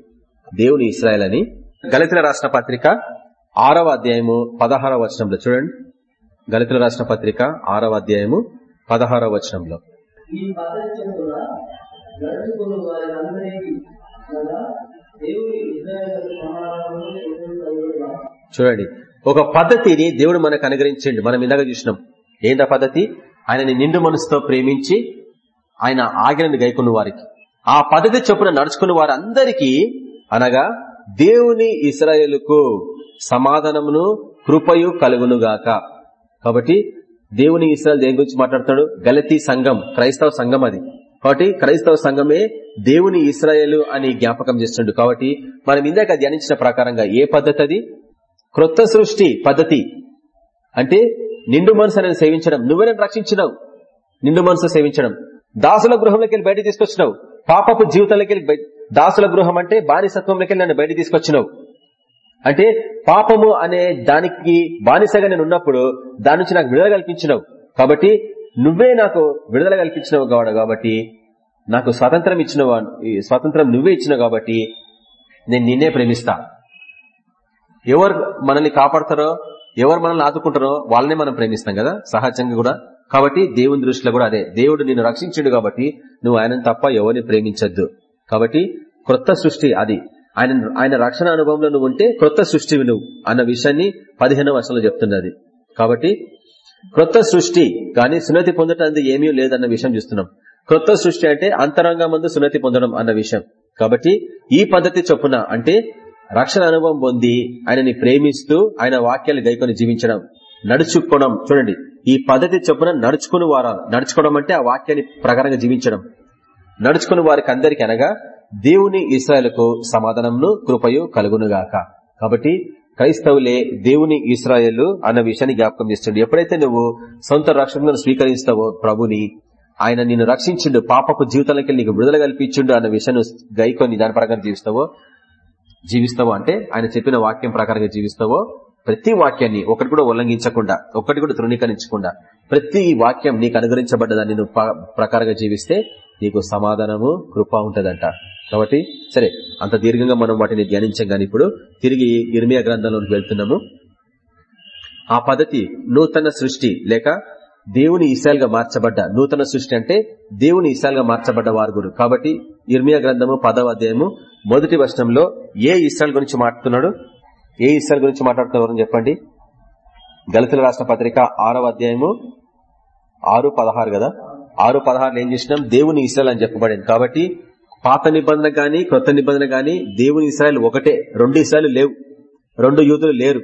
దేవుని ఇస్రాయల్ అని. గలితుల రాష్ట్ర పత్రిక ఆరవ అధ్యాయము పదహారవ వచనంలో చూడండి. గలితుల రాష్ట్ర పత్రిక ఆరవ అధ్యాయము పదహారవ వచనంలో. చూడండి ఒక పద్ధతిని దేవుడు మనకు అనుగ్రహించండి. మనం ఇందాక చూసినాం. ఏంటా పద్ధతి? ఆయనని నిండు మనసుతో ప్రేమించి ఆయన ఆజ్ఞలను గైకున్న వారికి. ఆ పద్ధతి చొప్పున నడుచుకున్న వారందరికీ అనగా దేవుని ఇస్రాయేలుకు సమాధానమును కృపయు కలుగునుగాక. కాబట్టి దేవుని ఇస్రాయల్ దేని గురించి మాట్లాడుతాడు? గలతీ సంఘం క్రైస్తవ సంఘం అది. కాబట్టి క్రైస్తవ సంఘమే దేవుని ఇస్రాయేలు అని జ్ఞాపకం చేస్తుండు. కాబట్టి మనం ఇందాక ధ్యానించిన ప్రకారంగా ఏ పద్ధతి అది క్రొత్త సృష్టి పద్ధతి. అంటే నిండు మనసు అనేది సేవించడం. నువ్వే రక్షించినావు? నిండు మనసు సేవించడం. దాసుల గృహంలోకి వెళ్ళి బయట తీసుకొచ్చినావు. పాపపు జీవితంలోకి దాసుల గృహం అంటే బానిసత్వంలోకి వెళ్ళి నన్ను బయట తీసుకొచ్చినావు. అంటే పాపము అనే దానికి బానిసగా నేను ఉన్నప్పుడు దాని నుంచి నాకు విడుదల కల్పించినవు. కాబట్టి నువ్వే నాకు విడుదల కల్పించినవు కావడం కాబట్టి నాకు స్వాతంత్రం ఇచ్చిన ఈ స్వాతంత్రం నువ్వే ఇచ్చినావు కాబట్టి నేను నిన్నే ప్రేమిస్తా. ఎవరు మనల్ని కాపాడతారో ఎవరు మనల్ని ఆదుకుంటారో వాళ్ళనే మనం ప్రేమిస్తాం కదా సహజంగా కూడా. కాబట్టి దేవుని దృష్టిలో కూడా అదే. దేవుడు నిన్ను రక్షించాడు కాబట్టి నువ్వు ఆయనను తప్ప ఎవరిని ప్రేమించద్దు. కాబట్టి క్రొత్త సృష్టి అది. ఆయన ఆయన రక్షణ అనుభవంలో నువ్వు ఉంటే క్రొత్త సృష్టివి నువ్వు అన్న విషయాన్ని పదిహేనవ వర్షంలో చెప్తున్నది. కాబట్టి క్రొత్త సృష్టి కానీ సున్నతి పొందటానికి ఏమీ లేదన్న విషయం చూస్తున్నాం. క్రొత్త సృష్టి అంటే అంతరంగం ముందు సున్నతి పొందడం అన్న విషయం. కాబట్టి ఈ పద్ధతి చొప్పున అంటే రక్షణ అనుభవం పొంది ఆయనని ప్రేమిస్తూ ఆయన వాక్యాలు గైకొని జీవించడం నడుచుకోవడం. చూడండి ఈ పద్ధతి చొప్పున నడుచుకుని వారా నడుచుకోవడం అంటే ఆ వాక్యాన్ని ప్రకారంగా జీవించడం. నడుచుకుని వారికి అందరికి అనగా దేవుని ఇస్రాయల్కు సమాధానంను కృపయు కలుగునుగాక. కాబట్టి క్రైస్తవులే దేవుని ఇస్రాయలు అన్న విషయాన్ని జ్ఞాపకం చేస్తుండే. ఎప్పుడైతే నువ్వు సొంత రక్షణను స్వీకరిస్తావో ప్రభుని ఆయన నిన్ను రక్షించిండు పాపపు జీవితాలకి నీకు విడుదల కల్పించిండు అన్న విషయాన్ని గైకొని దాని ప్రకారం జీవిస్తావో జీవిస్తావో అంటే ఆయన చెప్పిన వాక్యం ప్రకారంగా జీవిస్తావో ప్రతి వాక్యాన్ని ఒకటి కూడా ఉల్లంఘించకుండా ఒకటి కూడా తృణీకరించకుండా ప్రతి వాక్యం నీకు అనుగ్రహించబడ్డదాన్ని నువ్వు ప- ప్రకారంగా జీవిస్తే నీకు సమాధానము కృప ఉంటదంట. కాబట్టి సరే అంత దీర్ఘంగా మనం వాటిని ధ్యానించాం గాని ఇప్పుడు తిరిగి ఇర్మియా గ్రంథంలోకి వెళ్తున్నాము. ఆ పద్ధతి నూతన సృష్టి లేక దేవుని ఇసాల్గా మార్చబడ్డ నూతన సృష్టి అంటే దేవుని ఇసాల్గా మార్చబడ్డ వారుగురు కాబట్టి ఇర్మియా గ్రంథము పదవ అధ్యాయము మొదటి వర్షంలో ఏ ఇస్రాయల్ గురించి మాట్లాడుతున్నాడు? ఏ ఇస్రాయల్ గురించి మాట్లాడుతున్నారు చెప్పండి. గలితుల రాష్ట్ర పత్రిక ఆరవ అధ్యాయము ఆరు పదహారు కదా? ఆరు పదహారు ఏం చేసినాం దేవుని ఇస్రాయల్ అని చెప్పబడింది. కాబట్టి పాత నిబంధన గాని క్రొత్త నిబంధన గాని దేవుని ఇస్రాయల్ ఒకటే రెండు ఇస్రాయలు లేవు. రెండు యూతులు లేరు.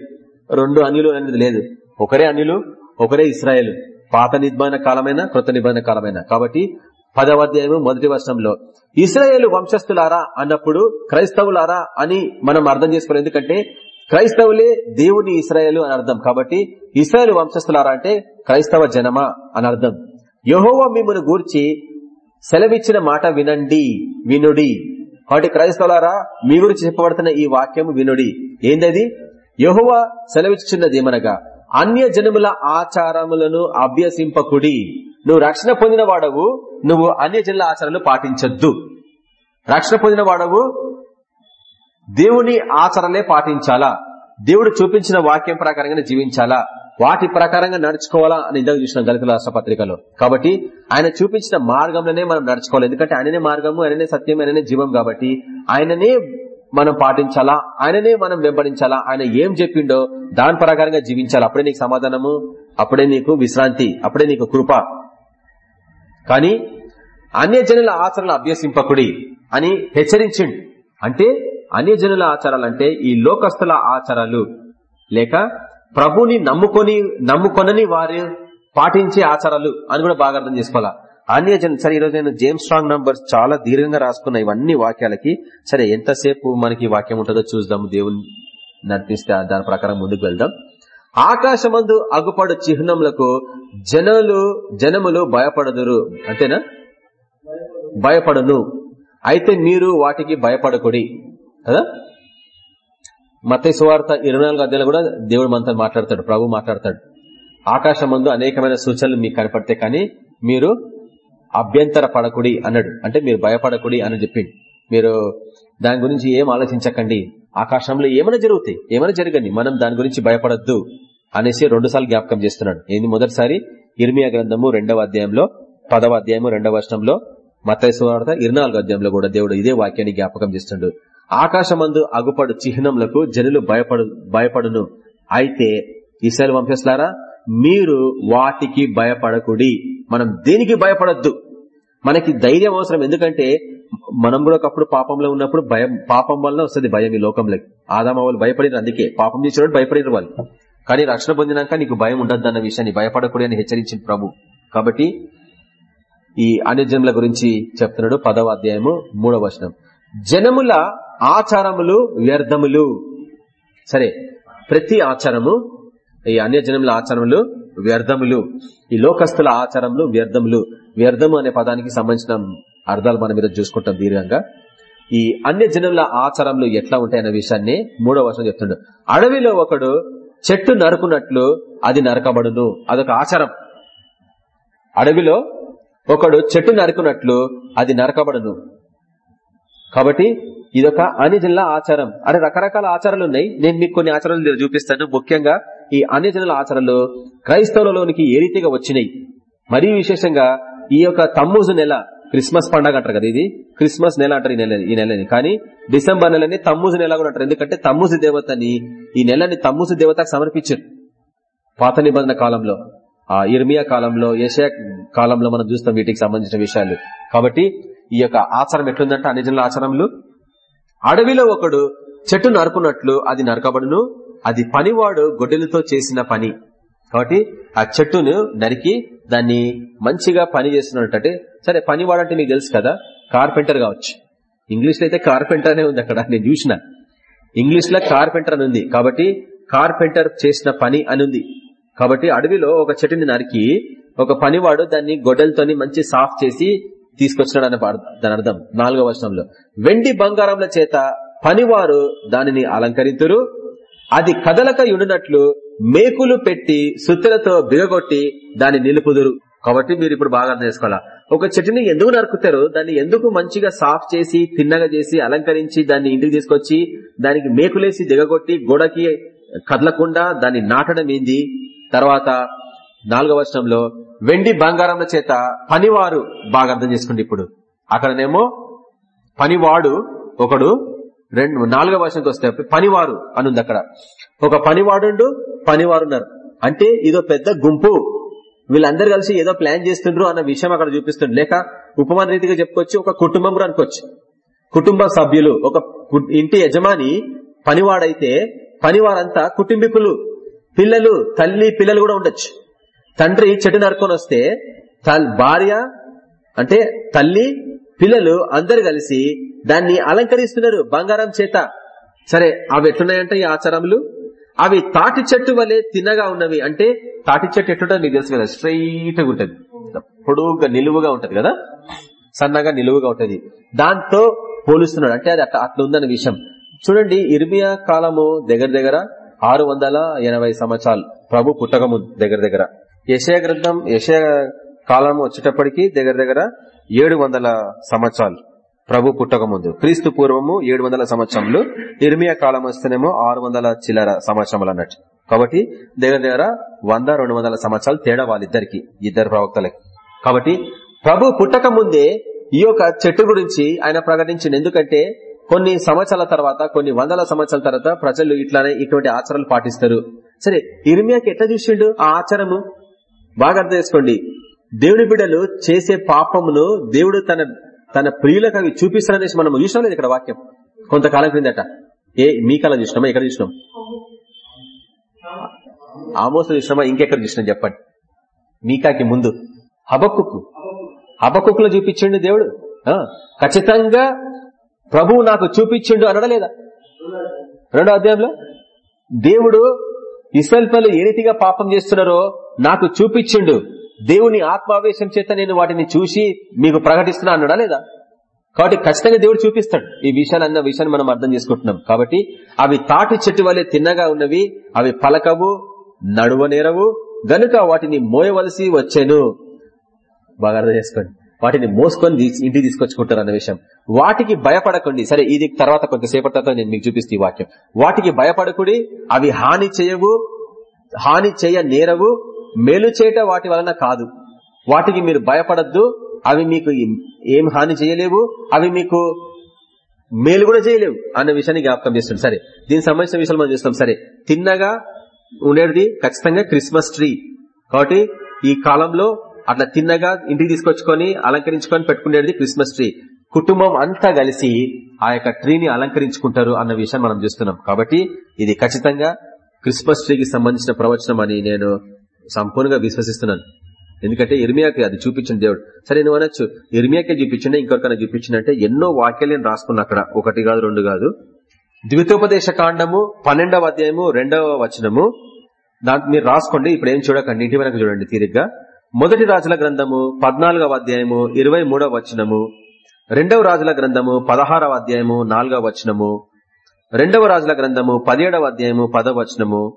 రెండు అన్యులు అనేది లేదు. ఒకరే అన్యులు ఒకరే ఇస్రాయలు. పాత నిబంధన కాలమైన క్రొత్త నిబంధన కాలమైన. కాబట్టి పదవ అధ్యాయము మొదటి వర్షంలో ఇస్రాయేల్ వంశస్థులారా అన్నప్పుడు క్రైస్తవులారా అని మనం అర్థం చేసుకోవాలి. ఎందుకంటే క్రైస్తవులే దేవుని ఇస్రాయేల్ అని అర్థం. కాబట్టి ఇస్రాయేల్ వంశస్థులారా అంటే క్రైస్తవ జనమా అని అర్థం. యహోవ మిమ్మను గూర్చి సెలవిచ్చిన మాట వినండి వినుడి. కాబట్టి క్రైస్తవులారా మీ గురించి చెప్పబడుతున్న ఈ వాక్యం వినుడి. ఏందది? యహోవ సెలవిచ్చున్నది ఏమనగా అన్య జనముల ఆచారములను అభ్యసింపకుడి. నువ్వు రక్షణ పొందిన వాడవు నువ్వు అన్య జనుల ఆచారాలు పాటించొద్దు. రక్షణ పొందిన వాడవు దేవుని ఆచరణలే పాటించాలా? దేవుడు చూపించిన వాక్యం ప్రకారంగా జీవించాలా? వాటి ప్రకారంగా నడుచుకోవాలా అని ఇందాక చూసిన దళితుల రాష్ట్ర పత్రికలో. కాబట్టి ఆయన చూపించిన మార్గంలోనే మనం నడుచుకోవాలి. ఎందుకంటే ఆయననే మార్గము ఆయననే సత్యం ఆయననే జీవం కాబట్టి ఆయననే మనం పాటించాలా? ఆయననే మనం వెంబడించాలా? ఆయన ఏం చెప్పిండో దాని ప్రకారంగా జీవించాలి? అప్పుడే నీకు సమాధానము అప్పుడే నీకు విశ్రాంతి అప్పుడే నీకు కృప. కానీ అన్యజనుల ఆచరణ అభ్యసింపకుడి అని హెచ్చరించిండు. అంటే అన్యజనుల ఆచారాలు అంటే ఈ లోకస్తుల ఆచారాలు. లేక ప్రభుని నమ్ముకొని నమ్ముకొనని వారు పాటించే ఆచారాలు అని కూడా బాగా అర్థం చేసుకోవాలా? అన్యజన సరే ఈరోజు నేను జేమ్స్ స్ట్రాంగ్ నంబర్స్ చాలా దీర్ఘంగా రాసుకున్న ఇవన్నీ వాక్యాలకి సరే ఎంతసేపు మనకి వాక్యం ఉంటుందో చూద్దాము. దేవుని నడిపిస్తే దాని ప్రకారం ముందుకు వెళ్దాం. ఆకాశమందు అగుపడు చిహ్నములకు జనులు జనములు భయపడదురు. అంతేనా? భయపడను. అయితే మీరు వాటికి భయపడకుడి. కదా? మత సువార్త ఇరవై నాలుగు అధ్యాయులు కూడా దేవుడు మనతో మాట్లాడతాడు ప్రభు మాట్లాడతాడు. ఆకాశం ముందు అనేకమైన సూచనలు మీకు కనపడితే కానీ మీరు అభ్యంతర పడకుడి అన్నాడు. అంటే మీరు భయపడకుడి అని చెప్పింది మీరు దాని గురించి ఏం ఆలోచించకండి. ఆకాశంలో ఏమైనా జరుగుతాయి ఏమైనా జరగండి. మనం దాని గురించి భయపడద్దు అనేసి రెండు సార్లు జ్ఞాపకం చేస్తున్నాడు. ఏంది మొదటిసారి? ఇర్మియా గ్రంథము రెండవ అధ్యాయంలో పదవ అధ్యాయము రెండవ వర్షంలో మతైశ్వార్త ఇరవై నాలుగు అధ్యాయంలో కూడా దేవుడు ఇదే వాక్యాన్ని జ్ఞాపకం చేస్తుండడు ఆకాశమందు అగుపడు చిహ్నములకు జనులు భయపడు భయపడును. అయితే ఈసారి వంశస్థలారా మీరు వాటికి భయపడకుడి. మనం దేనికి భయపడద్దు? మనకి ధైర్యం అవసరం. ఎందుకంటే మనం కూడా ఒకప్పుడు పాపంలో ఉన్నప్పుడు భయం పాపం వల్ల వస్తుంది భయం ఈ లోకంలోకి ఆదామ వాళ్ళు భయపడినారు అందుకే. పాపం చేసినప్పుడు భయపడినారు వాళ్ళు. కానీ రక్షణ పొందినాక నీకు భయం ఉండద్దు అన్న విషయాన్ని భయపడకూడదు అని హెచ్చరించింది ప్రభు. కాబట్టి ఈ అన్యజనుల గురించి చెప్తున్నాడు పదవ అధ్యాయము మూడవ వచనం. జనముల ఆచారములు వ్యర్థములు. సరే ప్రతి ఆచారము ఈ అన్యజనముల ఆచారములు వ్యర్థములు. ఈ లోకస్తుల ఆచారములు వ్యర్థములు. వ్యర్థము అనే పదానికి సంబంధించిన అర్థాలు మనం మీద చూసుకుంటాం దీర్ఘంగా. ఈ అన్య జనముల ఆచారములు ఎట్లా ఉంటాయన్న విషయాన్ని మూడో వర్షం చెప్తుండు. అడవిలో ఒకడు చెట్టు నరుకున్నట్లు అది నరకబడును. అదొక ఆచారం. అడవిలో ఒకడు చెట్టు నరుకున్నట్లు అది నరకబడును. కాబట్టి ఇదొక అన్యజనుల ఆచారం. అరే రకరకాల ఆచారాలు ఉన్నాయి నేను మీకు కొన్ని ఆచారాలు చూపిస్తాను. ముఖ్యంగా ఈ అన్యజనుల ఆచారాలు క్రైస్తవులలోనికి ఏ రీతిగా వచ్చినాయి? మరీ విశేషంగా ఈ యొక్క తమ్ముజు నెల క్రిస్మస్ పండగ అంటారు కదా ఇది? క్రిస్మస్ నెల అంటారు ఈ నెల ఈ నెలని. కానీ డిసెంబర్ నెలని తమ్ముజు నెల కూడా అంటారు. ఎందుకంటే తమ్ముజు దేవతని ఈ నెలని తమ్ముజు దేవతకు సమర్పించారు. పాత నిబంధన కాలంలో ఆ ఇర్మియా కాలంలో ఏషియా కాలంలో మనం చూస్తాం వీటికి సంబంధించిన విషయాలు. కాబట్టి ఈ యొక్క ఆచారం ఎట్లుందంటే అన్ని జనుల ఆచారములు అడవిలో ఒకడు చెట్టు నరుకున్నట్లు అది నరకబడును. అది పనివాడు గొడ్డెలతో చేసిన పని. కాబట్టి ఆ చెట్టును నరికి దాన్ని మంచిగా పని చేస్తున్నట్టే సరే పనివాడు అంటే మీకు తెలుసు కదా కార్పెంటర్ కావచ్చు. ఇంగ్లీష్లో అయితే కార్పెంటర్ అనే ఉంది అక్కడ నేను చూసిన. ఇంగ్లీష్లో కార్పెంటర్ అని ఉంది. కాబట్టి కార్పెంటర్ చేసిన పని అని ఉంది. కాబట్టి అడవిలో ఒక చెట్టుని నరికి ఒక పనివాడు దాన్ని గొడ్డలతోని మంచి సాఫ్ చేసి తీసుకొచ్చినాడు అని దాని అర్థం. నాలుగో వర్షంలో వెండి బంగారంల చేత పనివారు దానిని అలంకరింతురు. అది కదలక ఉండినట్లు మేకులు పెట్టి సుత్తులతో బిగగొట్టి దాన్ని నిలుపుదురు. కాబట్టి మీరు ఇప్పుడు బాగా అర్థం చేసుకోవాలా? ఒక చెట్టుని ఎందుకు నరుకుతారు? దాన్ని ఎందుకు మంచిగా సాఫ్ చేసి తిన్నగా చేసి అలంకరించి దాన్ని ఇంటికి తీసుకొచ్చి దానికి మేకులేసి దిగగొట్టి గోడకి కదలకుండా దాన్ని నాటడం ఏంది? తర్వాత నాలుగవ వర్షంలో వెండి బంగారంల చేత పనివారు బాగా అర్థం చేసుకోండి ఇప్పుడు. అక్కడనేమో పనివాడు ఒకడు రెండు నాలుగవ వర్షంకి వస్తే పనివారు అనుంది అక్కడ. ఒక పనివాడు పనివారున్నారు అంటే ఇదో పెద్ద గుంపు. వీళ్ళందరూ కలిసి ఏదో ప్లాన్ చేస్తుండ్రు అన్న విషయం అక్కడ చూపిస్తుండ్రు. లేక ఉపమాన రీతిగా చెప్పుకోవచ్చు ఒక కుటుంబం అనుకోవచ్చు. కుటుంబ సభ్యులు ఒక ఇంటి యజమాని పనివాడైతే పనివారంతా కుటుంబీకులు పిల్లలు తల్లి పిల్లలు కూడా ఉండొచ్చు. తండ్రి చెట్టు నరుకొని వస్తే భార్య అంటే తల్లి పిల్లలు అందరు కలిసి దాన్ని అలంకరిస్తున్నారు బంగారం చేత. సరే అవి ఎట్లున్నాయంటే ఈ ఆచారములు? అవి తాటి చెట్టు వలె తిన్నగా ఉన్నవి. అంటే తాటి చెట్టు ఎట్లుంటుంది మీకు తెలుసు కదా? స్ట్రైట్గా ఉంటది. పొడుగుగా నిలువుగా ఉంటది కదా? సన్నగా నిలువుగా ఉంటది. దాంతో పోలుస్తున్నాడు. అంటే అది అట్లా అట్లా ఉందన్న విషయం. చూడండి ఇర్మియా కాలము దగ్గర దగ్గర ఆరు వందల ఎనభై సంవత్సరాలు. ప్రభు పుట్టకము దగ్గర దగ్గర. యశయ గ్రంథం యశయ కాలం వచ్చేటప్పటికి దగ్గర దగ్గర ఏడు వందల సంవత్సరాలు ప్రభు పుట్టక ముందు. క్రీస్తు పూర్వము ఏడు వందల సంవత్సరంలో నిర్మీయ కాలం వస్తేనేమో ఆరు వందల చిల్లర సంవత్సరములు అన్నట్టు. కాబట్టి దగ్గర దగ్గర వంద రెండు వందల సంవత్సరాలు తేడా వాళ్ళిద్దరికి ఇద్దరు ప్రవక్తలకి. కాబట్టి ప్రభు పుట్టక ముందే ఈ యొక్క చెట్టు గురించి ఆయన ప్రకటించింది ఎందుకంటే కొన్ని సంవత్సరాల తర్వాత కొన్ని వందల సంవత్సరాల తర్వాత ప్రజలు ఇట్లానే ఇటువంటి ఆచారాలు పాటిస్తారు. సరే ఇర్మియాకి ఎట్లా చూసిండు ఆ ఆచారము? బాగా అర్థం చేసుకోండి. దేవుని బిడ్డలు చేసే పాపమును దేవుడు తన తన ప్రియులకు అవి చూపిస్తారనేసి మనం చూసినాం లేదు ఇక్కడ వాక్యం. కొంతకాలం క్రిందట. ఏ మీ కాలం చూసినామా? ఎక్కడ చూసినాం? ఆమోస చూసినామా? ఇంకెక్కడ చూసినాం చెప్పండి. మీకాకి ముందు. హబక్కుకు. హబక్కులో చూపించిండు దేవుడు. ఖచ్చితంగా ప్రభువు నాకు చూపించిండు అనడలేదా రెండో అధ్యాయంలో? దేవుడు ఇస్రాయల్ పనులు ఏ రీతిగా పాపం చేస్తున్నారో నాకు చూపించిండు. దేవుని ఆత్మావేశం చేత నేను వాటిని చూసి మీకు ప్రకటిస్తున్నా అన్నాడా లేదా? కాబట్టి ఖచ్చితంగా దేవుడు చూపిస్తాడు. ఈ విషయాలు అన్న విషయాన్ని మనం అర్థం చేసుకుంటున్నాం. కాబట్టి అవి తాటి చెట్టు వలె తిన్నగా ఉన్నవి అవి పలకవు నడువనేరవు గనుక వాటిని మోయవలసి వచ్చాను. బాగా అర్థం చేసుకోండి. వాటిని మోసుకొని ఇంటికి తీసుకొచ్చుకుంటారు అన్న విషయం. వాటికి భయపడకండి. సరే ఇది తర్వాత కొంతసేపటి తర్వాత నేను మీకు చూపిస్తే ఈ వాక్యం. వాటికి భయపడకుడి అవి హాని చేయవు హాని చేయ నేరవు మేలు చేయట వాటి వలన కాదు. వాటికి మీరు భయపడద్దు అవి మీకు ఏం హాని చేయలేవు అవి మీకు మేలు కూడా చేయలేవు అన్న విషయాన్ని జ్ఞాపకం చేస్తుంది. సరే దీనికి సంబంధించిన విషయాలు మనం చూస్తాం. సరే తిన్నగా ఉండేది ఖచ్చితంగా క్రిస్మస్ ట్రీ. కాబట్టి ఈ కాలంలో అట్లా తిన్నగా ఇంటికి తీసుకొచ్చుకొని అలంకరించుకొని పెట్టుకునేది క్రిస్మస్ ట్రీ. కుటుంబం అంతా కలిసి ఆ యొక్క ట్రీని అలంకరించుకుంటారు అన్న విషయం మనం చూస్తున్నాం. కాబట్టి ఇది ఖచ్చితంగా క్రిస్మస్ ట్రీకి సంబంధించిన ప్రవచనం అని నేను సంపూర్ణంగా విశ్వసిస్తున్నాను. ఎందుకంటే ఇర్మియాకి అది చూపించిన దేవుడు. సరే నువ్వు అనొచ్చు. ఇర్మియాకే చూపించిన ఇంకొకరికైనా చూపించిందంటే ఎన్నో వాక్యాలు నేను రాసుకున్నా అక్కడ. ఒకటి కాదు రెండు కాదు. ద్వితోపదేశ కాండము పన్నెండవ అధ్యాయము రెండవ వచనము. దాంట్లో మీరు రాసుకోండి. ఇప్పుడు ఏం చూడకండి. ఇంటి వెనక చూడండి తీరిగ్గా. మొదటి రాజుల గ్రంథము పద్నాలుగవ అధ్యాయము ఇరవై మూడవ వచనము. రెండవ రాజుల గ్రంథము పదహారవ అధ్యాయము నాలుగవ వచనము. రెండవ రాజుల గ్రంథము పదిహేడవ అధ్యాయము పదవచనము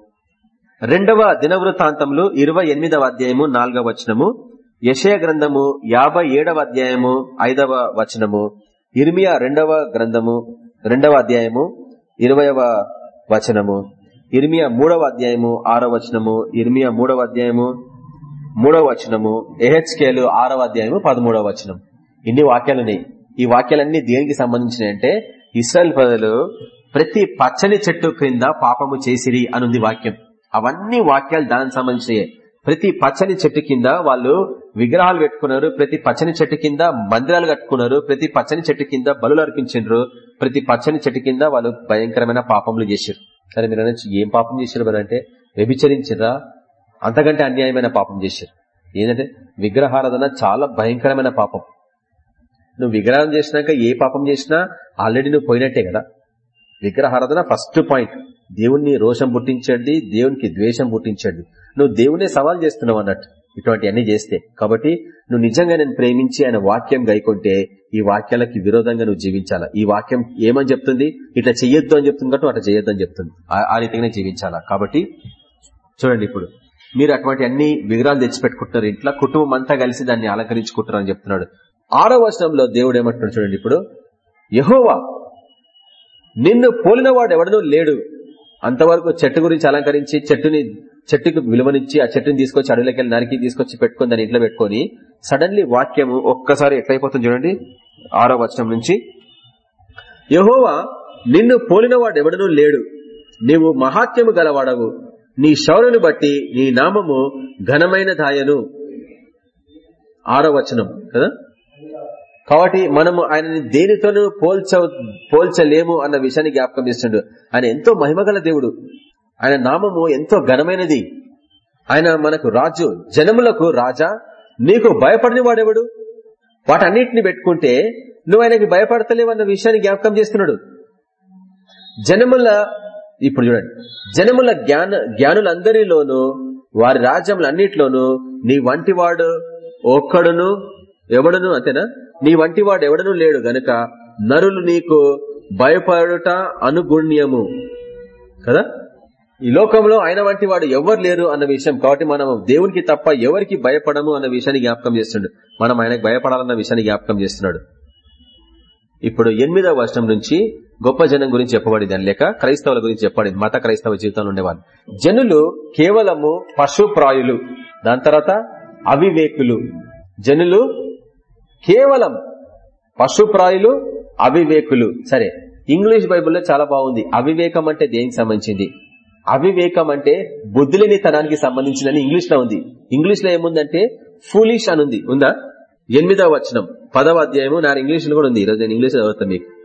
రెండవ దినవృత్తాంతములు ఇరవై ఎనిమిదవ అధ్యాయము నాలుగవ వచనము. యశయ గ్రంథము యాభై ఏడవ అధ్యాయము ఐదవ వచనము. ఇర్మియా రెండవ గ్రంథము రెండవ అధ్యాయము ఇరవయవ వచనము. ఇర్మియా మూడవ అధ్యాయము ఆరవ వచనము. ఇర్మియా మూడవ అధ్యాయము మూడవ వచనము ఎహెచ్కేలు ఆరవ అధ్యాయము పదమూడవ వచనం. ఇన్ని వాక్యాలు ఉన్నాయి ఈ వాక్యాలన్నీ దేనికి సంబంధించినాయి అంటే ఇస్రాయల్ ప్రజలు ప్రతి పచ్చని చెట్టు క్రింద పాపము చేసిరి అనుంది వాక్యం. అవన్నీ వాక్యాలు దానికి సంబంధించినయే. ప్రతి పచ్చని చెట్టు కింద వాళ్ళు విగ్రహాలు పెట్టుకున్నారు ప్రతి పచ్చని చెట్టు కింద మందిరాలు కట్టుకున్నారు ప్రతి పచ్చని చెట్టు కింద బలులు అర్పించారు ప్రతి పచ్చని చెట్టు కింద వాళ్ళు భయంకరమైన పాపములు చేశారు సరే మీరు ఏం పాపం చేశారు అంటే వ్యభిచరించరా అంతకంటే అన్యాయమైన పాపం చేశారు. ఏంటంటే విగ్రహారాధన చాలా భయంకరమైన పాపం. నువ్వు విగ్రహం చేసినాక ఏ పాపం చేసినా ఆల్రెడీ నువ్వు పోయినట్టే కదా. విగ్రహారాధన ఫస్ట్ పాయింట్ దేవుణ్ణి రోషం పుట్టించండి దేవునికి ద్వేషం పుట్టించండి. నువ్వు దేవునే సవాల్ చేస్తున్నావు అన్నట్టు. ఇటువంటివన్నీ చేస్తే. కాబట్టి నువ్వు నిజంగా నేను ప్రేమించి ఆయన వాక్యం గైకొంటే ఈ వాక్యాలకి విరోధంగా నువ్వు జీవించాలా? ఈ వాక్యం ఏమని చెప్తుంది? ఇట్లా చెయ్యొద్దు అని చెప్తుంది కాబట్టి అట్లా చేయొద్దు అని చెప్తుంది. ఆ రీతిగానే జీవించాలా? కాబట్టి చూడండి ఇప్పుడు. మీరు అటువంటి అన్ని విగ్రహాలు తెచ్చిపెట్టుకుంటున్నారు ఇంట్లో కుటుంబం అంతా కలిసి దాన్ని అలంకరించుకుంటున్నారు అని చెప్తున్నాడు. ఆరో వచనంలో దేవుడు ఏమంటున్నాడు చూడండి ఇప్పుడు యహోవా నిన్ను పోలిన వాడు ఎవడనూ లేడు. అంతవరకు చెట్టు గురించి అలంకరించి చెట్టుని చెట్టుకు విలువనిచ్చి ఆ చెట్టుని తీసుకొచ్చి అడవిలోకి వెళ్ళి నరికి తీసుకొచ్చి పెట్టుకుని దాన్ని ఇంట్లో పెట్టుకొని సడన్లీ వాక్యము ఒక్కసారి ఎట్లయిపోతుంది చూడండి ఆరో వచనం నుంచి. యహోవా నిన్ను పోలిన వాడు ఎవడనూ లేడు. నీవు మహాత్యము గలవాడవు. నీ శౌర్యను బట్టి నీ నామము ఘనమైన దాయను ఆరో వచనం కదా? కాబట్టి మనము ఆయనని దేనితోనూ పోల్చ పోల్చలేము అన్న విషయాన్ని జ్ఞాపకం చేస్తుండడు ఆయన ఎంతో మహిమగల దేవుడు. ఆయన నామము ఎంతో ఘనమైనది. ఆయన మనకు రాజు జనములకు రాజా. నీకు భయపడిన వాడెవడు? వాటన్నిటిని పెట్టుకుంటే నువ్వు ఆయనకి భయపడతలేవు అన్న విషయాన్ని జ్ఞాపకం చేస్తున్నాడు. జనముల ఇప్పుడు చూడండి. జనముల జ్ఞాన జ్ఞానులందరిలోనూ వారి రాజ్యములన్నిట్లోనూ నీ వంటివాడు ఒక్కడును ఎవడును అంతేనా? నీ వంటివాడు ఎవడను లేడు గనుక నరులు నీకు భయపడుట అనుగుణ్యము. కదా? ఈ లోకంలో ఆయన వంటి వాడు ఎవరు లేరు అన్న విషయం కాబట్టి మనం దేవునికి తప్ప ఎవరికి భయపడము అన్న విషయాన్ని జ్ఞాపకం చేస్తున్నాడు మనం ఆయనకు భయపడాలన్న విషయాన్ని జ్ఞాపకం చేస్తున్నాడు. ఇప్పుడు ఎనిమిదవ వర్షం నుంచి గొప్ప జనం గురించి చెప్పబడింది అని లేక క్రైస్తవుల గురించి చెప్పబడింది మత క్రైస్తవ జీవితంలో ఉండేవాళ్ళు. జనులు కేవలము పశుప్రాయులు దాని తర్వాత అవివేకులు. జనులు కేవలం పశుప్రాయులు అవివేకులు. సరే ఇంగ్లీష్ బైబుల్లో చాలా బాగుంది. అవివేకం అంటే దేనికి సంబంధించింది? అవివేకం అంటే బుద్ధిలేని తనానికి సంబంధించిందని ఇంగ్లీష్లో ఉంది. ఇంగ్లీష్లో ఏముందంటే ఫూలిష్ అని ఉంది. ఉందా? ఎనిమిదవ వచనం. పదవ అధ్యాయము నా ఇంగ్లీష్ కూడా ఉంది. ఈరోజు నేను ఇంగ్లీష్ చదువుతాను మీకు.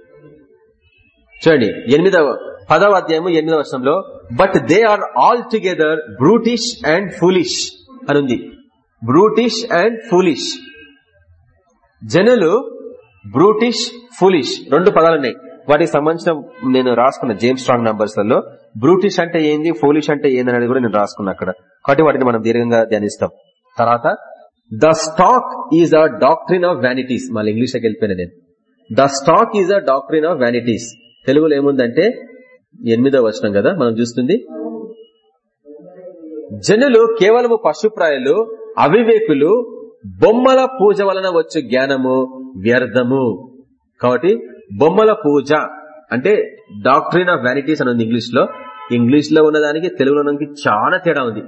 చూడండి ఎనిమిదవ పదవ అధ్యాయము ఎనిమిదవ వర్షంలో but they are all together brutish and foolish అని ఉంది బ్రూటిష్ అండ్ ఫూలిష్ జనులు బ్రూటిష్ ఫూలిష్ రెండు పదాలు ఉన్నాయి. వాటికి సంబంధించిన నేను రాసుకున్న జేమ్స్ స్ట్రాంగ్ నంబర్స్లలో బ్రూటిష్ అంటే ఏంది? ఫూలిష్ అంటే ఏంది? అనేది కూడా నేను రాసుకున్నా అక్కడ. కాబట్టి వాటిని మనం దీర్ఘంగా ధ్యానిస్తాం. తర్వాత the stock is a doctrine of vanities మళ్ళీ ఇంగ్లీష్లోకి వెళ్ళిపోయినా నేను. The stock is a doctrine of vanities తెలుగులో ఏముందంటే ఎనిమిదో వచనం కదా మనం చూస్తుంది. జనులు కేవలము పశుప్రాయులు అవివేకులు బొమ్మల పూజ వలన వచ్చు జ్ఞానము వ్యర్థము. కాబట్టి బొమ్మల పూజ అంటే డాక్టరీన్ ఆఫ్ వ్యానిటీస్ అని ఉంది ఇంగ్లీష్లో ఇంగ్లీష్లో ఉన్నదానికి తెలుగులో ఉన్నదానికి చాలా తేడా ఉంది.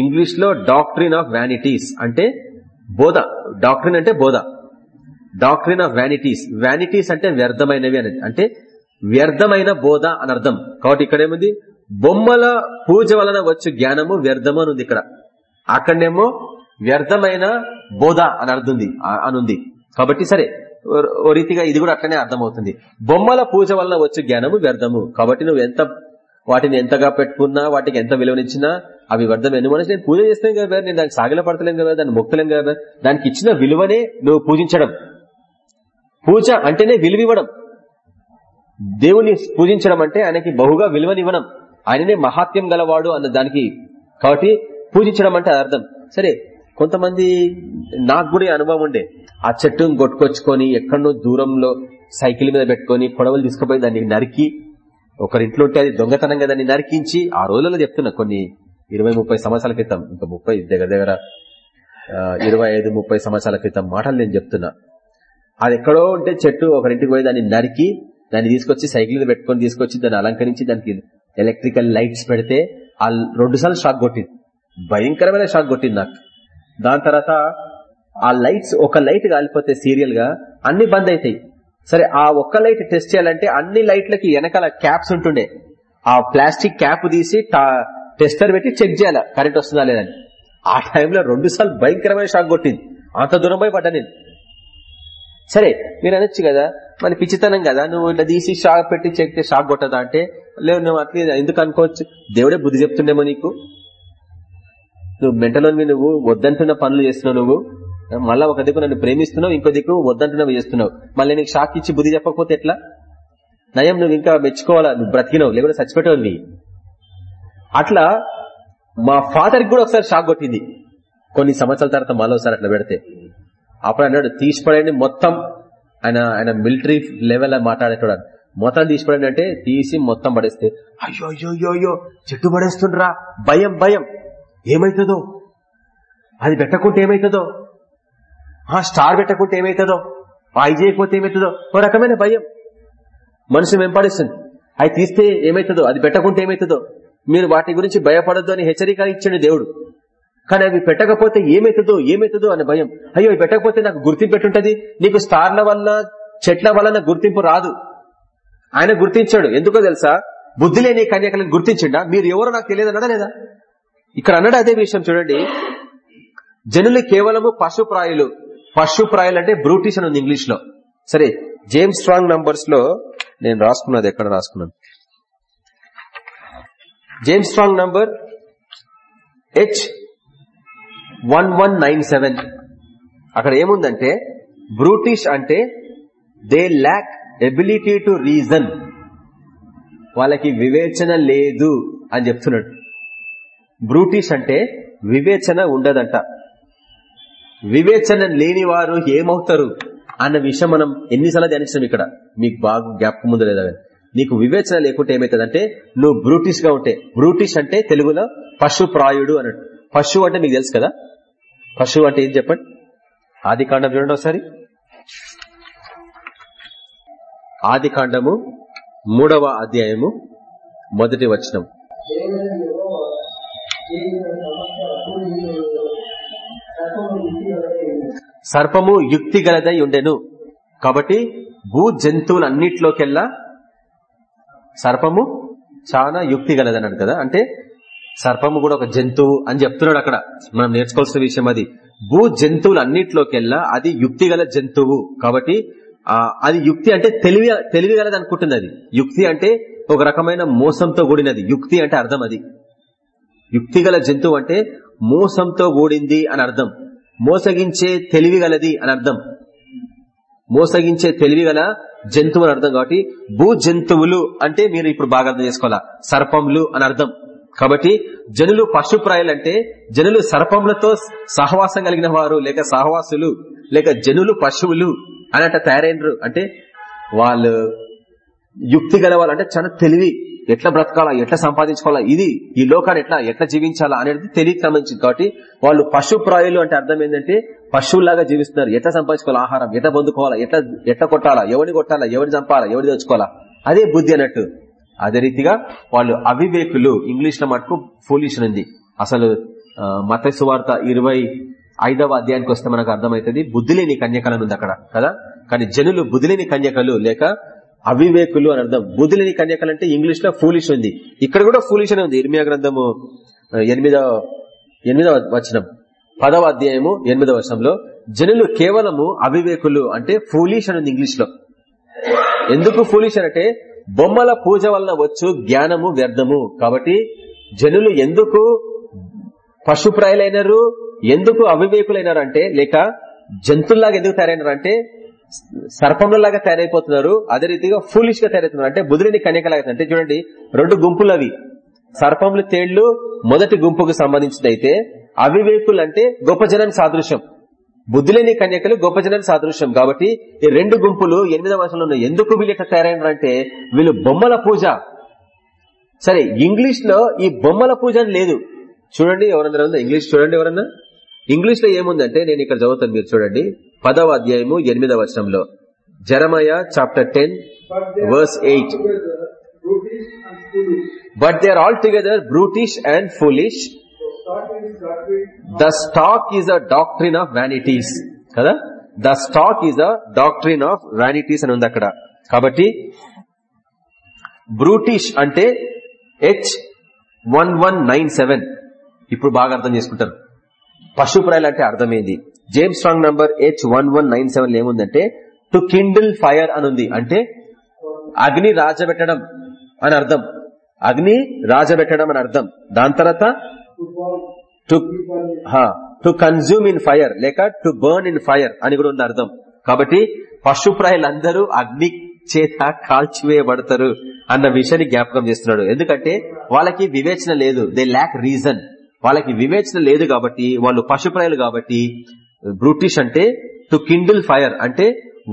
ఇంగ్లీష్లో డాక్టరీన్ ఆఫ్ వ్యానిటీస్ అంటే బోధ. డాక్టరీన్ అంటే బోధ. Doctrine of vanities. వ్యానిటీస్ అంటే వ్యర్థమైనవి అనేది. అంటే వ్యర్థమైన బోధ అని అర్థం. కాబట్టి ఇక్కడ ఏముంది బొమ్మల పూజ వలన వచ్చు జ్ఞానము వ్యర్థము అని ఉంది ఇక్కడ. అక్కడనేమో వ్యర్థమైన బోధ అని అర్థం అనుంది. కాబట్టి సరే ఓ రీతిగా ఇది కూడా అట్లనే అర్థమవుతుంది. బొమ్మల పూజ వలన వచ్చే జ్ఞానము వ్యర్థము. కాబట్టి నువ్వు ఎంత వాటిని ఎంతగా పెట్టుకున్నా వాటికి ఎంత విలువనిచ్చినా అవి వ్యర్థం ఎన్ని మనిషి. నేను పూజ చేస్తాను కదా నేను దానికి సాగిల పడతలేను కదా దాన్ని మొక్కలేను కదా దానికి ఇచ్చిన విలువనే నువ్వు పూజించడం. పూజ అంటేనే విలువివ్వడం. దేవుని పూజించడం అంటే ఆయనకి బహుగా విలువనివ్వడం. ఆయననే మహాత్యం గలవాడు అన్న దానికి కాబట్టి పూజించడం అంటే అర్థం. సరే కొంతమంది నాకు కూడా అనుభవం ఉండే. ఆ చెట్టును కొట్టుకొచ్చుకొని ఎక్కడో దూరంలో సైకిల్ మీద పెట్టుకొని కొడవలు తీసుకుపోయి దాన్ని నరికి ఒకరింట్లో ఉంటే అది దొంగతనంగా దాన్ని నరికించి ఆ రోజులలో చెప్తున్నా కొన్ని ఇరవై ముప్పై సంవత్సరాల క్రితం ఇంకా ముప్పై దగ్గర దగ్గర ఇరవై ఐదు ముప్పై సంవత్సరాల క్రితం మాటలు నేను చెప్తున్నా. అది ఎక్కడో ఉంటే చెట్టు ఒకరింటికి పోయి దాన్ని నరికి దాన్ని తీసుకొచ్చి సైకిల్ మీద పెట్టుకొని తీసుకొచ్చి దాన్ని అలంకరించి దానికి ఎలక్ట్రికల్ లైట్స్ పెడితే ఆ రెండు సార్లు షాక్ కొట్టింది. భయంకరమైన షాక్ కొట్టింది నాకు. దాని తర్వాత ఆ లైట్స్ ఒక లైట్ కాలిపోతే సీరియల్గా అన్ని బంద్ అవుతాయి సరే ఆ ఒక్క లైట్ టెస్ట్ చేయాలంటే అన్ని లైట్లకి వెనకాల క్యాప్స్ ఉంటుండే. ఆ ప్లాస్టిక్ క్యాప్ తీసి టెస్టర్ పెట్టి చెక్ చేయాలి కరెంట్ వస్తుందా లేదని ఆ టైంలో రెండు సార్లు భయంకరమైన షాక్ కొట్టింది. అంత దూరం పోయి పడ్డా నేను. సరే మీరు అనొచ్చు కదా? మరి పిచ్చితనం కదా? నువ్వు ఇట్లా తీసి షాక్ పెట్టి చెక్తే షాక్ కొట్టదా అంటే? లేవు నువ్వు అట్లా ఎందుకు అనుకోవచ్చు? దేవుడే బుద్ధి చెప్తుండేమో నీకు? నువ్వు మెంటలోని నువ్వు వద్దంటున్న పనులు చేస్తున్నావు నువ్వు. మళ్ళా ఒక దిక్కు నన్ను ప్రేమిస్తున్నావు ఇంకో దిక్కు వద్దంటున్నావు చేస్తున్నావు. మళ్ళీ నీకు షాక్ ఇచ్చి బుద్ధి చెప్పకపోతే ఎట్లా? నయం నువ్వు ఇంకా మెచ్చుకోవాలా? నువ్వు బ్రతికినవు లేకుంటే చచ్చిపెట్టవు అట్లా మా ఫాదర్కి కూడా ఒకసారి షాక్ కొట్టింది. కొన్ని సంవత్సరాల తర్వాత మళ్ళీ ఒకసారి అట్లా పెడితే. అప్పుడు అన్నాడు తీసిపడండి మొత్తం. ఆయన ఆయన మిలిటరీ లెవెల్ మాట్లాడేటోడు. మొత్తం తీసిపడండి అంటే తీసి మొత్తం పడేస్తే అయ్యో అయ్యో అయ్యో అయ్యో చెట్టు పడేస్తుండ్రా. భయం భయం. ఏమైతుందో? అది పెట్టకుంటే ఏమైతుందో? ఆ స్టార్ పెట్టకుంటే ఏమైతుందో? ఆ చేయకపోతే ఏమైతుందో? ఒక రకమైన భయం. మనసు వెంపడిస్తుంది. అది తీస్తే ఏమైతుందో? అది పెట్టకుంటే ఏమైతుందో? మీరు వాటి గురించి భయపడద్దు అని హెచ్చరిక ఇచ్చిండు దేవుడు. కానీ అవి పెట్టకపోతే ఏమైతుందో ఏమైతుందో అనే భయం. అయ్యో అవి పెట్టకపోతే నాకు గుర్తింపు పెట్టుంటది నీకు స్టార్ల వల్ల చెట్ల వలన గుర్తింపు రాదు. ఆయన గుర్తించాడు. ఎందుకో తెలుసా? బుద్ధి లేని కన్యకలను గుర్తించిండా? మీరు ఎవరో నాకు తెలియదు అన్నదా లేదా? ఇక్కడ అన్నాడు అదే విషయం చూడండి. జనులు కేవలము పశుప్రాయులు. పశుప్రాయులు అంటే బ్రూటిష్ అని ఉంది ఇంగ్లీష్లో సరే జేమ్స్ స్ట్రాంగ్ నంబర్స్లో నేను రాసుకున్నది ఎక్కడ రాసుకున్నాను? James Strong number H one one nine seven అక్కడ ఏముందంటే బ్రూటిష్ అంటే they lack ability to reason వాళ్ళకి వివేచన లేదు అని చెప్తున్నాడు. బ్రూటిష్ అంటే వివేచన ఉండదంట. వివేచన లేని వారు ఏమవుతారు అన్న విషయం మనం ఎన్నిసార్లు ధ్యానించాం ఇక్కడ. మీకు బాగా జ్ఞాపకం ముందు లేదా నీకు వివేచన లేకుంటే ఏమవుతుందంటే నువ్వు బ్రూటిష్గా ఉంటే. బ్రూటిష్ అంటే తెలుగులో పశు ప్రాయుడు అన్నట్టు పశువు అంటే మీకు తెలుసు కదా? పశువు అంటే ఏం చెప్పండి? ఆది కాండం చూడండి ఒకసారి. ఆది కాండము మూడవ అధ్యాయము మొదటి వచనం. సర్పము యుక్తి సర్పము యుక్తి గలదై ఉండెను. కాబట్టి భూ జంతువులన్నిట్లోకెల్లా సర్పము చాలా యుక్తి గలదన్నాడు కదా. అంటే సర్పము కూడా ఒక జంతువు అని చెప్తున్నాడు అక్కడ. మనం నేర్చుకోవాల్సిన విషయం అది. భూ జంతువులన్నిట్లోకెల్లా అది యుక్తి గల జంతువు. కాబట్టి అది యుక్తి అంటే తెలివి తెలివి అనుకుంటుంది అది. యుక్తి అంటే ఒక రకమైన మోసంతో కూడినది. యుక్తి అంటే అర్థం అది. యుక్తి గల జంతువు అంటే మోసంతో కూడింది అని అర్థం. మోసగించే తెలివి గలది అని అర్థం. మోసగించే తెలివి గల జంతువు అని అర్థం కాబట్టి భూ జంతువులు అంటే మీరు ఇప్పుడు బాగా అర్థం చేసుకోవాలా? సర్పములు అని అర్థం. కాబట్టి జనులు పశుప్రాయాలంటే జనులు సర్పములతో సహవాసం కలిగిన వారు లేక సహవాసులు లేక జనులు పశువులు అనట తయారైనరు. అంటే వాళ్ళు యుక్తి గలవాళ్ళు అంటే చాలా తెలివి. ఎట్లా బ్రతకాలా ఎట్లా సంపాదించుకోవాలా ఇది ఈ లోకాన్ని ఎట్లా ఎట్లా జీవించాలా అనేది తెలియక సంబంధించింది. కాబట్టి వాళ్ళు పశుప్రాయులు అంటే అర్థం ఏంటంటే పశువులాగా జీవిస్తున్నారు. ఎట్లా సంపాదించుకోవాలి ఆహారం ఎట్లా పొందుకోవాలా ఎట్లా ఎట్లా కొట్టాలా ఎవరిని కొట్టాలా ఎవరిని చంపాలా ఎవరిని తెచ్చుకోవాలా అదే బుద్ధి అన్నట్టు. అదే రీతిగా వాళ్ళు అవివేకులు ఇంగ్లీష్లో మటుకు ఫూలిష్ ఉంది. అసలు మత సువార్త ఇరవై ఐదవ అధ్యాయానికి వస్తే మనకు అర్థమవుతుంది బుద్ధిలేని కన్యకలను ఉంది అక్కడ కదా? కానీ జనులు బుద్ధిలేని కన్యకలు లేక అవివేకులు అని అర్థం. బుద్ధిలేని కన్యకలు అంటే ఇంగ్లీష్లో ఫూలిష్ ఉంది. ఇక్కడ కూడా ఫూలిష్ అనే ఉంది. ఇర్మియా గ్రంథము ఎనిమిదవ ఎనిమిదవ వచనం. పదవ అధ్యాయము ఎనిమిదవ వచనంలో జనులు కేవలము అవివేకులు అంటే ఫూలిష్ అని ఉంది ఇంగ్లీష్లో ఎందుకు ఫూలిష్ అంటే బొమ్మల పూజ వలన వచ్చు జ్ఞానము వ్యర్థము. కాబట్టి జనులు ఎందుకు పశుప్రాయులైనారు? ఎందుకు అవివేకులైనారు అంటే లేక జంతువుల్లాగా ఎందుకు తయారైనారు అంటే సర్పంలాగా తయారైపోతున్నారు. అదే రీతిగా ఫూలిష్గా తయారవుతున్నారు అంటే బుధుడిని కన్యకలాగా అంటే చూడండి రెండు గుంపులు అవి సర్పములు తేళ్ళు మొదటి గుంపుకు సంబంధించినైతే అవివేకులు అంటే గొప్ప జనానికి సాదృశ్యం. బుద్ధిలేని కన్యకలు గొప్ప జనానికి సాదృశ్యం. కాబట్టి ఈ రెండు గుంపులు ఎనిమిదవ వర్షంలో ఎందుకు వీళ్ళు ఇట్లా తయారైనారంటే వీళ్ళు బొమ్మల పూజ. సరే ఇంగ్లీష్లో ఈ బొమ్మల పూజ అని లేదు. చూడండి ఎవరన్నా ఉందా ఇంగ్లీష్ చూడండి ఎవరన్నా? ఇంగ్లీష్లో ఏముందంటే నేను ఇక్కడ చదువుతాను మీరు చూడండి. పదవ అధ్యాయము ఎనిమిదవ వర్షంలో Jeremiah chapter ten verse eight. But they are all together brutish and foolish the stock is a doctrine of vanities కదా? The stock is a doctrine of vanities అని ఉంది అక్కడ. కాబట్టి బ్రూటిష్ అంటే H one one nine seven ఇప్పుడు బాగా అర్థం చేసుకుంటారు. పశుప్రాయాలు అంటే అర్థమైంది? James Strong number H one one nine seven ఏముందంటే టు కిండిల్ ఫైర్ అని ఉంది. అంటే అగ్ని రాజబెట్టడం అని అర్థం. అగ్ని రాజబెట్టడం అని అర్థం. దాని తర్వాత to to consume in fire లేక టు బర్న్ ఇన్ ఫైర్ అని కూడా ఉంది అర్థం. కాబట్టి పశుప్రాయులందరూ అగ్ని చేత కాల్చివేయబడతారు అన్న విషయాన్ని జ్ఞాపకం చేస్తున్నాడు. ఎందుకంటే వాళ్ళకి వివేచన లేదు. దే ల్యాక్ రీజన్ వాళ్ళకి వివేచన లేదు కాబట్టి వాళ్ళు పశుప్రాయులు కాబట్టి బ్రూటిష్ అంటే టు కిండిల్ ఫైర్ అంటే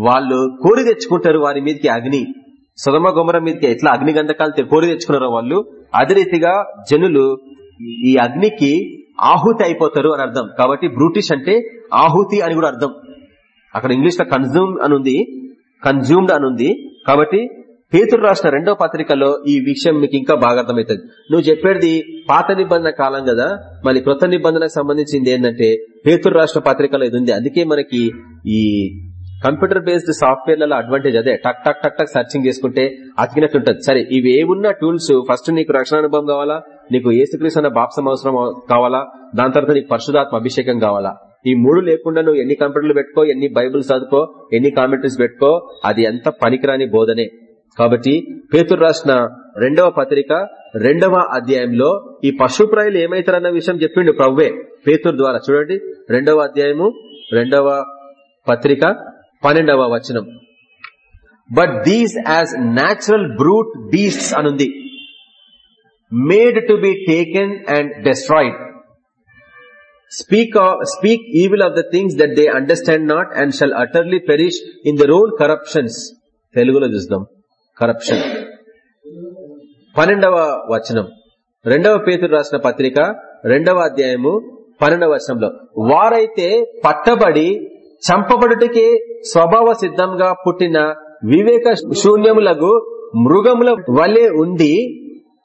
వాళ్ళు కోరి తెచ్చుకుంటారు వారి మీదకి అగ్ని. సుగమ గుమర మీదకి ఎట్లా అగ్ని గంధకాలు కోరి తెచ్చుకున్నారో వాళ్ళు అదే రీతిగా జనులు ఈ అగ్నికి ఆహుతి అయిపోతారు అని అర్థం. కాబట్టి బ్రూటిష్ అంటే ఆహుతి అని కూడా అర్థం. అక్కడ ఇంగ్లీష్లో కన్జ్యూమ్ అని ఉంది కన్జ్యూమ్డ్ అని ఉంది కాబట్టి పేతురు రాసిన రెండో పత్రికలో ఈ విషయం మీకు ఇంకా బాగా అర్థమవుతుంది. నువ్వు చెప్పేది పాత నిబంధన కాలం కదా మళ్ళీ కృత నిబంధనకు సంబంధించింది ఏంటంటే పేతురు రాష్ట్ర పత్రికలో ఇది ఉంది. అందుకే మనకి ఈ కంప్యూటర్ బేస్డ్ సాఫ్ట్వేర్లలో అడ్వాంటేజ్ అదే. టక్ టక్ టక్ టక్ సర్చింగ్ చేసుకుంటే అతికినట్టు ఉంటుంది సరే ఇవి ఏమున్న టూల్స్ ఫస్ట్ నీకు రక్షణ అనుభవం కావాలా? నీకు ఏసుక్రీస్ అన్న బాప్సం అవసరం కావాలా? దాని తర్వాత నీకు పరిశుధాత్మ అభిషేకం కావాలా? ఈ మూడు లేకుండా నువ్వు ఎన్ని కంప్యూటర్లు పెట్టుకో ఎన్ని బైబుల్స్ చదువుకో ఎన్ని కామెంటరీస్ పెట్టుకో అది ఎంత పనికిరాని బోధనే. కాబట్టి పేతురు రాసిన రెండవ పత్రిక రెండవ అధ్యాయంలో ఈ పశుప్రాయులు ఏమైతారన్న విషయం చెప్పిండు ప్రవ్వే పేతురు ద్వారా. చూడండి రెండవ అధ్యాయము రెండవ పత్రిక. పన్నెండవ వచనం. But these as natural brute beasts అనుంది. Made to be taken and destroyed speak speak evil of the things that they understand not and shall utterly perish in their own corruptions తెలుగులో చూద్దాం. కరప్షన్ పన్నెండవ వచనం. రెండవ పేతురు రాసిన పత్రిక రెండవ అధ్యాయము పన్నెండవ వచనంలో. వారైతే పట్టబడి చంపబడుటకే స్వభావ సిద్ధంగా పుట్టిన వివేక శూన్యములకు మృగముల వలె ఉండి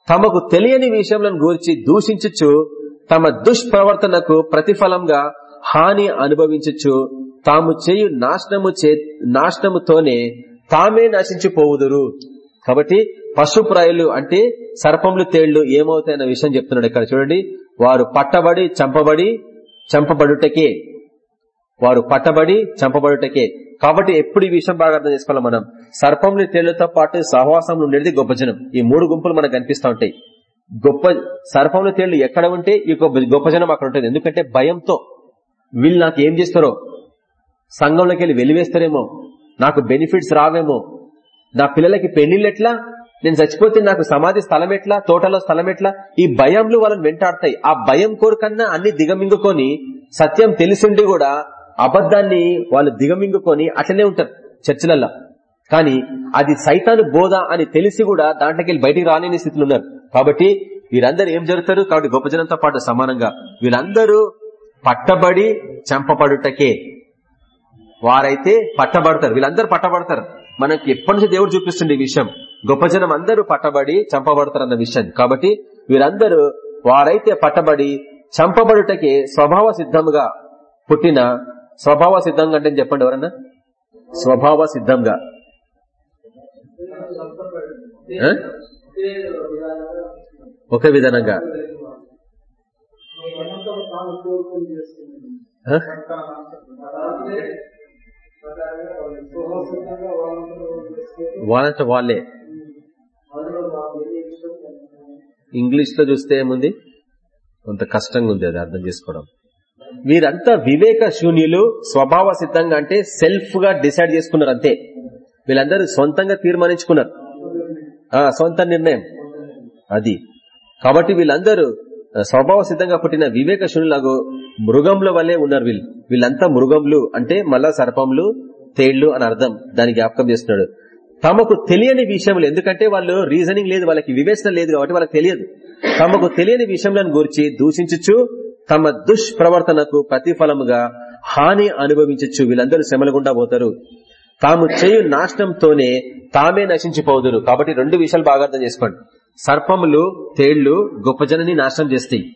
తమకు తెలియని విషయములను గూర్చి దూషించుచు తమ దుష్ప్రవర్తనకు ప్రతిఫలంగా హాని అనుభవించచ్చు తాము చేయు నాశనము చే నాశనముతోనే తామే నశించిపోవుదురు. కాబట్టి పశుప్రాయులు అంటే సర్పములు తేళ్ళు ఏమవుతాయన్న విషయం చెప్తున్నాడు ఇక్కడ చూడండి. వారు పట్టబడి చంపబడి చంపబడుటకే వారు పట్టబడి చంపబడుటకే. కాబట్టి ఎప్పుడు ఈ విషయం బాగా అర్థం చేసుకోవాలి మనం? సర్పంని తేళ్ళతో పాటు సహవాసం ఉండేది గొప్ప జనం. ఈ మూడు గుంపులు మనకు కనిపిస్తూ ఉంటాయి. గొప్ప సర్పంలో తేళ్ళు ఎక్కడ ఉంటే ఈ గొప్ప జనం అక్కడ ఉంటుంది. ఎందుకంటే భయంతో వీళ్ళు నాకు ఏం చేస్తారో? సంఘంలోకి వెళ్ళి వెలివేస్తారేమో? నాకు బెనిఫిట్స్ రావేమో? నా పిల్లలకి పెళ్ళిళ్ళు ఎట్లా? నేను చచ్చిపోతే నాకు సమాధి స్థలం ఎట్లా? తోటలో స్థలం ఎట్లా? ఈ భయంలు వాళ్ళని వెంటాడతాయి. ఆ భయం కోరికన్నా అన్ని దిగమింగుకొని సత్యం తెలిసిండి కూడా అబద్ధాన్ని వాళ్ళు దిగమింగుకొని అట్లనే ఉంటారు చర్చిలల్లో. కానీ అది సైతాను బోధ అని తెలిసి కూడా దాంట్లోకి వెళ్ళి బయటికి రాలేని స్థితిలో ఉన్నారు. కాబట్టి వీరందరూ ఏం జరుగుతారు? కాబట్టి గొప్ప జనంతో పాటు సమానంగా వీళ్ళందరూ పట్టబడి చంపబడుటకే వారైతే పట్టబడతారు. వీళ్ళందరూ పట్టబడతారు. మనకి ఎప్పటి నుంచి దేవుడు చూపిస్తుంది ఈ విషయం. గొప్ప జనం అందరూ పట్టబడి చంపబడతారు అన్న విషయం. కాబట్టి వీరందరూ వారైతే పట్టబడి చంపబడుటకే స్వభావ సిద్ధముగా పుట్టిన స్వభావ సిద్ధంగా అంటే చెప్పండి ఎవరన్నా? స్వభావ సిద్ధంగా? ఒక విధానంగా. వాళ్ళంట వాళ్ళే. ఇంగ్లీష్లో చూస్తే ఏముంది? కొంత కష్టంగా ఉంది అది అర్థం చేసుకోవడం. వీరంతా వివేక శూన్యులు స్వభావ సిద్ధంగా అంటే సెల్ఫ్గా డిసైడ్ చేసుకున్నారు అంతే. వీళ్ళందరూ సొంతంగా తీర్మానించుకున్నారు. ఆ సొంత నిర్ణయం. అది. కాబట్టి వీళ్ళందరూ స్వభావ సిద్ధంగా పుట్టిన వివేక శూన్యులాగో మృగంల వల్లే ఉన్నారు వీళ్ళు. వీళ్ళంతా మృగంలు అంటే మళ్ళా సర్పంలు తేళ్ళు అని అర్థం. దాని జ్ఞాపకం చేస్తున్నాడు. తమకు తెలియని విషయములు ఎందుకంటే వాళ్ళు రీజనింగ్ లేదు వాళ్ళకి వివేచన లేదు కాబట్టి వాళ్ళకి తెలియదు. తమకు తెలియని విషయంలో గురించి దూషించచ్చు తమ దుష్ప్రవర్తనకు ప్రతిఫలముగా హాని అనుభవించచ్చు. వీళ్ళందరూ శ్రమల గుండా పోతారు. తాము చేయు నాశనంతోనే తామే నశించిపోదురు. కాబట్టి రెండు విషయాలు బాగా అర్థం చేసుకోండి. సర్పములు తేళ్ళు గొప్ప జనని నాశనం చేస్తాయి.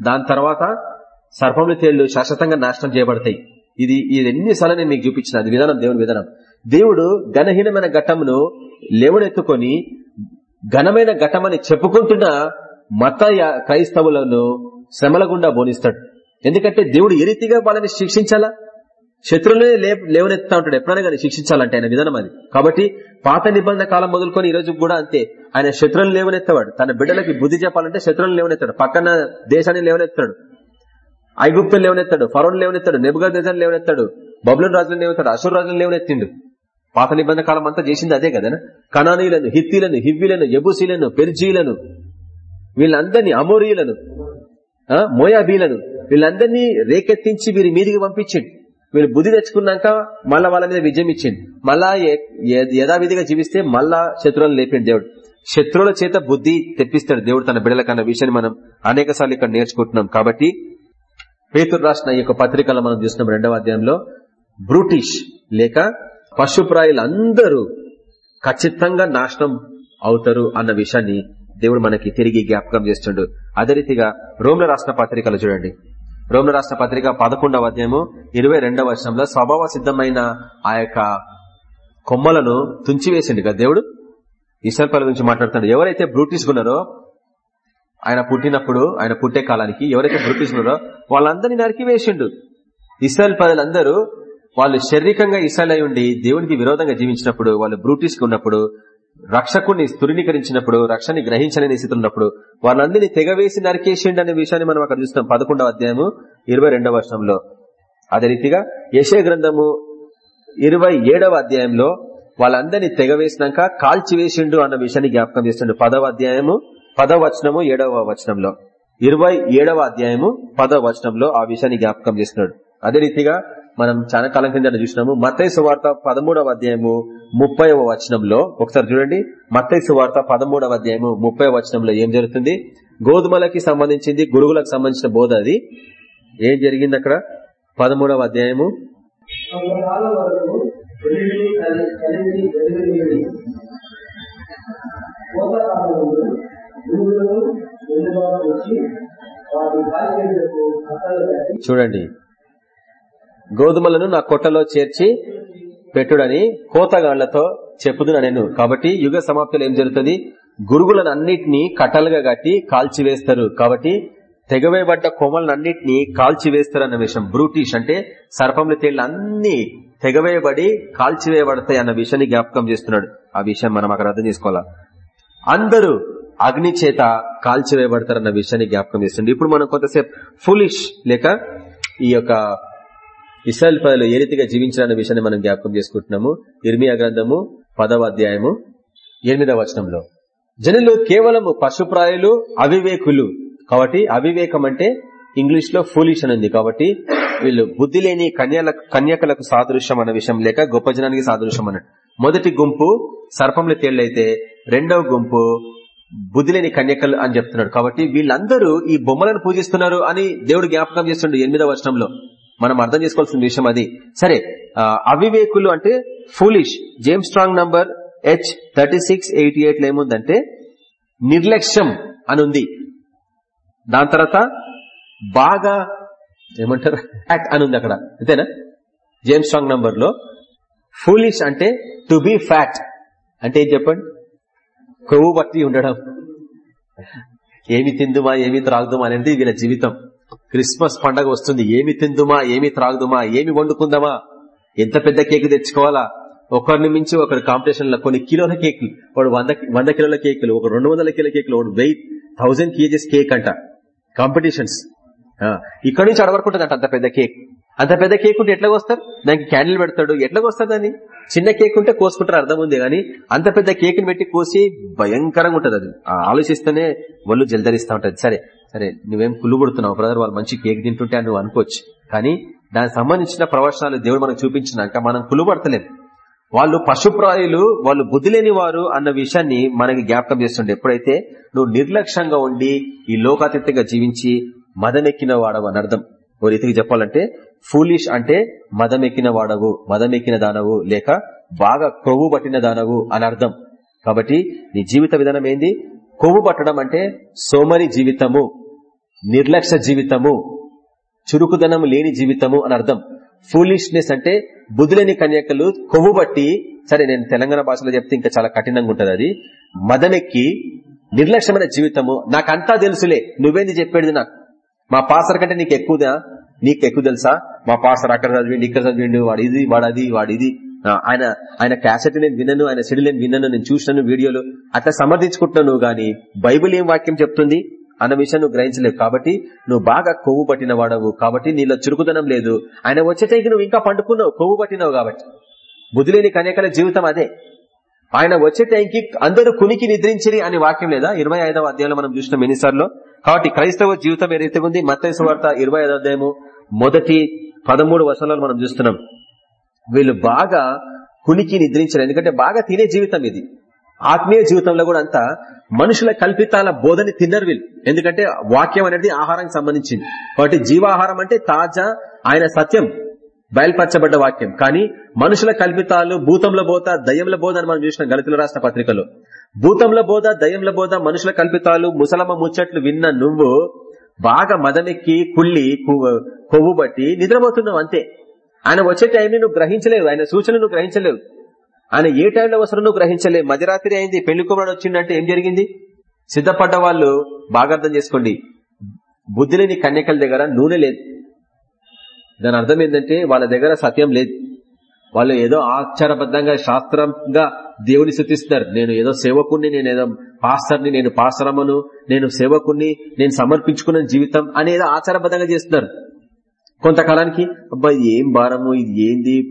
దాని తర్వాత సర్పములు తేళ్ళు శాశ్వతంగా నాశనం చేయబడతాయి. ఇది ఇది ఎన్నిసార్లు నేను మీకు చూపించిన? అది విధానం దేవుని విధానం. దేవుడు ఘనహీనమైన ఘట్టమును లేవనెత్తుకొని ఘనమైన ఘటమని చెప్పుకుంటున్న మత క్రైస్తవులను శ్రమల గుండా బోనిస్తాడు. ఎందుకంటే దేవుడు ఏ రీతిగా వాళ్ళని శిక్షించాలా? శత్రువులే లేవనెత్తా ఉంటాడు. ఎప్పుడైనా కానీ శిక్షించాలంటే ఆయన విధానం అది. కాబట్టి పాత నిబంధన కాలం మొదలుకొని ఈ రోజు కూడా అంతే. ఆయన శత్రువులను లేవనెత్తవాడు. తన బిడ్డలకి బుద్ధి చెప్పాలంటే శత్రువులను లేవనెత్తాడు. పక్కన దేశాన్ని లేవనెత్తాడు. ఐగుప్తులు లేవనెత్తాడు. ఫరోన్ లేవనెత్తాడు. నెబుగా దేశాన్ని లేవనెత్తాడు. బబులన్ రాజులను లేవనెత్తాడు. అసూర్ రాజులను లేవనెత్తిండు. పాత నిబంధన కాలం అంతా చేసింది అదే కదా కనానీయులను హిత్తీలను హివ్విలను ఎబుసీలను పెర్జీలను వీళ్ళందరినీ అమోరీయులను మోయాబీలను వీళ్ళందరినీ రేకెత్తించి వీరి మీదికి పంపించిండు. వీళ్ళు బుద్ధి తెచ్చుకున్నాక మళ్ళా వాళ్ళ మీద విజయం ఇచ్చిండు. మళ్ళా యథావిధిగా జీవిస్తే మళ్ళా శత్రువులను లేపిండు దేవుడు. శత్రువుల చేత బుద్ధి తెప్పిస్తాడు దేవుడు తన బిడలకన్న విషయాన్ని మనం అనేక ఇక్కడ నేర్చుకుంటున్నాం. కాబట్టి పేతురు రాసిన ఈ యొక్క పత్రికలో మనం చూస్తున్నాం రెండవ అధ్యాయంలో. బ్రూటిష్ లేక పశుప్రాయులు అందరూ ఖచ్చితంగా నాశనం అవుతారు అన్న విషయాన్ని దేవుడు మనకి తిరిగి జ్ఞాపకం చేస్తుండు. అదే రీతిగా రోమ్ల రాష్ట్ర పత్రికలు చూడండి. రోమ్ల రాష్ట్ర పత్రిక పదకొండవ అధ్యాయము ఇరవై రెండవ వర్షంలో స్వభావ సిద్ధమైన ఆ యొక్క కొమ్మలను తుంచివేసిండు కదా దేవుడు? ఇసల్పల గురించి మాట్లాడుతున్నాడు. ఎవరైతే బ్రూటిష్ ఉన్నారో ఆయన పుట్టినప్పుడు ఆయన పుట్టే కాలానికి ఎవరైతే బ్రూటిష్ ఉన్నారో వాళ్ళందరినీ నరికి వేసిండు. ఇస్రాయల్ ప్రజలందరూ వాళ్ళు శారీరకంగా ఇస్రాయల్ ఉండి దేవునికి విరోధంగా జీవించినప్పుడు వాళ్ళు బ్రూటిష్ ఉన్నప్పుడు రక్షకుని స్థురీకరించినప్పుడు రక్షణని గ్రహించలేని స్థితి ఉన్నప్పుడు వాళ్ళందరినీ తెగవేసి నరికేసిండు అనే విషయాన్ని మనం అక్కడ చూస్తాం పదకొండవ అధ్యాయము ఇరవై రెండవ వర్షంలో అదే రీతిగా యశే గ్రంథము ఇరవై ఏడవ అధ్యాయంలో వాళ్ళందరినీ తెగవేసినాక కాల్చివేసిండు అన్న విషయాన్ని జ్ఞాపకం చేస్తుండు. పదవ అధ్యాయము పదవ వచనము ఏడవ వచనంలో. ఇరవై ఏడవ అధ్యాయము పదవ వచనంలో ఆ విషయాన్ని జ్ఞాపకం చేస్తున్నాడు. అదే రీతిగా మనం చాలా కాలం కింద చూసినాము. మత్తయ్య సువార్త పదమూడవ అధ్యాయము ముప్పైవ వచనంలో ఒకసారి చూడండి మత్తయ్య సువార్త పదమూడవ అధ్యాయము ముప్పై వచనంలో ఏం జరుగుతుంది? గోధుమలకి సంబంధించింది గురుగులకు సంబంధించిన బోధ అది. ఏం జరిగింది అక్కడ? పదమూడవ అధ్యాయము. చూడండి. గోధుమలను నా కొట్టలో చేర్చి పెట్టుడని కోతగాళ్ళతో చెప్పుదున నేను. కాబట్టి యుగ సమాప్తిలో ఏం జరుగుతుంది? గురుగులను అన్నిటినీ కట్టలుగా కట్టి కాల్చివేస్తారు. కాబట్టి తెగవేయబడ్డ కొమ్మలన్నింటినీ కాల్చివేస్తారు అన్న విషయం. బ్రూటిష్ అంటే సర్పముల తేళ్ళు అన్ని తెగవేయబడి కాల్చివేయబడతాయి అన్న విషయాన్ని జ్ఞాపకం చేస్తున్నాడు. ఆ విషయం మనం అక్కడ అర్థం చేసుకోవాలా? అందరూ అగ్ని చేత కాల్చివేయబడతారన్న విషయాన్ని జ్ఞాపకం చేస్తుంది ఇప్పుడు మనం కొంతసేపు ఫులిష్ లేక ఈ యొక్క ఇస్రాయల్ ప్రజలు ఏ రీతిగా జీవించాలన్న విషయాన్ని మనం జ్ఞాపకం చేసుకుంటున్నాము. ఇర్మియా గ్రంథము పదవ అధ్యాయము ఎనిమిదవ వచనంలో. జనులు కేవలము పశుప్రాయులు అవివేకులు. కాబట్టి అవివేకం అంటే ఇంగ్లీష్లో ఫూలిష్ అని ఉంది. కాబట్టి వీళ్ళు బుద్ధి లేని కన్యల కన్యకలకు సాదృశ్యం అన్న విషయం లేక గొప్ప జనానికి సాదృశ్యం అన్నట్టు మొదటి గుంపు సర్పంల తేళ్ళైతే రెండవ గుంపు బుద్ధి లేని కన్యకలు అని చెప్తున్నాడు. కాబట్టి వీళ్ళందరూ ఈ బొమ్మలను పూజిస్తున్నారు అని దేవుడు జ్ఞాపకం చేస్తుండే ఎనిమిదవ వర్షంలో మనం అర్థం చేసుకోవాల్సిన విషయం అది. సరే అవివేకులు అంటే foolish James Strong number H thirty six eighty ఎయిట్లో ఏముందంటే నిర్లక్ష్యం అని ఉంది దాని తర్వాత బాగా ఏమంటారు? యాక్ట్ అని ఉంది అక్కడ. అంతేనా? జేమ్స్ స్ట్రాంగ్ నంబర్లో ఫూలిష్ అంటే టు బి ఫ్యాట్ అంటే ఏం చెప్పండి? కొవ్వు బట్టి ఉండడం. ఏమి తిందుమా ఏమి త్రాగుదామా అనేది వీళ్ళ జీవితం. క్రిస్మస్ పండగ వస్తుంది. ఏమి తిందుమా? ఏమి త్రాగుదుమా? ఏమి వండుకుందామా? ఎంత పెద్ద కేక్ తెచ్చుకోవాలా? ఒకరిని మించి ఒకరి కాంపిటీషన్లో కొన్ని కిలోల కేకులు వాడు వంద వంద కిలోల కేకులు ఒక రెండు వందల కిలో కేకులు వాడు వెయ్యి థౌజండ్ కేజీస్ కేక్ అంట. కాంపిటీషన్స్. ఇక్కడ నుంచి అడవరుకుంటుందంట అంత పెద్ద కేక్. అంత పెద్ద కేక్ ఉంటే ఎట్లా వస్తారు దానికి క్యాండిల్ పెడతాడు. ఎట్లా వస్తారు దాన్ని? చిన్న కేక్ ఉంటే కోసుకుంటారు అర్థం ఉంది కానీ అంత పెద్ద కేక్ పెట్టి కోసి భయంకరంగా ఉంటది అది. ఆలోచిస్తేనే ఒళ్ళు జలదరిస్తా ఉంటది. సరే సరే నువ్వేం కుళ్ళు బ్రదర్ వాళ్ళు మంచి కేక్ తింటుంటే అని నువ్వు అనుకోవచ్చు. కానీ దానికి సంబంధించిన ప్రవచనాలు దేవుడు మనకు చూపించినాక మనం కుళ్ళు వాళ్ళు పశుప్రాయులు వాళ్ళు బుద్ధి లేని వారు అన్న విషయాన్ని మనకి జ్ఞాపకం చేస్తుండే. ఎప్పుడైతే నువ్వు నిర్లక్ష్యంగా ఉండి ఈ లోకాతీతంగా జీవించి మదమెక్కిన వాడవు అని అర్థం. ఓ రీతికి చెప్పాలంటే ఫూలిష్ అంటే మదమెక్కిన వాడవు మదమెక్కిన దానవు లేక బాగా కొవ్వు పట్టిన దానవు అని అర్థం. కాబట్టి నీ జీవిత విధానం ఏంది? కొవ్వు పట్టడం అంటే సోమరి జీవితము నిర్లక్ష్య జీవితము చురుకుదనం లేని జీవితము అని అర్థం. ఫూలిష్నెస్ అంటే బుద్ధులేని కన్యకలు కొవ్వు బట్టి సరే నేను తెలంగాణ భాషలో చెప్తే ఇంకా చాలా కఠినంగా ఉంటుంది అది మదమెక్కి నిర్లక్ష్యమైన జీవితము. నాకంతా తెలుసులే నువ్వేంది చెప్పేది నాకు? మా పాసర్ కంటే నీకు ఎక్కువదా? నీకు ఎక్కువ తెలుసా? మా పాసర్ అక్కడ చదివిండి ఇక్కడ చదివిండు వాడు ఇది వాడు అది వాడు ఇది. ఆయన ఆయన క్యాసెట్ నేను వినను ఆయన సిడి నేను విన్నాను నేను చూసినాను వీడియోలు అట్లా సమర్థించుకుంటున్నావు నువ్వు గాని బైబిల్ ఏం వాక్యం చెప్తుంది? అన్న విషయం నువ్వు గ్రహించలేవు కాబట్టి నువ్వు బాగా కొవ్వు పట్టిన వాడవు కాబట్టి నీలో చురుకుదనం లేదు. ఆయన వచ్చేటైకి నువ్వు ఇంకా పండుకున్నావు కొవ్వు పట్టినావు కాబట్టి. బుద్ధులేని కన్యకల జీవితం అదే. ఆయన వచ్చే టైంకి అందరూ కునికి నిద్రించిరి అనే వాక్యం లేదా? ఇరవై ఐదవ అధ్యాయంలో మనం చూసినాం ఎన్నిసార్లు కాబట్టి క్రైస్తవ జీవితం ఏదైతే ఉంది? మత్స్య వార్త ఇరవై ఐదవ అధ్యాయము మొదటి పదమూడు వర్షాలలో మనం చూస్తున్నాం. వీళ్ళు బాగా కునికి నిద్రించారు. ఎందుకంటే బాగా తినే జీవితం ఇది. ఆత్మీయ జీవితంలో కూడా అంతా మనుషుల కల్పితాల బోధని తిన్నారు వీళ్ళు. ఎందుకంటే వాక్యం అనేది ఆహారానికి సంబంధించింది. కాబట్టి జీవాహారం అంటే తాజా ఆయన సత్యం బయలుపరచబడ్డ వాక్యం. కానీ మనుషుల కల్పితాలు భూతంల బోధ దయ్యంల బోధ అని మనం చూసిన గలితుల రాష్ట్ర పత్రికలో. భూతంల బోధ దయ్యంల బోధ మనుషుల కల్పితాలు ముసలమ్మ ముచ్చట్లు విన్న నువ్వు బాగా మదమెక్కి కుళ్ళి కొవ్వు బట్టి నిద్రపోతున్నావు అంతే. ఆయన వచ్చే టైంని నువ్వు గ్రహించలేవు. ఆయన సూచనలు నువ్వు గ్రహించలేవు. ఆయన ఏ టైంలో వస్తారో నువ్వు గ్రహించలేవు. మధ్యరాత్రి అయింది పెళ్ళి కుమారుడు వచ్చిందంటే ఏం జరిగింది? సిద్ధపడ్డ వాళ్ళు బాగా అర్థం చేసుకోండి. బుద్ధి లేని కన్యకల దగ్గర నూనె లేదు. దాని అర్థం ఏంటంటే వాళ్ళ దగ్గర సత్యం లేదు. వాళ్ళు ఏదో ఆచారబద్ధంగా శాస్త్రంగా దేవుని శృతిస్తున్నారు నేను ఏదో సేవకుణ్ణి నేను ఏదో పాస్తర్ని నేను పాస్టరమ్మను నేను సేవకుణ్ణి నేను సమర్పించుకున్న జీవితం అని ఏదో ఆచారబద్ధంగా చేస్తున్నారు. కొంతకాలానికి అబ్బా ఇది ఏం భారము ఇది ఏంది?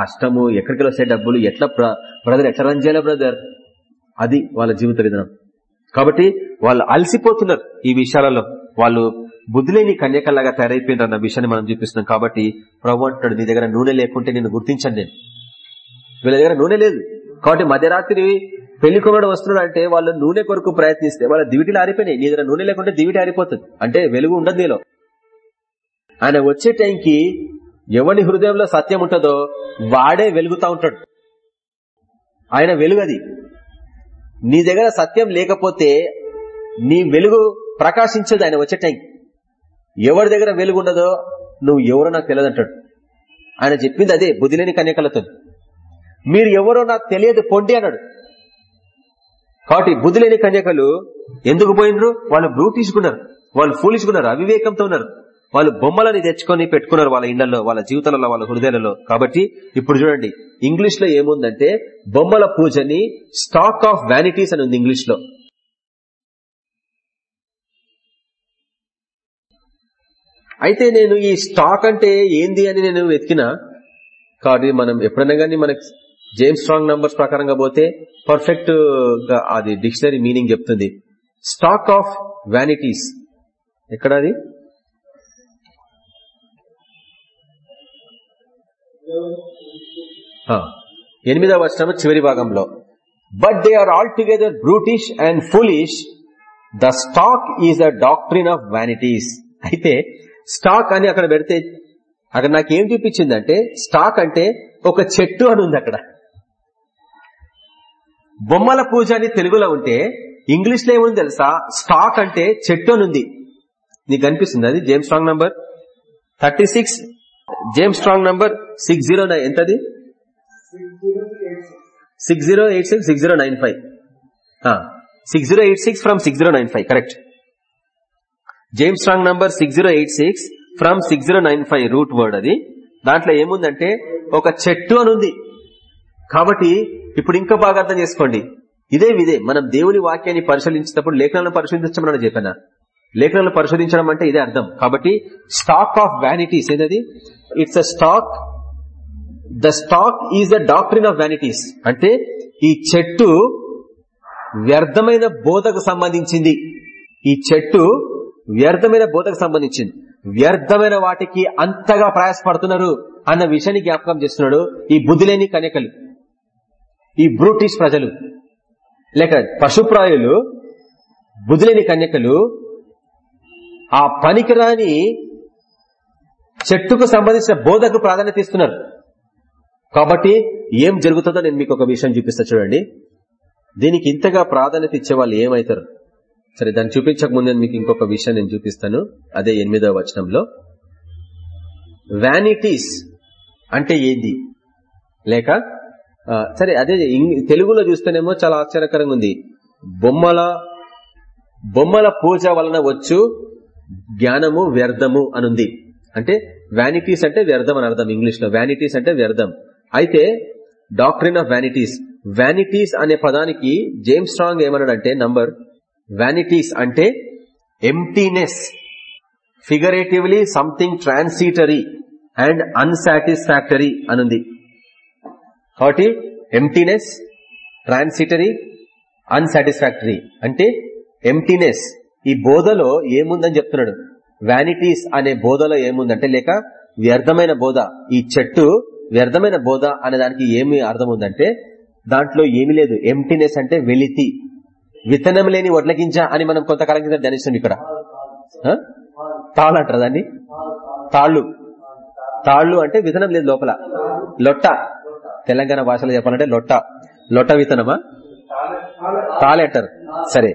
కష్టము ఎక్కడికి వస్తాయి డబ్బులు? ఎట్లా బ్రదర్ ఎట్లా రన్ చేయాలి బ్రదర్? అది వాళ్ళ జీవిత విధానం. కాబట్టి వాళ్ళు అలసిపోతున్నారు ఈ విషయాలలో. వాళ్ళు బుద్ధిలేని కన్యకల్లాగా తయారైపోయినారు అన్న విషయాన్ని మనం చూపిస్తున్నాం. కాబట్టి ప్రభు అంటున్నాడు నీ దగ్గర నూనె లేకుంటే నేను గుర్తించండి నేను. వీళ్ళ దగ్గర నూనె లేదు. కాబట్టి మధ్యరాత్రి పెళ్ళి కుమారుడు వస్తున్నాడు అంటే వాళ్ళు నూనె కొరకు ప్రయత్నిస్తే వాళ్ళ దివిటీలు ఆరిపోయినాయి. నీ దగ్గర నూనె లేకుంటే దివిటి ఆరిపోతుంది. అంటే వెలుగు ఉండదు నీలో. ఆయన వచ్చే టైంకి ఎవరి హృదయంలో సత్యం ఉంటుందో వాడే వెలుగుతా ఉంటాడు. ఆయన వెలుగది. నీ దగ్గర సత్యం లేకపోతే నీ వెలుగు ప్రకాశించదు ఆయన వచ్చే టైం. ఎవరి దగ్గర వెలుగు ఉండదో నువ్వు ఎవరో నాకు తెలియదు ఆయన చెప్పింది అదే బుద్ధిలేని కన్యకలతో. మీరు ఎవరో నాకు తెలియదు పొండి అన్నాడు. కాబట్టి బుద్ధిలేని కన్యకలు ఎందుకు పోయినరు? వాళ్ళు బ్రూటీసుకున్నారు వాళ్ళు ఫూలిసుకున్నారు అవివేకంతో ఉన్నారు. వాళ్ళు బొమ్మలని తెచ్చుకొని పెట్టుకున్నారు వాళ్ళ ఇండల్లో వాళ్ళ జీవితాలలో వాళ్ళ హృదయాలలో. కాబట్టి ఇప్పుడు చూడండి ఇంగ్లీష్లో ఏముందంటే బొమ్మల పూజని స్టాక్ ఆఫ్ వ్యానిటీస్ అని ఉంది ఇంగ్లీష్లో అయితే నేను ఈ స్టాక్ అంటే ఏంది అని నేను వెతికిన కాబట్టి మనం ఎప్పుడైనా కానీ మనకి జేమ్స్ స్ట్రాంగ్ నంబర్స్ ప్రకారంగా పోతే పర్ఫెక్ట్గా అది డిక్షనరీ మీనింగ్ చెప్తుంది. స్టాక్ ఆఫ్ వ్యానిటీస్ ఎక్కడ అది? ఎనిమిదవ వచనం చివరి భాగంలో. But they are all together brutish and foolish the stock is the doctrine of vanities అయితే స్టాక్ అని అక్కడ పెడితే అక్కడ నాకేం చూపించిందంటే స్టాక్ అంటే ఒక చెట్టు అని ఉంది అక్కడ. బొమ్మల పూజ అని తెలుగులో ఉంటే ఇంగ్లీష్లో ఏముంది తెలుసా? స్టాక్ అంటే చెట్టు అని ఉంది. నీకు అనిపిస్తుంది అది? James Strong number thirty six James Strong number six zero nine ఎంతది? Six zero eight six six zero nine five six zero eight six from six zero nine five correct James Strong number six zero eight six from six zero nine five root word అది. దాంట్లో ఏముందంటే ఒక చెట్టు అని ఉంది. కాబట్టి ఇప్పుడు ఇంకా బాగా అర్థం చేసుకోండి. ఇదే ఇదే మనం దేవుని వాక్యాన్ని పరిశీలించినప్పుడు లేఖనాలను పరిశోధించమని చెప్పాను? లేఖనాలను పరిశోధించడం అంటే ఇదే అర్థం. కాబట్టి స్టాక్ ఆఫ్ వ్యానిటీస్ ఏదది it's a stock the stock is the doctrine of vanities అంటే ఈ చెట్టు వ్యర్థమైన బోధకు సంబంధించింది. ఈ చెట్టు వ్యర్థమైన బోధకు సంబంధించింది. వ్యర్థమైన వాటికి అంతగా ప్రయాసపడుతున్నారు అన్న విషయాన్ని జ్ఞాపకం చేస్తున్నాడు ఈ బుద్ధిలేని కనికలు ఈ బ్రూటిష్ ప్రజలు. లేక పశుప్రాయులు బుద్ధిలేని కన్యకలు ఆ పనికిరాని చెట్టుకు సంబంధించిన బోధకు ప్రాధాన్యత ఇస్తున్నారు. కాబట్టి ఏం జరుగుతుందో నేను మీకు ఒక విషయం చూపిస్తా చూడండి. దీనికి ఇంతగా ప్రాధాన్యత ఇచ్చే వాళ్ళు ఏమవుతారు సరే దాన్ని చూపించక ముందే మీకు ఇంకొక విషయం నేను చూపిస్తాను. అదే ఎనిమిదవ వచనంలో. వ్యానిటీస్ అంటే ఏంది? లేక సరే అదే తెలుగులో చూస్తేనేమో చాలా ఆశ్చర్యకరంగా ఉంది. బొమ్మల బొమ్మల పూజ వలన వచ్చు జ్ఞానము వ్యర్థము అనుంది. అంటే వ్యానిటీస్ అంటే వ్యర్థం అని అర్థం ఇంగ్లీష్లో వ్యానిటీస్ అంటే వ్యర్థం. అయితే డాక్టరీన్ ఆఫ్ వ్యానిటీస్ వ్యానిటీస్ అనే పదానికి జేమ్స్ స్ట్రాంగ్ ఏమన్నాడంటే నంబర్ వ్యానిటీస్ అంటే emptiness figuratively something transitory and unsatisfactory అనుంది. కాబట్టి ఎంటీనెస్ ట్రాన్సిటరీ అన్సాటిస్ఫాక్టరీ అంటే ఎంటీనెస్ ఈ బోధలో ఏముందని చెప్తున్నాడు? వ్యానిటీస్ అనే బోధలో ఏముందంటే లేక వ్యర్థమైన బోధ. ఈ చెట్టు వ్యర్థమైన బోధ అనే దానికి ఏమి అర్థం ఉందంటే దాంట్లో ఏమీ లేదు. ఎంటీనెస్ అంటే వెలితి. విత్తనం లేని వడ్లగింజ అని మనం కొంతకాలం కింద ధ్యానిస్తాం ఇక్కడ. తాళ్ళు అంటారు దాన్ని? తాళ్ళు. తాళ్ళు అంటే విత్తనం లేదు లోపల. లొట్ట. తెలంగాణ భాషలో చెప్పాలంటే లొట్ట. లొట్ట విత్తనమా? తాళే అంటారు. సరే.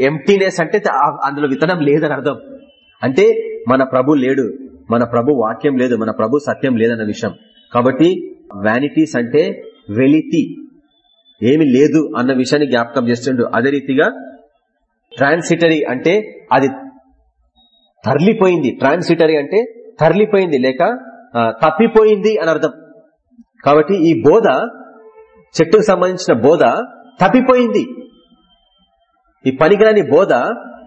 ఎంటీనెస్ అంటే అందులో విత్తనం లేదని అర్థం. అంటే మన ప్రభు లేడు. మన ప్రభు వాక్యం లేదు మన ప్రభు సత్యం లేదన్న విషయం. కాబట్టి వ్యానిటీస్ అంటే వెలితి ఏమి లేదు అన్న విషయాన్ని జ్ఞాపకం చేస్తుండు. అదే రీతిగా ట్రాన్సిటరీ అంటే అది తరలిపోయింది. ట్రాన్సిటరీ అంటే తరలిపోయింది లేక తప్పిపోయింది అని అర్థం. కాబట్టి ఈ బోధ చెట్టుకు సంబంధించిన బోధ తప్పిపోయింది. ఈ పనికిరాని బోధ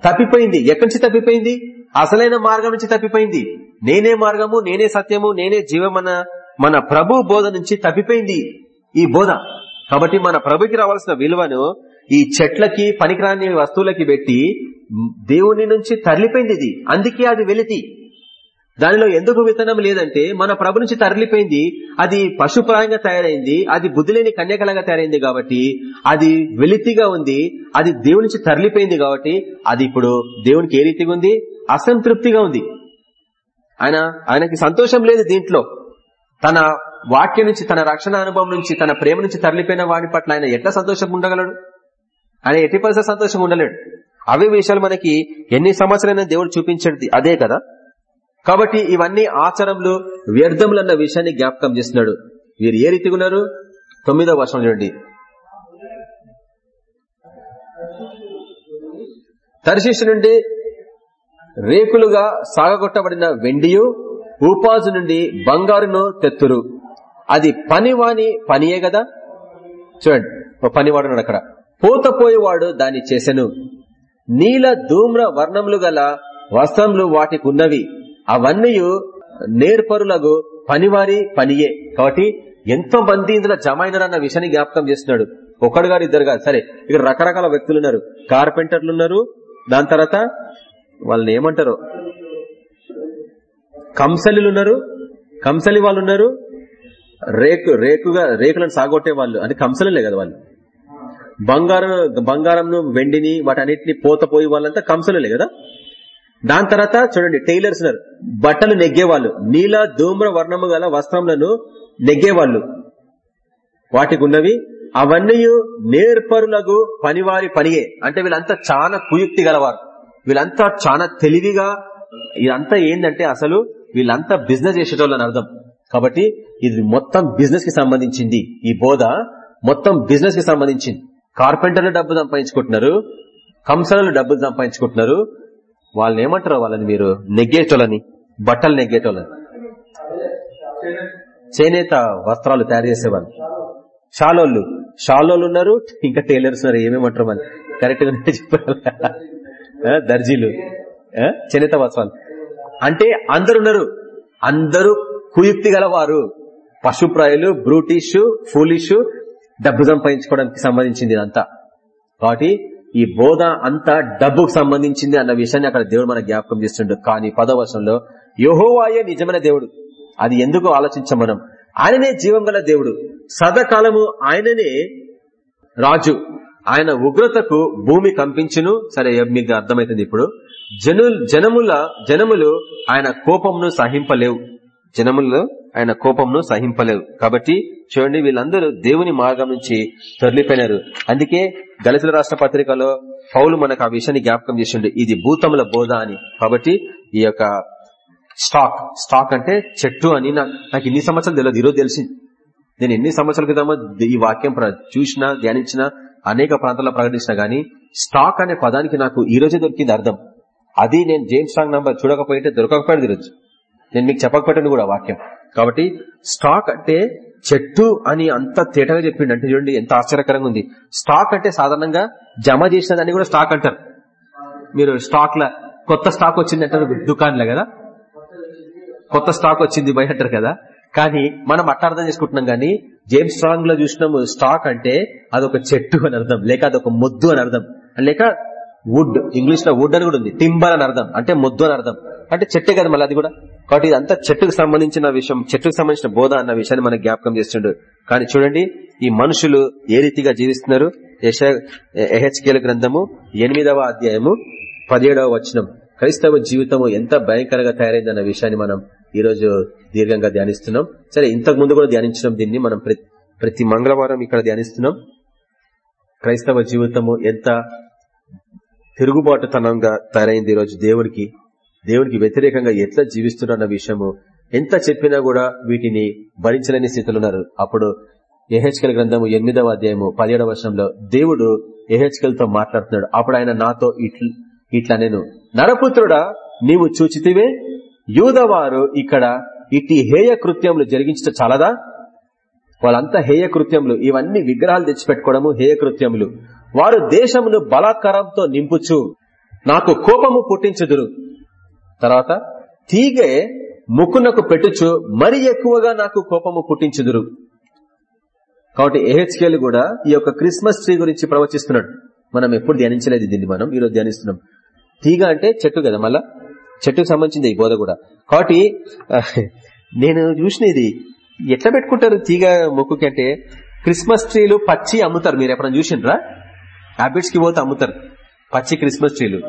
తప్పిపోయింది. ఎక్కడి నుంచి తప్పిపోయింది? అసలైన మార్గం నుంచి తప్పిపోయింది. నేనే మార్గము నేనే సత్యము నేనే జీవమన్న మన ప్రభు బోధ నుంచి తప్పిపోయింది ఈ బోధ. కాబట్టి మన ప్రభుకి రావాల్సిన విలువను ఈ చెట్లకి పనికిరాని వస్తువులకి పెట్టి దేవుని నుంచి తరలిపోయింది ఇది. అందుకే అది వెలితి. దానిలో ఎందుకు విత్తనం లేదంటే మన ప్రభు నుంచి తరలిపోయింది. అది పశుప్రాయంగా తయారైంది. అది బుద్ధిలేని కన్యకలంగా తయారైంది కాబట్టి అది వెలితిగా ఉంది. అది దేవుని నుంచి తరలిపోయింది కాబట్టి అది ఇప్పుడు దేవునికి ఏ రీతిగా ఉంది? అసంతృప్తిగా ఉంది. ఆయన ఆయనకి సంతోషం లేదు దీంట్లో. తన వాక్యం నుంచి తన రక్షణ అనుభవం నుంచి తన ప్రేమ నుంచి తరలిపోయిన వాడి పట్ల ఆయన ఎట్లా సంతోషం ఉండగలడు? ఆయన ఎట్టి పరిస్థితి సంతోషం ఉండలేడు. అవే విషయాలు మనకి ఎన్ని సంవత్సరాలైనా దేవుడు చూపించేది అదే కదా? కాబట్టి ఇవన్నీ ఆచారంలో వ్యర్థములు అన్న విషయాన్ని జ్ఞాపకం చేస్తున్నాడు. వీరు ఏ రీతిగా ఉన్నారు? తొమ్మిదో వర్షం చూడండి. తర్శిషు నుండి రేకులుగా సాగగొట్టబడిన వెండియు ఊపాజు నుండి బంగారును తెత్తురు. అది పనివాని పనియే కదా చూడండి ఓ పనివాడు అక్కడ. పోతపోయేవాడు దాన్ని చేసెను. నీల ధూమ్ర వర్ణములు గల వస్త్రములు వాటికి ఉన్నవి అవన్నీ నేర్పరులకు పనివారి పనియే. కాబట్టి ఎంతో మంది ఇందులో జమ అయినారన్న విషయాన్ని జ్ఞాపకం చేస్తున్నాడు. ఒకడు గారు ఇద్దరు గారు. సరే ఇక్కడ రకరకాల వ్యక్తులు ఉన్నారు కార్పెంటర్లు ఉన్నారు. దాని తర్వాత వాళ్ళని ఏమంటారు? కంసలిలు ఉన్నారు. కంసలి వాళ్ళు ఉన్నారు. రేకు రేకుగా రేకులను సాగొట్టే వాళ్ళు. అంటే కంసలే కదా వాళ్ళు. బంగారం బంగారంను వెండిని వాటన్నిటిని పోతపోయి వాళ్ళంతా కంసలే కదా? దాని తర్వాత చూడండి టైలర్స్ ఉన్నారు. బట్టలు నెగ్గేవాళ్ళు. నీల ధూమ్ర వర్ణము గల వస్త్రములను నెగ్గేవాళ్ళు. వాటికి ఉన్నవి అవన్నీ నేర్పరులకు పనివారి పనియే. అంటే వీళ్ళంతా చాలా కుయుక్తి గలవారు. వీళ్ళంతా చాలా తెలివిగా ఇదంతా ఏంటంటే అసలు వీళ్ళంతా బిజినెస్ చేసేటోళ్ళని అర్థం. కాబట్టి ఇది మొత్తం బిజినెస్కి సంబంధించింది. ఈ బోధ మొత్తం బిజినెస్కి సంబంధించింది. కార్పెంటర్లు డబ్బు సంపాదించుకుంటున్నారు కంసలు డబ్బులు సంపాదించుకుంటున్నారు. వాళ్ళని ఏమంటారు వాళ్ళని మీరు? నెగ్గేటోళ్ళని బట్టలు నెగ్గేటోళ్ళని. చేనేత వస్త్రాలు తయారు చేసేవాళ్ళు. షాలోళ్ళు. షాలోళ్ళు ఉన్నారు ఇంకా టైలర్స్ ఉన్నారు ఏమేమంటారు వాళ్ళు కరెక్ట్గా చెప్పారు దర్జీలు. చేనేత వస్త్రాలు అంటే అందరున్నారు. అందరూ కుయుక్తి గలవారు. పశుప్రాయులు బ్రూటిష్ ఫూలిష్ డబ్బు సంపాదించుకోవడానికి సంబంధించింది ఇదంతా. కాబట్టి ఈ బోధ అంతా డబ్బుకు సంబంధించింది అన్న విషయాన్ని అక్కడ దేవుడు మన జ్ఞాపకం చేస్తుండడు కానీ పదవర్షంలో యోహోవాయే నిజమైన దేవుడు. అది ఎందుకు ఆలోచించాం మనం? ఆయననే జీవం గల దేవుడు. సదాకాలము ఆయననే రాజు. ఆయన ఉగ్రతకు భూమి కంపించును. సరే మీకు అర్థమైతుంది ఇప్పుడు. జను జనముల జనములు ఆయన కోపంను సహింపలేవు. జనములు ఆయన కోపంను సహింపలేవు. కాబట్టి చూడండి వీళ్ళందరూ దేవుని మార్గం నుంచి తొలిపోయినారు అందుకే దళితుల రాష్ట్ర పత్రికలో పౌలు మనకు ఆ విషయాన్ని జ్ఞాపకం చేసిండు. ఇది భూతముల బోధ అని. కాబట్టి ఈ యొక్క స్టాక్ స్టాక్ అంటే చెట్టు అని నాకు ఇన్ని సంవత్సరాలు తెలియదు. ఈరోజు తెలిసింది. నేను ఎన్ని సంవత్సరాల క్రితమో ఈ వాక్యం చూసినా ధ్యానించినా అనేక ప్రాంతాల్లో ప్రకటించిన గానీ స్టాక్ అనే పదానికి నాకు ఈ రోజే దొరికింది అర్థం. అది నేను జేమ్స్ స్ట్రాంగ్ నంబర్ చూడకపోయింటే దొరకకపోయింది ఈరోజు నేను మీకు చెప్పకపోయాను కూడా వాక్యం. కాబట్టి స్టాక్ అంటే చెట్టు అని అంత తేటగా చెప్పిండు. అంటే చూడండి ఎంత ఆశ్చర్యకరంగా ఉంది. స్టాక్ అంటే సాధారణంగా జమ చేసిన దాన్ని కూడా స్టాక్ అంటారు. మీరు స్టాక్ కొత్త స్టాక్ వచ్చింది అంటారు దుకాణంలో కదా? కొత్త స్టాక్ వచ్చింది బయట అంటారు కదా? కానీ మనం అట్ట అర్థం చేసుకుంటున్నాం కానీ జేమ్స్ స్ట్రాంగ్లో చూసినాము స్టాక్ అంటే అదొక చెట్టు అని అర్థం లేక అదొక ముద్దు అని అర్థం లేక వుడ్ ఇంగ్లీష్లో వుడ్ అని కూడా ఉంది టింబర్ అని అర్థం అంటే ముద్దు అని అర్థం. అంటే చెట్టే కదా మళ్ళీ అది కూడా. కాబట్టి ఇదంతా చెట్టుకు సంబంధించిన విషయం చెట్టుకు సంబంధించిన బోధ అన్న విషయాన్ని మనకు జ్ఞాపకం చేస్తుండ్రు కానీ చూడండి ఈ మనుషులు ఏ రీతిగా జీవిస్తున్నారు? ఎహెచ్కేల గ్రంథము ఎనిమిదవ అధ్యాయము పదిహేడవ వచనం. క్రైస్తవ జీవితము ఎంత భయంకరంగా తయారైందన్న విషయాన్ని మనం ఈ రోజు దీర్ఘంగా ధ్యానిస్తున్నాం. సరే ఇంతకు ముందు కూడా ధ్యానించడం దీన్ని. మనం ప్రతి మంగళవారం ఇక్కడ ధ్యానిస్తున్నాం. క్రైస్తవ జీవితము ఎంత తిరుగుబాటుతనంగా తయారైంది ఈరోజు దేవునికి దేవునికి వ్యతిరేకంగా ఎట్లా జీవిస్తున్న విషయము ఎంత చెప్పినా కూడా వీటిని భరించలేని స్థితిలో ఉన్నారు. అప్పుడు ఎహెచ్కల్ గ్రంథము ఎనిమిదవ అధ్యాయము పదిహేడవ వర్షంలో దేవుడు ఎహెచ్కల్తో మాట్లాడుతున్నాడు. అప్పుడు ఆయన నాతో ఇట్లా నేను నరపుత్రుడా నీవు చూచితివే? యూదవారు ఇక్కడ ఇట్టి హేయ కృత్యములు జరిగించట చాలదా? వాళ్ళంతా హేయ కృత్యములు ఇవన్నీ విగ్రహాలు తెచ్చిపెట్టుకోవడము హేయ కృత్యములు. వారు దేశమును బలాత్కారంతో నింపుచు నాకు కోపము పుట్టించుదురు. తర్వాత తీగే ముక్కునకు పెట్టుచు మరి ఎక్కువగా నాకు కోపము పుట్టించుదురు. కాబట్టి ఏహెచ్కేలు కూడా ఈ యొక్క క్రిస్మస్ ట్రీ గురించి ప్రవచిస్తున్నాడు. మనం ఎప్పుడు ధ్యానించలేదు దీన్ని మనం ఈరోజు ధ్యానిస్తున్నాం. తీగ అంటే చెట్టు కదా మళ్ళా? చెట్టుకు సంబంధించింది ఈ బోధ కూడా. కాబట్టి నేను చూసిన ఇది ఎట్లా పెట్టుకుంటారు తీగ మొక్కుకి అంటే క్రిస్మస్ ట్రీలు పచ్చి అమ్ముతారు. మీరు ఎప్పుడైనా చూసిండ్రా? హ్యాబిట్స్కి పోతే అమ్ముతారు. పచ్చి క్రిస్మస్ ట్రీలు.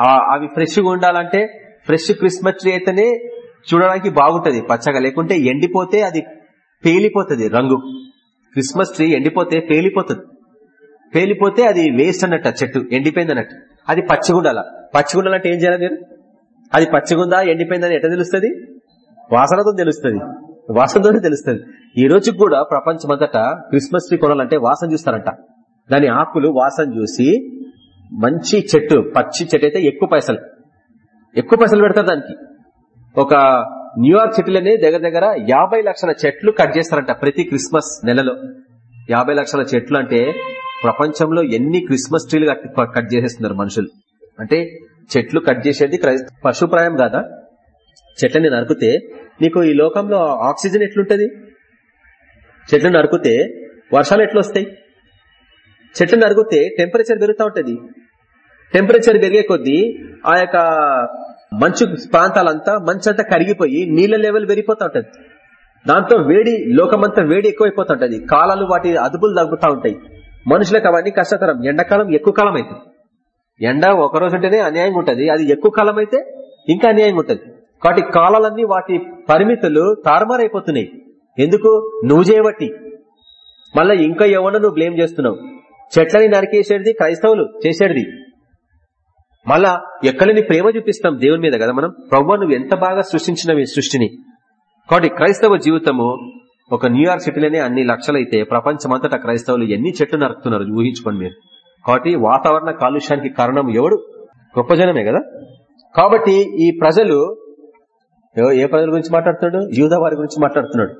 అవి ఫ్రెష్గా ఉండాలంటే ఫ్రెష్ క్రిస్మస్ ట్రీ అయితేనే చూడడానికి బాగుంటది. పచ్చగా లేకుంటే ఎండిపోతే అది పేలిపోతుంది రంగు. క్రిస్మస్ ట్రీ ఎండిపోతే పేలిపోతుంది. పేలిపోతే అది వేస్ట్ అన్నట్టు చెట్టు ఎండిపోయింది అన్నట్టు. అది పచ్చిగుండాల. పచ్చిగుండాలంటే ఏం చేయాలి మీరు? అది పచ్చిగుందా ఎండిపోయిందని ఎట్లా తెలుస్తుంది? వాసనతో తెలుస్తుంది. వాసనతోనే తెలుస్తుంది. ఈ రోజు కూడా ప్రపంచమంతటా క్రిస్మస్ ట్రీ కొనాలంటే వాసన చూస్తారంట. దాని ఆకులు వాసన చూసి మంచి చెట్టు పచ్చి చెట్టు అయితే ఎక్కువ పైసలు. ఎక్కువ పైసలు పెడతారు దానికి. ఒక న్యూయార్క్ సిటీలోనే దగ్గర దగ్గర యాభై లక్షల చెట్లు కట్ చేస్తారంట ప్రతి క్రిస్మస్ నెలలో. యాభై లక్షల చెట్లు అంటే ప్రపంచంలో ఎన్ని క్రిస్మస్ ట్రీలు కట్- కట్ చేసేస్తున్నారు మనుషులు? అంటే చెట్లు కట్ చేసేది క్రైస్త పశుప్రాయం కాదా? చెట్లని నరికితే నీకు ఈ లోకంలో ఆక్సిజన్ ఎట్లుంటది? చెట్లు నరికితే వర్షాలు ఎట్లొస్తాయి? చెట్లు నరిగితే టెంపరేచర్ పెరుగుతూ ఉంటది. టెంపరేచర్ పెరిగే కొద్దీ ఆ యొక్క మంచు ప్రాంతాలంతా మంచంతా కరిగిపోయి నీళ్ళ లెవెల్ పెరిగిపోతూ ఉంటది. దాంతో వేడి లోకమంతా వేడి ఎక్కువైపోతూ ఉంటది. కాలాలు వాటి అదుపులు తగ్గుతూ ఉంటాయి. మనుషులకు అవన్నీ కష్టతరం. ఎండాకాలం ఎక్కువ కాలం అవుతుంది ఎండ ఒక రోజు ఉంటేనే అన్యాయంగా ఉంటుంది. అది ఎక్కువ కాలం అయితే ఇంకా అన్యాయంగా ఉంటది. కాబట్టి కాలాలన్నీ వాటి పరిమితులు తారుమారైపోతున్నాయి. ఎందుకు? నువ్వు చేయబట్టి. మళ్ళా ఇంకా ఎవరో నువ్వు బ్లేమ్ చేస్తున్నావు? చెట్లని నరికేసేది క్రైస్తవులు చేసేది మళ్ళా ఎక్కడని ప్రేమ చూపిస్తాం దేవుని మీద కదా మనం? ప్రభు నువ్వు ఎంత బాగా సృష్టించిన సృష్టిని. కాబట్టి క్రైస్తవ జీవితము ఒక న్యూయార్క్ సిటీలోనే అన్ని లక్షలైతే ప్రపంచమంతటా క్రైస్తవులు ఎన్ని చెట్లు నరుకుతున్నారు ఊహించుకోండి మీరు. కాబట్టి వాతావరణ కాలుష్యానికి కారణం ఎవడు? గొప్ప జనమే కదా? కాబట్టి ఈ ప్రజలు ఏ ప్రజల గురించి మాట్లాడుతున్నాడు? యూదా వారి గురించి మాట్లాడుతున్నాడు.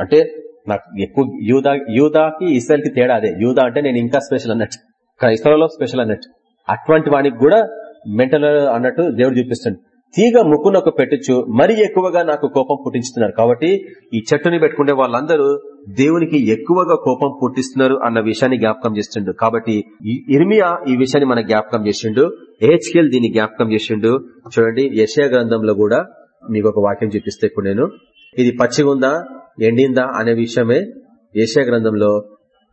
అంటే నాకు ఎక్కువ యూదా యూదాకి ఇస్రాయల్కి తేడా అదే. యూదా అంటే నేను ఇంకా స్పెషల్ అన్నట్టు. క్రైస్తవులలో స్పెషల్ అన్నట్టు. అటువంటి వాడికి కూడా మెంటల్ అన్నట్టు దేవుడు చూపిస్తాడు. తీగ ముక్కునొక పెట్టచ్చు మరి ఎక్కువగా నాకు కోపం పుట్టించుతున్నారు. కాబట్టి ఈ చెట్టుని పెట్టుకునే వాళ్ళందరూ దేవునికి ఎక్కువగా కోపం పుట్టిస్తున్నారు అన్న విషయాన్ని జ్ఞాపకం చేస్తుండు. కాబట్టి ఇర్మియా ఈ విషయాన్ని మన జ్ఞాపకం చేసిండు ఏహెచ్కేల్ దీన్ని జ్ఞాపకం చేసిండు చూడండి యశయ గ్రంథంలో కూడా మీకు ఒక వాక్యం చూపిస్తే ఇప్పుడు నేను. ఇది పచ్చిగుందా ఎండిందా అనే విషయమే ఏషియా గ్రంథంలో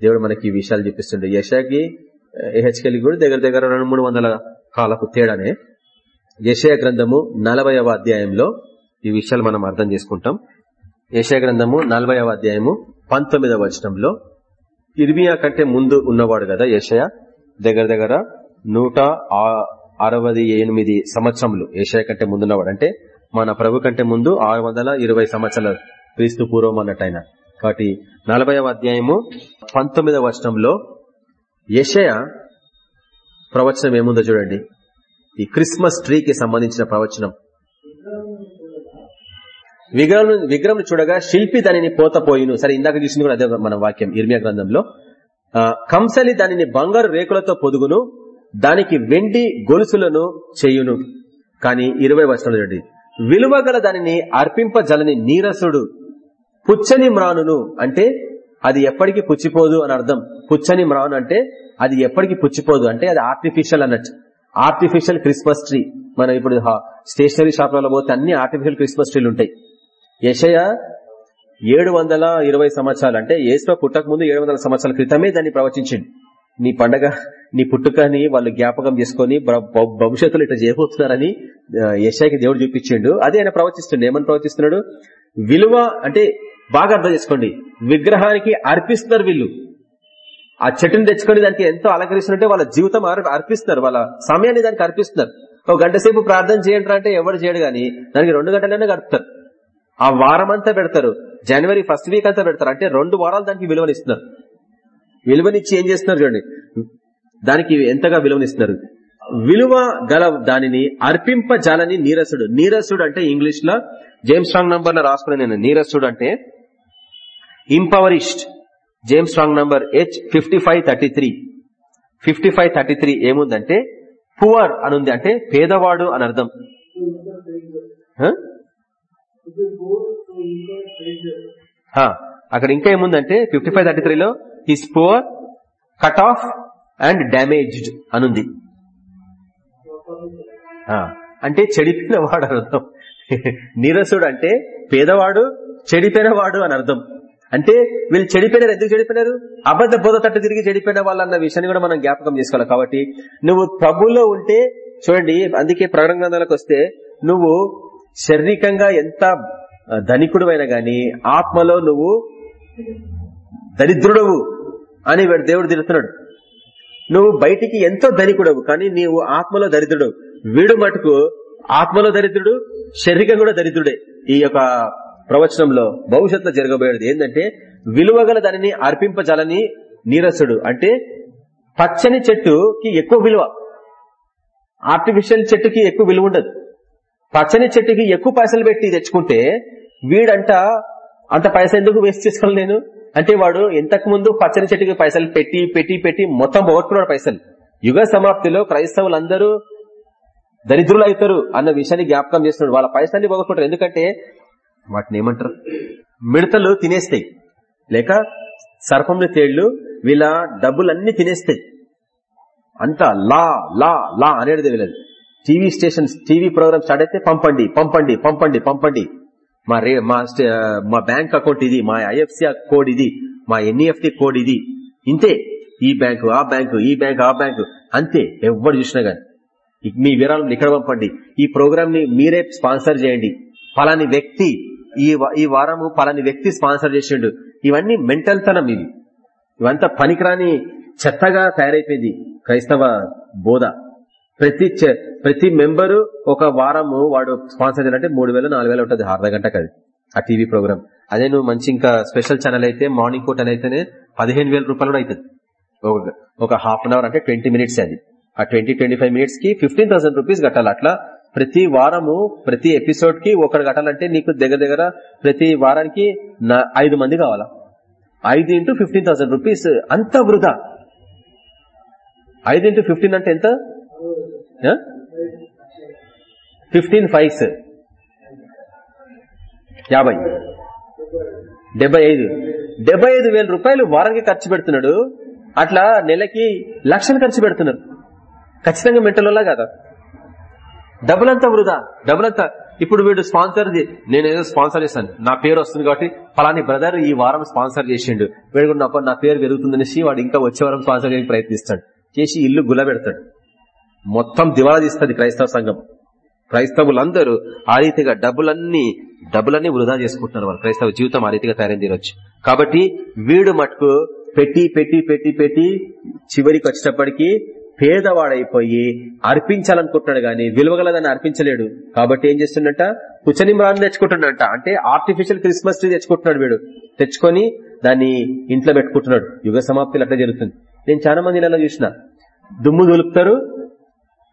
దేవుడు మనకి ఈ విషయాలు చూపిస్తుండే. యశాకి ఏహెచ్కెల్కి కూడా దగ్గర దగ్గర రెండు మూడు వందల కాలపు తేడానే. యశయ గ్రంథము నలభైవ అధ్యాయంలో ఈ విషయాలు మనం అర్థం చేసుకుంటాం. యశయ గ్రంథము నలభైవ అధ్యాయము పంతొమ్మిదవ వచనంలో ఇర్మియా కంటే ముందు ఉన్నవాడు కదా యశయ దగ్గర దగ్గర నూట అరవై ఎనిమిది సంవత్సరములు ఏషయ కంటే ముందున్నవాడు. అంటే మన ప్రభు కంటే ముందు ఆరు వందల ఇరవై సంవత్సరాల క్రీస్తు పూర్వం అన్నట్టు ఆయన కాబట్టి నలభైవ అధ్యాయము పంతొమ్మిదవ వచనంలో యషయ ప్రవచనం ఏముందో చూడండి. ఈ క్రిస్మస్ ట్రీకి సంబంధించిన ప్రవచనం. విగ్రహం విగ్రహం చూడగా శిల్పి దానిని పోతపోయిను సరే ఇందాక చూసింది కూడా అదే మన వాక్యం ఇర్మియా గ్రంథంలో. కంసలి దానిని బంగారు రేకులతో పొదుగును దానికి వెండి గొలుసులను చేయును. కానీ ఇరవై వర్షాలు చూడండి. విలువ గల దానిని అర్పింపజలని నీరసుడు పుచ్చని మ్రానును అంటే అది ఎప్పటికీ పుచ్చిపోదు అని అర్థం. పుచ్చని మ్రాను అంటే అది ఎప్పటికీ పుచ్చిపోదు అంటే అది ఆర్టిఫిషియల్ అన్నట్టు. ఆర్టిఫిషియల్ క్రిస్మస్ ట్రీ మనం ఇప్పుడు స్టేషనరీ షాప్లలో పోతే అన్ని ఆర్టిఫిషియల్ క్రిస్మస్ ట్రీలు ఉంటాయి. యశయ ఏడు వందల ఇరవై సంవత్సరాలు అంటే ఏసులో పుట్టక ముందు ఏడు వందల సంవత్సరాల క్రితమే దాన్ని ప్రవచించింది నీ పండగ నీ పుట్టుకని వాళ్ళు జ్ఞాపకం చేసుకుని భవిష్యత్తులో ఇట్లా చేయబోతున్నారని యశాకి దేవుడు చూపించిండు. అదే ఆయన ప్రవచిస్తుండే. ఏమని ప్రవచిస్తున్నాడు? విలువ అంటే బాగా అర్థం చేసుకోండి. విగ్రహానికి అర్పిస్తున్నారు వీళ్ళు. ఆ చెట్టుని తెచ్చుకొని దానికి ఎంతో అలంకరిస్తున్నట్టే వాళ్ళ జీవితం అర్పిస్తున్నారు. వాళ్ళ సమయాన్ని దానికి అర్పిస్తున్నారు. ఒక గంట సేపు ప్రార్థన చేయండి అంటే ఎవరు చేయడు గాని దానికి రెండు గంటలైనా గడుపుతారు. ఆ వారం అంతా పెడతారు. జనవరి ఫస్ట్ వీక్ అంతా పెడతారు. అంటే రెండు వారాలు దానికి విలువనిస్తున్నారు. విలువనిచ్చి ఏం చేస్తున్నారు చూడండి. దానికి ఎంతగా విలువనిస్తున్నారు? విలువ గల దానిని అర్పింపజాలని నీరసుడు. నీరసుడు అంటే ఇంగ్లీష్లో జేమ్స్ రాంగ్ నంబర్లో రాసుకునే నేను నీరసుడు అంటే impoverished James Strong number H fifty five thirty three fifty five thirty three ఏముందంటే పువర్ అనుంది అంటే పేదవాడు అని అర్థం అక్కడ ఇంకా ఏముందంటే ఫిఫ్టీ ఫైవ్ థర్టీ త్రీలో his poor cut off and damaged అనుంది అంటే చెడిపోయిన వాడు అని అర్థం <laughs> నీరసుడు అంటే పేదవాడు చెడిపోయిన వాడు అని అర్థం అంటే వీళ్ళు చెడిపోయినారు ఎందుకు చెడిపోయినారు? అబద్ధ బోధ తట్టు తిరిగి చెడిపోయిన వాళ్ళు అన్న విషయాన్ని కూడా మనం జ్ఞాపకం చేసుకోవాలి. కాబట్టి నువ్వు ప్రభులో ఉంటే చూడండి అందుకే ప్రకటన గ్రంథాలకు వస్తే నువ్వు శారీరకంగా ఎంత ధనికుడు అయినా గాని ఆత్మలో నువ్వు దరిద్రుడవు అని వీడు దేవుడు తిరుగుతున్నాడు నువ్వు బయటికి ఎంతో ధనికుడవు కానీ నీవు ఆత్మలో దరిద్రుడు వీడు మటుకు ఆత్మలో దరిద్రుడు శరీరం కూడా దరిద్రుడే. ఈ యొక్క ప్రవచనంలో భవిష్యత్తులో జరగబోయేది ఏంటంటే విలువగల దానిని అర్పింపజాలని నీరసుడు. అంటే పచ్చని చెట్టుకి ఎక్కువ విలువ. ఆర్టిఫిషియల్ చెట్టుకి ఎక్కువ విలువ ఉండదు. పచ్చని చెట్టుకి ఎక్కువ పైసలు పెట్టి తెచ్చుకుంటే వీడంట అంత పైసలు ఎందుకు వేస్ట్ చేసుకోవాలి నేను? అంటే వాడు ఇంతకు ముందు పచ్చని చెట్టుకి పైసలు పెట్టి పెట్టి పెట్టి మొత్తం పోగొట్టుకున్నాడు పైసలు. యుగ సమాప్తిలో క్రైస్తవులందరూ దరిద్రులు అవుతారు అన్న విషయాన్ని జ్ఞాపకం చేస్తున్నాడు. వాళ్ళ పైసల్ని పోగొట్టుకుంటారు. ఎందుకంటే వాటిని ఏమంటారు? మిడతలు తినేస్తాయి. లేక సర్పంలు తేళ్ళు వీళ్ళ డబ్బులన్నీ తినేస్తాయి. అంత లా లా లా అనేది వీళ్ళది. TV stations TV program start అయితే పంపండి పంపండి పంపండి పంపండి. మా రే మా స్టే- మా బ్యాంక్ అకౌంట్ ఇది మా ఐఎఫ్సి కోడ్ ఇది మా ఎన్ఈఎఫ్టి కోడ్ ఇది. ఇంతే. ఈ బ్యాంకు ఆ బ్యాంకు ఈ బ్యాంకు ఆ బ్యాంకు. అంతే. ఎవరు చూసినా గాని. మీ విరాళం ఇక్కడ పంపండి. ఈ ప్రోగ్రామ్ని మీరే స్పాన్సర్ చేయండి. ఫలాని వ్యక్తి ఈ ఈ వారము పలాని వ్యక్తి స్పాన్సర్ చేసిండు. ఇవన్నీ మెంటల్ తనం ఇవి. ఇవంతా పనికిరాని చెత్తగా తయారైపోయింది క్రైస్తవ బోధ. ప్రతి ప్రతి మెంబరు ఒక వారము వాడు స్పాన్సర్ చేయాలంటే మూడు వేలు నాలుగు వేలు ఉంటుంది అర్ధ గంటకు అది. ఆ టీవీ ప్రోగ్రామ్. అదే నువ్వు మంచి ఇంకా స్పెషల్ ఛానల్ అయితే మార్నింగ్ పూట అయితేనే పదిహేను వేల రూపాయలు కూడా అవుతుంది ఒక- ఒక హాఫ్ అన్ అవర్ అంటే ట్వంటీ మినిట్స్ అది. ఆ ట్వంటీ ట్వంటీ ఫైవ్ మినిట్స్కి ఫిఫ్టీన్ థౌసండ్ రూపీస్ కట్టాలి. అట్లా ప్రతి వారము ప్రతి ఎపిసోడ్కి ఒకరు కట్టాలంటే నీకు దగ్గర దగ్గర ప్రతి వారానికి నా- ఐదు మంది కావాలా? ఐదు ఇంటూ ఫిఫ్టీన్ థౌసండ్ రూపీస్. అంత వృధా. ఐదు ఇంటూ ఫిఫ్టీన్ అంటే ఎంత? Fifteen fives. యాభై. డెబ్బై ఐదు. డెబ్బై ఐదు వేల రూపాయలు వారానికి ఖర్చు పెడుతున్నాడు. అట్లా నెలకి లక్షలు ఖర్చు పెడుతున్నారు. ఖచ్చితంగా మెంటల్ కదా? డబ్బులంతా వృధా. డబ్బులంతా. ఇప్పుడు వీడు స్పాన్సర్ నేను ఏదో స్పాన్సర్ చేశాను. నా పేరు వస్తుంది కాబట్టి ఫలాని బ్రదర్ ఈ వారం స్పాన్సర్ చేసిండు. వీడు కూడా నా- పేరు పెరుగుతుందనేసి వాడు ఇంకా వచ్చే వారం స్పాన్సర్ చేయడానికి ప్రయత్నిస్తాడు. చేసి ఇల్లు గులబెడతాడు మొత్తం దివాలా తీస్తుంది క్రైస్తవ సంఘం. క్రైస్తవులందరూ ఆ రీతిగా డబ్బులన్నీ డబ్బులన్నీ వృధా చేసుకుంటున్నారు వాళ్ళు. క్రైస్తవ జీవితం ఆ రీతిగా తయారైంది తీరొచ్చు కాబట్టి వీడు మటుకు పెట్టి పెట్టి పెట్టి పెట్టి చివరికి వచ్చేటప్పటికి పేదవాడైపోయి అర్పించాలనుకుంటున్నాడు గాని విలువగలదని అర్పించలేడు. కాబట్టి ఏం చేస్తుండట? కుచనిమ్రాన్ని తెచ్చుకుంటున్నాడంట. అంటే ఆర్టిఫిషియల్ క్రిస్మస్ ట్రీ తెచ్చుకుంటున్నాడు వీడు. తెచ్చుకొని దాన్ని ఇంట్లో పెట్టుకుంటున్నాడు. యుగ సమాప్తిలో అట్లా జరుగుతుంది. నేను చాలా మంది ఇలా చూసిన. దుమ్ము దులుపుతారు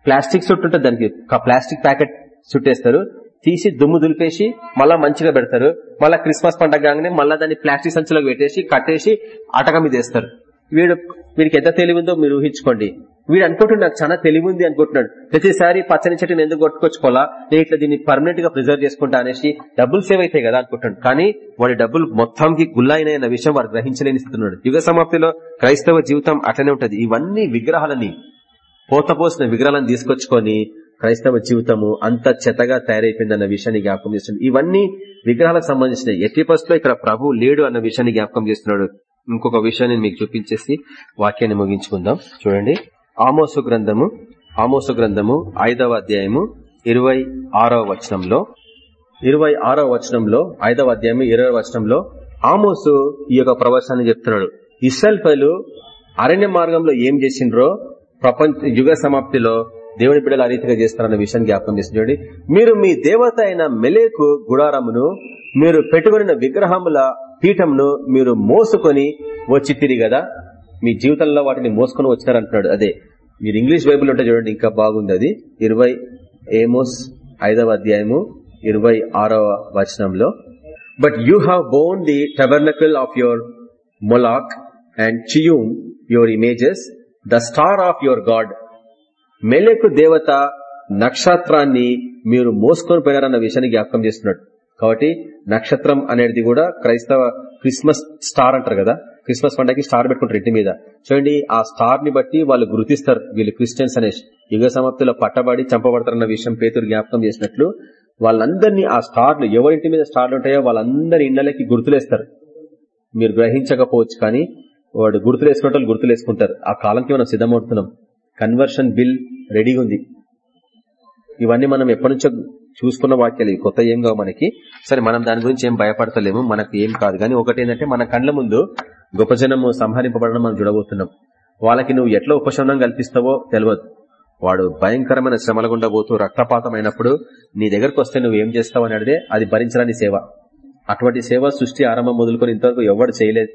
ప్లాస్టిక్ చుట్టుంటుంది దానికి. ప్లాస్టిక్ ప్యాకెట్ చుట్టేస్తారు. తీసి దుమ్ము దులిపేసి మళ్ళా మంచిగా పెడతారు. మళ్ళా క్రిస్మస్ పండగ కాగానే మళ్ళా దాన్ని ప్లాస్టిక్ సంచిలోకి పెట్టేసి కట్టేసి అటక మీద వేస్తారు. వీడు వీడికి ఎంత తెలివిందో మీరు ఊహించుకోండి. వీడు అనుకుంటున్నాడు నాకు చాలా తెలివి ఉంది అనుకుంటున్నాడు. ప్రతిసారి పచ్చని చెట్టుని ఎందుకు కొట్టుకొచ్చుకోవాలా? నేను ఇట్లా దీన్ని పర్మనెంట్గా ప్రిజర్వ్ చేసుకుంటా అనేసి డబ్బులు సేవ్ అవుతాయి కదా అనుకుంటాడు కానీ వాడి డబ్బులు మొత్తంకి గుల్లాయినాయి విషయం వాడు గ్రహించలేని ఇస్తున్నాడు యుగ సమాప్తిలో క్రైస్తవ జీవితం అట్లనే ఉంటది. ఇవన్నీ విగ్రహాలని పోతపోసిన విగ్రహాలను తీసుకొచ్చుకొని క్రైస్తవ జీవితము అంత చెత్తగా తయారైపోయిందన్న విషయాన్ని జ్ఞాపకం చేస్తుంది ఇవన్నీ విగ్రహాలకు సంబంధించిన ఎట్టి పరిస్థితిలో ఇక్కడ ప్రభు లేడు అన్న విషయాన్ని జ్ఞాపకం చేస్తున్నాడు. ఇంకొక విషయాన్ని మీకు చూపించేసి వాక్యాన్ని ముగించుకుందాం. చూడండి. ఆమోసు గ్రంథము ఆమోసు గ్రంథము ఐదవ అధ్యాయము ఇరవై ఆరవ వచనంలో ఇరవై ఆరవ వచనంలో ఐదవ అధ్యాయం ఇరవై వచనంలో ఆమోసు ఈ యొక్క ప్రవచనాన్ని చెప్తున్నాడు. ఇస్రాయల్ ప్రజలు అరణ్య మార్గంలో ఏం చేసిండ్రో ప్రపంచ యుగ సమాప్తిలో దేవుని బిడ్డలు అరీతిగా రీతిగా చేస్తారన్న విషయాన్ని జ్ఞాపకం చేస్తున్నాడు. మీరు మీ దేవత అయిన మెలేకు గుడారమును మీరు పెట్టుకున్న విగ్రహముల పీఠంను మీరు మోసుకొని వచ్చి తిరిగి కదా? మీ జీవితంలో వాటిని మోసుకొని వచ్చినారంటున్నాడు. అదే. మీరు ఇంగ్లీష్ బైబుల్ ఉంటే చూడండి ఇంకా బాగుంది అది. ఇరవై ఏమోస్ ఐదవ అధ్యాయము ఇరవై ఆరవ వచనంలో but you have borne the tabernacle of your Moloch and Chiun your images the star of your god మెలకు దేవత నక్షత్రాన్ని మీరు మోసుకొని పోయారన్న విషయాన్ని జ్ఞాపకం చేస్తున్నాడు. కాబట్టి నక్షత్రం అనేది కూడా క్రైస్తవ క్రిస్మస్ స్టార్ అంటారు కదా. క్రిస్మస్ పండగకి స్టార్ పెట్టుకుంటారు ఇంటి మీద. చూడండి ఆ స్టార్ని బట్టి వాళ్ళు గుర్తిస్తారు. వీళ్ళు క్రిస్టియన్స్ అనేసి యుగ సమాప్తిలో పట్టబడి చంపబడతారన్న విషయం పేతురు జ్ఞాపకం చేసినట్లు వాళ్ళందరినీ ఆ స్టార్లు ఎవరింటి మీద స్టార్లు ఉంటాయో వాళ్ళందరి ఇళ్ళకి గుర్తులేస్తారు. మీరు గ్రహించకపోవచ్చు కానీ వాడు గుర్తులేసుకుంటే వాళ్ళు గుర్తులేసుకుంటారు. ఆ కాలంకి మనం సిద్ధమవుతున్నాం. కన్వర్షన్ బిల్ రెడీగా ఉంది. ఇవన్నీ మనం ఎప్పటి నుంచో చూసుకున్న వాక్యాలు. కొత్త ఏం కావు మనకి. సరే మనం దాని గురించి ఏం భయపడతలేము. మనకు ఏం కాదు. కానీ ఒకటి ఏంటంటే మన కండ్ల ముందు గొప్ప జనము సంహరింపబడడం మనం చూడబోతున్నాం. వాళ్ళకి నువ్వు ఎట్లా ఉపశమనం కల్పిస్తావో తెలియదు వాడు భయంకరమైన శ్రమల గుండా పోతూ రక్తపాతం అయినప్పుడు నీ దగ్గరకు వస్తే నువ్వు ఏం చేస్తావు అని అడిగితే అది భరించరాని సేవ. అటువంటి సేవ సృష్టి ఆరంభం మొదలుకొని ఇంతవరకు ఎవరు చేయలేదు.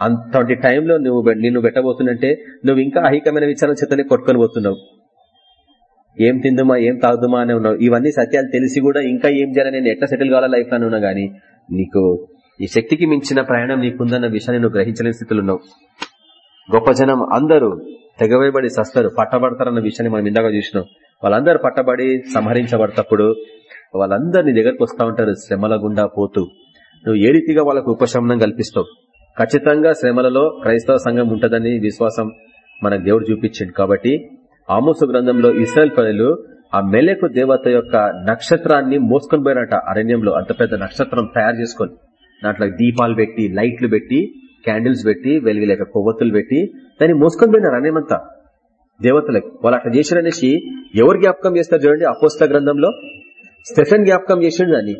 అంతటి టైంలో నువ్వు నిన్ను పెట్టబోతున్నంటే నువ్వు ఇంకా అహికమైన విచారణ చేతనే కొట్టుకొని పోతున్నావు. ఏం తిందుమా ఏం తాగుదుమా అని ఉన్నావు. ఇవన్నీ సత్యాలు తెలిసి కూడా ఇంకా ఏం చేయాలని నేను ఎట్లా సెటిల్ కావాలా లైఫ్ అని ఉన్నా గానీ నీకు ఈ శక్తికి మించిన ప్రయాణం నీకుందన్న విషయాన్ని నువ్వు గ్రహించలేని స్థితిలో ఉన్నావు. గొప్ప జనం అందరూ తెగవేయబడి సస్తారు పట్టబడతారన్న విషయాన్ని మనం ఇందాక చూసినాం. వాళ్ళందరూ పట్టబడి సంహరించబడతప్పుడు వాళ్ళందరూ నీ దగ్గరకు వస్తా ఉంటారు శ్రమల గుండా పోతూ. నువ్వు ఏ రీతిగా వాళ్ళకు ఉపశమనం కల్పిస్తావు? ఖచ్చితంగా శ్రమలలో క్రైస్తవ సంఘం ఉంటుందని విశ్వాసం మనకు దేవుడు చూపించింది కాబట్టి ఆమోసు గ్రంథంలో ఇస్రాయల్ పనులు ఆ మెలకు దేవత యొక్క నక్షత్రాన్ని మోసుకొని పోయారట అరణ్యంలో. అంత పెద్ద నక్షత్రం తయారు చేసుకొని దాంట్లో దీపాలు పెట్టి లైట్లు పెట్టి క్యాండిల్స్ పెట్టి వెలుగులేక కొవ్వొత్తులు పెట్టి దాన్ని మోసుకొని పోయినారు అనేమంతా దేవతలకు. వాళ్ళు అట్లా చేశారనేసి ఎవరు జ్ఞాపకం చేస్తారు చూడండి అపోస్త గ్రంథంలో. స్టెఫెన్ జ్ఞాపకం చేసిండు దాన్ని.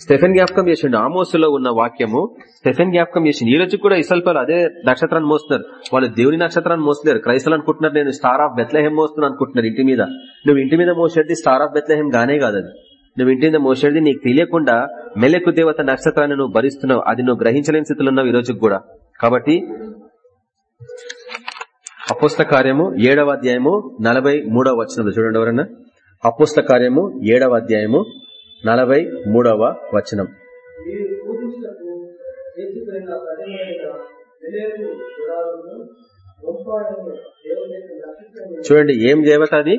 స్టెఫెన్ జ్ఞాపకం చేసిండు. ఆమోసులో ఉన్న వాక్యము స్టెఫెన్ జ్ఞాపకం చేసిండు. ఈ రోజు కూడా ఇసల్పాలు అదే నక్షత్రాన్ని మోస్తున్నారు. వాళ్ళు దేవుని నక్షత్రాన్ని మోస్తున్నారు. క్రైస్తలు అనుకుంటున్నారు నేను స్టార్ ఆఫ్ బెత్లహేం మోస్తున్నాను అనుకుంటున్నారు ఇంటి మీద. నువ్వు ఇంటి మీద మోసేది స్టార్ ఆఫ్ బెత్లహేం గానే కాదు అది. నువ్వు ఇంటింద మోసేది నీకు తెలియకుండా మెలకు దేవత నక్షత్రాన్ని నువ్వు భరిస్తున్నావు అది నువ్వు గ్రహించలేని స్థితిలో ఉన్నావు ఈ రోజుకి కూడా. కాబట్టి అపుస్త కార్యము ఏడవ అధ్యాయము నలభై మూడవ వచనంలో చూడండి ఎవరన్నా. అపుస్త కార్యము ఏడవ అధ్యాయము నలభై మూడవ వచనం. చూడండి ఏం దేవత అది?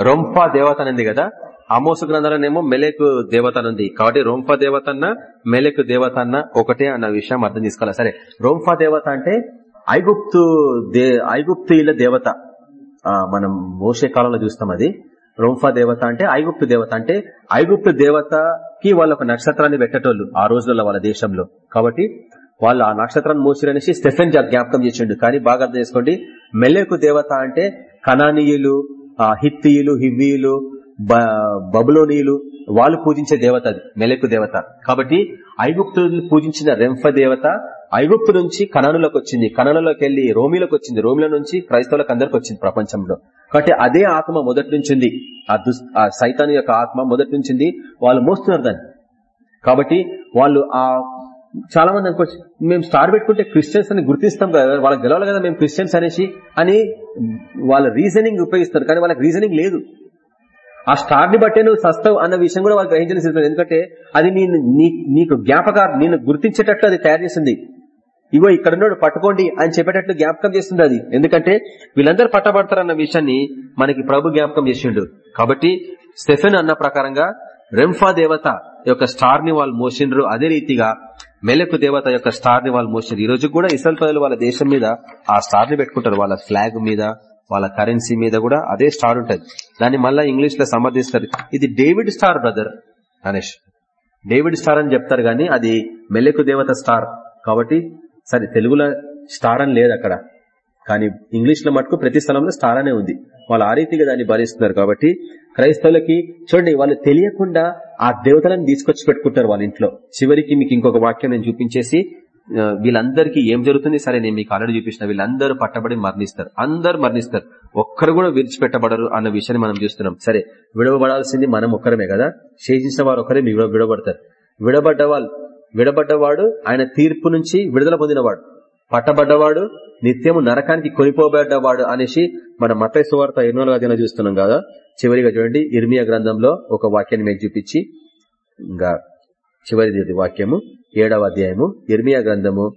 రొంపా దేవత అనేది కదా. అమోసు గ్రంథాలనేమో మెలేకు దేవత కాబట్టి రొంఫా దేవత అన్న మెలకు దేవత అన్న ఒకటే అన్న విషయం అర్థం తీసుకోవాలి సరే రొంఫా దేవత అంటే ఐగుప్తు దే ఐగుప్తీయుల దేవత. మనం మోసే కాలంలో చూస్తాం అది. రొంఫా దేవత అంటే ఐగుప్తు దేవత అంటే ఐగుప్తు దేవతకి వాళ్ళు ఒక నక్షత్రాన్ని పెట్టేటోళ్ళు ఆ రోజుల్లో వాళ్ళ దేశంలో. కాబట్టి వాళ్ళు ఆ నక్షత్రాన్ని మోసిరనేసి స్టెఫెన్ జా- జ్ఞాపకం చేసిండు. కానీ బాగా అర్థం చేసుకోండి. మెల్లెకు దేవత అంటే కనానీయులు హిత్తియులు హిత్తీయులు హివ్వీయులు బబులోనీయులు వాళ్ళు పూజించే దేవత అది మెలకు దేవత. కాబట్టి ఐగుప్తుని పూజించిన రెంఫ దేవత ఐగుప్తు నుంచి కణనులకు వచ్చింది. కణనులోకి వెళ్ళి రోమిలోకి వచ్చింది. రోమిల నుంచి క్రైస్తవులకు అందరికి వచ్చింది ప్రపంచంలో. కాబట్టి అదే ఆత్మ మొదటి నుంచింది ఆ దుస్ ఆ సైతాన్ యొక్క ఆత్మ మొదటి నుంచింది వాళ్ళు మోస్తున్నారు దాన్ని. కాబట్టి వాళ్ళు ఆ చాలా మంది అనుకోవచ్చు మేము స్టార్ పెట్టుకుంటే క్రిస్టియన్స్ అని గుర్తిస్తాం కదా వాళ్ళకి గెలవాలి కదా మేము క్రిస్టియన్స్ అనేసి అని వాళ్ళ రీజనింగ్ ఉపయోగిస్తారు. కానీ వాళ్ళకి రీజనింగ్ లేదు. ఆ స్టార్ని బట్టే నువ్వు సస్తావు అన్న విషయం కూడా వాళ్ళు గ్రహించిన స్థితిలో ఎందుకంటే అది నేను నీ- నీకు జ్ఞాపక నేను గుర్తించేటట్లు అది తయారు చేసింది ఇగో ఇక్కడున్నాడు పట్టుకోండి అని చెప్పేటట్లు జ్ఞాపకం చేస్తుంది అది. ఎందుకంటే వీళ్ళందరూ పట్టబడతారన్న విషయాన్ని మనకి ప్రభు జ్ఞాపకం చేసిండు కాబట్టి స్టెఫెన్ అన్న ప్రకారంగా రెంఫా దేవత యొక్క స్టార్ని వాళ్ళు మోసిండ్రు. అదే రీతిగా మెలకు దేవత యొక్క స్టార్ని వాళ్ళు మోసిండ్రు. ఈ రోజు కూడా ఇసల్ ప్రజలు వాళ్ళ దేశం మీద ఆ స్టార్ని పెట్టుకుంటారు. వాళ్ళ ఫ్లాగ్ మీద వాళ్ళ కరెన్సీ మీద కూడా అదే స్టార్ ఉంటుంది. దాన్ని మళ్ళీ ఇంగ్లీష్లో సమర్థిస్తారు. ఇది David star brother Anesh David star అని చెప్తారు కానీ అది మెలకు దేవత స్టార్ కాబట్టి సరే తెలుగులో స్టార్ అని లేదు అక్కడ. కానీ ఇంగ్లీష్లో మటుకు ప్రతి స్థలంలో స్టార్ అనే ఉంది. వాళ్ళు ఆ రీతిగా దాన్ని భరిస్తున్నారు కాబట్టి క్రైస్తవులకి చూడండి వాళ్ళు తెలియకుండా ఆ దేవతలను తీసుకొచ్చి పెట్టుకుంటారు వాళ్ళ ఇంట్లో. చివరికి మీకు ఇంకొక వాక్యం నేను చూపించేసి వీళ్ళందరికీ ఏం జరుగుతుంది? సరే నేను మీకు ఆల్రెడీ చూపించిన వీళ్ళందరూ పట్టబడి మరణిస్తారు. అందరు మరణిస్తారు. ఒక్కరు కూడా విడిచిపెట్టబడరు అన్న విషయాన్ని మనం చూస్తున్నాం. సరే విడవబడాల్సింది మనం ఒక్కరమే కదా? శేషించిన వారు ఒకరే మీ విడవబడతారు విడబడ్డ వాళ్ళు విడబడ్డవాడు ఆయన తీర్పు నుంచి విడుదల పొందినవాడు. పట్టబడ్డవాడు నిత్యము నరకానికి కొనిపోబడ్డవాడు అనేసి మన మత సువార్త ఎన్నో అధ్యయనం చూస్తున్నాం కదా? చివరిగా చూడండి ఇర్మియా గ్రంథంలో ఒక వాక్యాన్ని మీకు చూపించి ఇంకా చివరిది వాక్యము. ఏడవ అధ్యాయము ఇర్మియా గ్రంథము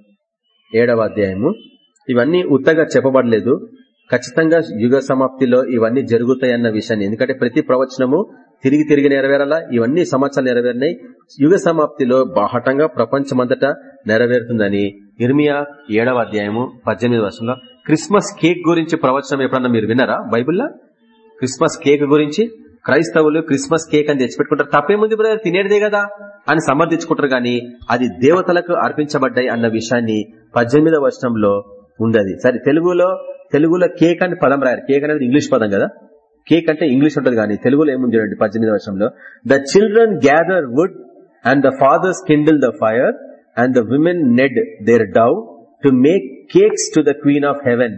ఏడవ అధ్యాయము. ఇవన్నీ ఉత్తగా చెప్పబడలేదు. ఖచ్చితంగా యుగ సమాప్తిలో ఇవన్నీ జరుగుతాయన్న విషయాన్ని. ఎందుకంటే ప్రతి ప్రవచనము తిరిగి తిరిగి నెరవేరాలా? ఇవన్నీ సంవత్సరాలు నెరవేరినాయి. యుగ సమాప్తిలో బాహటంగా ప్రపంచమంతటా నెరవేరుతుందని ఇర్మియా ఏడవ అధ్యాయము పద్దెనిమిది వర్షంలో క్రిస్మస్ కేక్ గురించి ప్రవచనం ఎప్పుడన్నా మీరు విన్నారా? బైబిల్లో? క్రిస్మస్ కేక్ గురించి క్రైస్తవులు క్రిస్మస్ కేక్ అని తెచ్చిపెట్టుకుంటారు. తప్పేముంది బ్రదర్? తినేదే కదా. అని సమర్థించుకుంటారు గాని అది దేవతలకు అర్పించబడ్డాయి అన్న విషయాన్ని పద్దెనిమిదవ వర్షంలో ఉండదు. సరే తెలుగులో తెలుగులో కేక్ అని పదం రాయారు కేక్ అనేది ఇంగ్లీష్ పదం కదా? కేక్ అంటే ఇంగ్లీష్ ఉంటుంది కానీ తెలుగులో ఏముంది చూడండి పద్దెనిమిది వర్షంలో the children gather wood and the fathers kindle the fire and the women knead their dough to make cakes to the queen of heaven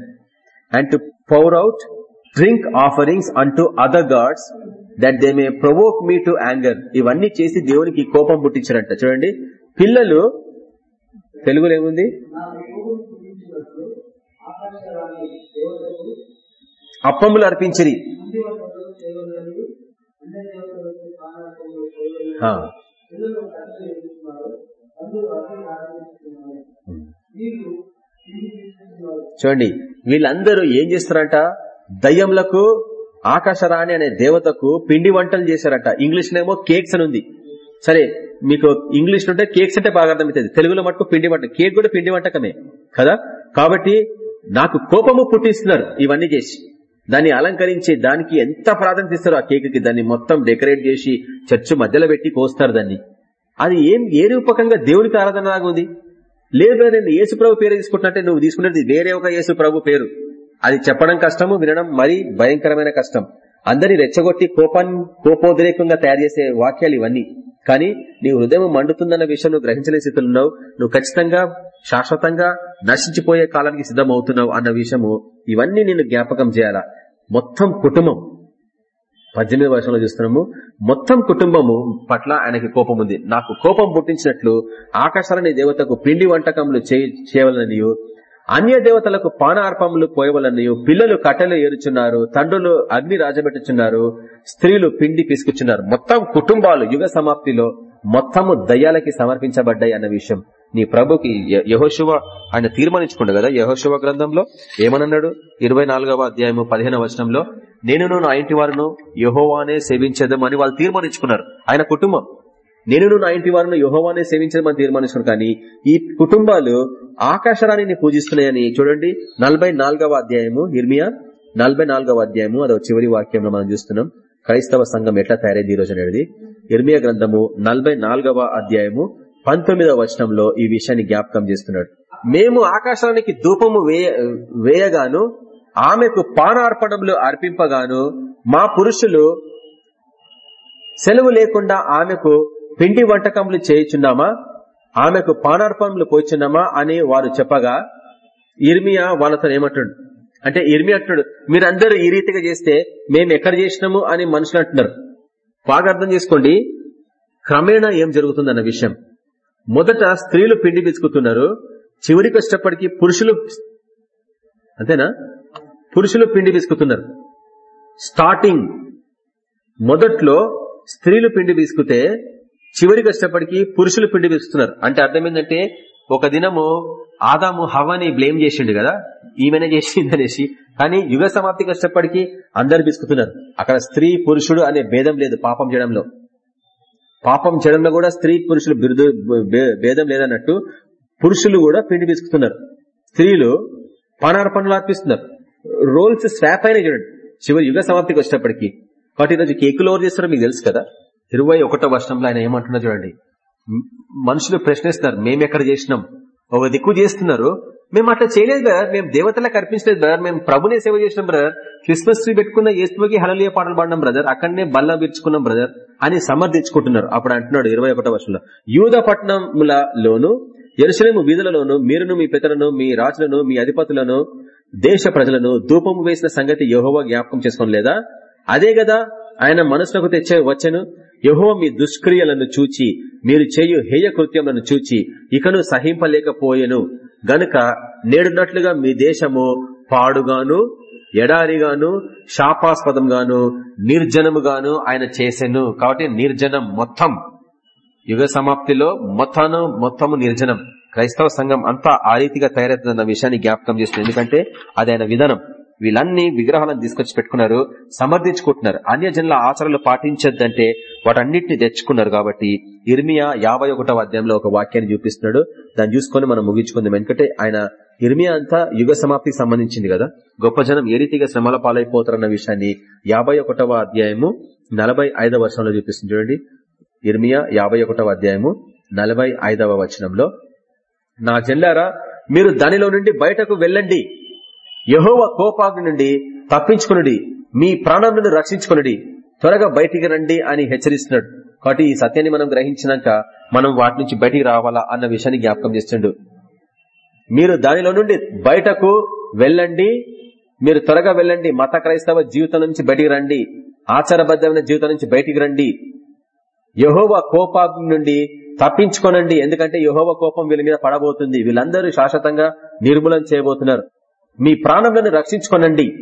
and to pour out drink offerings unto other gods that they may provoke me to anger ఇవన్నీ చేసి దేవునికి కోపం పుట్టించారంట. చూడండి. పిల్లలు తెలుగులో ఏముంది? అప్పములు అర్పించిరి. చూడండి. వీళ్ళందరూ ఏం చేస్తారంట? దయ్యంలకు ఆకాశరాణి అనే దేవతకు పిండి వంటలు చేశారట. ఇంగ్లీష్ నేమో కేక్స్ అని ఉంది. సరే మీకు ఇంగ్లీష్ ఉంటే కేక్స్ అంటే బాగా అర్థమవుతుంది. తెలుగులో మటుకు పిండి వంట కేక్ కూడా పిండి వంటకమే కదా? కాబట్టి నాకు కోపము పుట్టిస్తున్నారు ఇవన్నీ చేసి. దాన్ని అలంకరించి దానికి ఎంత ప్రాధాన్యత ఇస్తారు ఆ కేక్కి దాన్ని మొత్తం డెకరేట్ చేసి చర్చ్ మధ్యలో పెట్టి కోస్తారు దాన్ని. అది ఏం ఏ రూపకంగా దేవునికి ఆరాధన లాగా ఉంది? లేదు నేను యేసు ప్రభు పేరు తీసుకుంటున్నట్టే నువ్వు తీసుకున్నది వేరే ఒక యేసు ప్రభు పేరు. అది చెప్పడం కష్టము వినడం మరీ భయంకరమైన కష్టం. అందరి రెచ్చగొట్టి కోపం కోపోద్రేకంగా తయారు చేసే వాక్యాలు ఇవన్నీ. కానీ నీ హృదయం మండుతుందన్న విషయం నువ్వు గ్రహించలే స్థితిలో ఉన్నావు. నువ్వు ఖచ్చితంగా శాశ్వతంగా నశించిపోయే కాలానికి సిద్ధమవుతున్నావు అన్న విషయము ఇవన్నీ నేను జ్ఞాపకం చేయాలా? మొత్తం కుటుంబం. పద్దెనిమిది వర్షంలో చూస్తున్నాము. మొత్తం కుటుంబము పట్ల ఆయనకి కోపం ఉంది. నాకు కోపం పుట్టించినట్లు ఆకాశాలని దేవతకు పిండి వంటకములు చేయ- చేయవలననియు అన్య దేవతలకు పానార్పములు పోయవలనియు. పిల్లలు కట్టెలు ఏరుచున్నారు తండ్రులు అగ్ని రాజబెట్టుచున్నారు స్త్రీలు పిండి పిసుకుచున్నారు. మొత్తం కుటుంబాలు యుగ సమాప్తిలో మొత్తము దయ్యాలకి సమర్పించబడ్డాయి అన్న విషయం. నీ ప్రభుకి యహోశివ ఆయన తీర్మానించుకుంటు కదా యహోశివ గ్రంథంలో ఏమనన్నాడు? ఇరవై నాలుగవ అధ్యాయము పదిహేను వచనంలో నేను నా ఇంటి వారును యహోవానే సేవించదమని వాళ్ళు తీర్మానించుకున్నారు. ఆయన కుటుంబం. నేను నా ఇంటి వారిని యుహోవాన్ని సేవించడం తీర్మానించుకున్నాను కానీ ఈ కుటుంబాలు ఆకాశరాణిని పూజిస్తున్నాయని చూడండి. నలభై నాలుగవ అధ్యాయము ఇర్మియా నలభై నాలుగవ అధ్యాయము అదో చివరి వాక్యంలో మనం చూస్తున్నాం. క్రైస్తవ సంఘం ఎట్లా తయారైంది ఈ రోజు అనేది? ఇర్మియా గ్రంథము నలభై నాలుగవ అధ్యాయము పంతొమ్మిదవ వచనంలో ఈ విషయాన్ని జ్ఞాపకం చేస్తున్నాడు. మేము ఆకాశానికి ధూపము వేయ- వేయగాను ఆమెకు పానార్పణములు అర్పింపగాను మా పురుషులు సెలవు లేకుండా ఆమెకు పిండి వంటకములు చేయుచున్నామా? ఆమెకు పానార్పములు పోయిచున్నామా అని వారు చెప్పగా ఇర్మియా వాళ్ళతో ఏమంటాడు? అంటే ఇర్మి అంటున్నాడు మీరందరూ ఈ రీతిగా చేస్తే మేము ఎక్కడ చేసినాము? అని మనుషులు అంటున్నారు. బాగా అర్థం చేసుకోండి. క్రమేణా ఏం జరుగుతుందన్న విషయం. మొదట స్త్రీలు పిండి పిచ్చుకుతున్నారు చివరికి వచ్చేటప్పటికి పురుషులు అంతేనా? పురుషులు పిండి పిసుకుతున్నారు. స్టార్టింగ్ మొదట్లో స్త్రీలు పిండి పిసుకుతే చివరికి వచ్చినప్పటికీ పురుషులు పిండి పిసుకుతున్నారు అంటే అర్థం ఏంటంటే ఒక దినము ఆదాము హవాని బ్లేమ్ చేసిండు కదా ఈమెనే చేసింది అనేసి కానీ యుగ సమాప్తికి వచ్చినప్పటికీ అందరు బిసుకుతున్నారు అక్కడ స్త్రీ పురుషుడు అనే భేదం లేదు పాపం చేయడంలో. పాపం చేయడంలో కూడా స్త్రీ పురుషులు బిరుదు భేదం లేదన్నట్టు పురుషులు కూడా పిండి బిసుకుతున్నారు స్త్రీలు పానార్పణలు అర్పిస్తున్నారు. రోల్స్ స్వాప్ అయినా చూడండి. చివరి యుగ సమాప్తికి వచ్చేటప్పటికి. కాబట్టి ఈరోజు కేకులు ఎవరు చేస్తారో మీకు తెలుసు కదా. ఇరవై ఒకటో వర్షంలో ఆయన ఏమంటున్నా చూడండి. మనుషులు ప్రశ్నిస్తున్నారు మేము ఎక్కడ చేసినాం? ఒక దిక్కు చేస్తున్నారు మేము అట్లా చేయలేదు బ్రదర్ మేము దేవతలా కనిపించలేదు బ్రదర్ మేము ప్రభునే సేవ చేసినాం బ్రదర్ క్రిస్మస్ ట్రీ పెట్టుకున్న ఏసుకి హలలియ పాటలు పాడినాం బ్రదర్ అక్కడనే బల్ల విరుచుకున్నాం బ్రదర్ అని సమర్థించుకుంటున్నారు. అప్పుడు అంటున్నాడు ఇరవై ఒకటో వర్షంలో యూద పట్టణములలోను ఎరుసలేము వీధులలోను మీరును మీ పితలను మీ రాజులను మీ అధిపతులను దేశ ప్రజలను ధూపము వేసిన సంగతి యహోవా జ్ఞాపకం చేసుకోలేదా అదే కదా ఆయన మనసులకు తెచ్చే వచ్చను యహో మీ దుష్క్రియలను చూచి మీరు చేయు హేయ కృత్యములను చూచి ఇకను సహింపలేకపోయెను. గనుక నేడున్నట్లుగా మీ దేశము పాడుగాను ఎడారిగాను శాపాస్పదంగాను నిర్జనముగాను ఆయన చేసెను. కాబట్టి నిర్జనం మొత్తం. యుగ సమాప్తిలో మొత్తాను మొత్తము నిర్జనం. క్రైస్తవ సంఘం అంతా ఆ రీతిగా తయారవుతుందన్న విషయాన్ని జ్ఞాపకం చేస్తుంది. ఎందుకంటే అది ఆయన విధానం. వీళ్ళన్ని విగ్రహాలను తీసుకొచ్చి పెట్టుకున్నారు సమర్థించుకుంటున్నారు. అన్య జనుల ఆచరణలు పాటించొద్దంటే వాటన్నిటిని తెచ్చుకున్నారు కాబట్టి ఇర్మియా యాభై ఒకటో అధ్యాయంలో ఒక వాక్యాన్ని చూపిస్తున్నాడు. దాన్ని చూసుకొని మనం ముగించుకుందాం. ఎందుకంటే ఆయన ఇర్మియా అంతా యుగ సమాప్తికి సంబంధించింది కదా. గొప్ప జనం ఏ రీతిగా శ్రమల పాలైపోతారన్న విషయాన్ని యాభై ఒకటవ అధ్యాయము నలభై ఐదవ వర్షంలో చూపిస్తుంది. చూడండి. ఇర్మియా యాభై ఒకటవ అధ్యాయము నలభై ఐదవ వచనంలో నా జల్లారా మీరు దానిలో నుండి బయటకు వెళ్ళండి. యహోవ కోపాగ్ని నుండి తప్పించుకునుడి. మీ ప్రాణం నుండి రక్షించుకునుడి. త్వరగా బయటికి రండి అని హెచ్చరిస్తున్నాడు. కాబట్టి ఈ సత్యాన్ని మనం గ్రహించినాక మనం వాటి నుంచి బయటికి రావాలా అన్న విషయాన్ని జ్ఞాపకం చేస్తుండు. మీరు దానిలో నుండి బయటకు వెళ్ళండి. మీరు త్వరగా వెళ్ళండి. మత క్రైస్తవ జీవితం నుంచి బయటికి రండి. ఆచారబద్ధమైన జీవితం నుంచి బయటికి రండి. యహోవ కోపాగ్ని నుండి తప్పించుకోనండి. ఎందుకంటే యహోవ కోపం వీళ్ళ మీద పడబోతుంది. వీళ్ళందరూ శాశ్వతంగా నిర్మూలన చేయబోతున్నారు. మీ ప్రాణంలను రక్షించుకోనండి.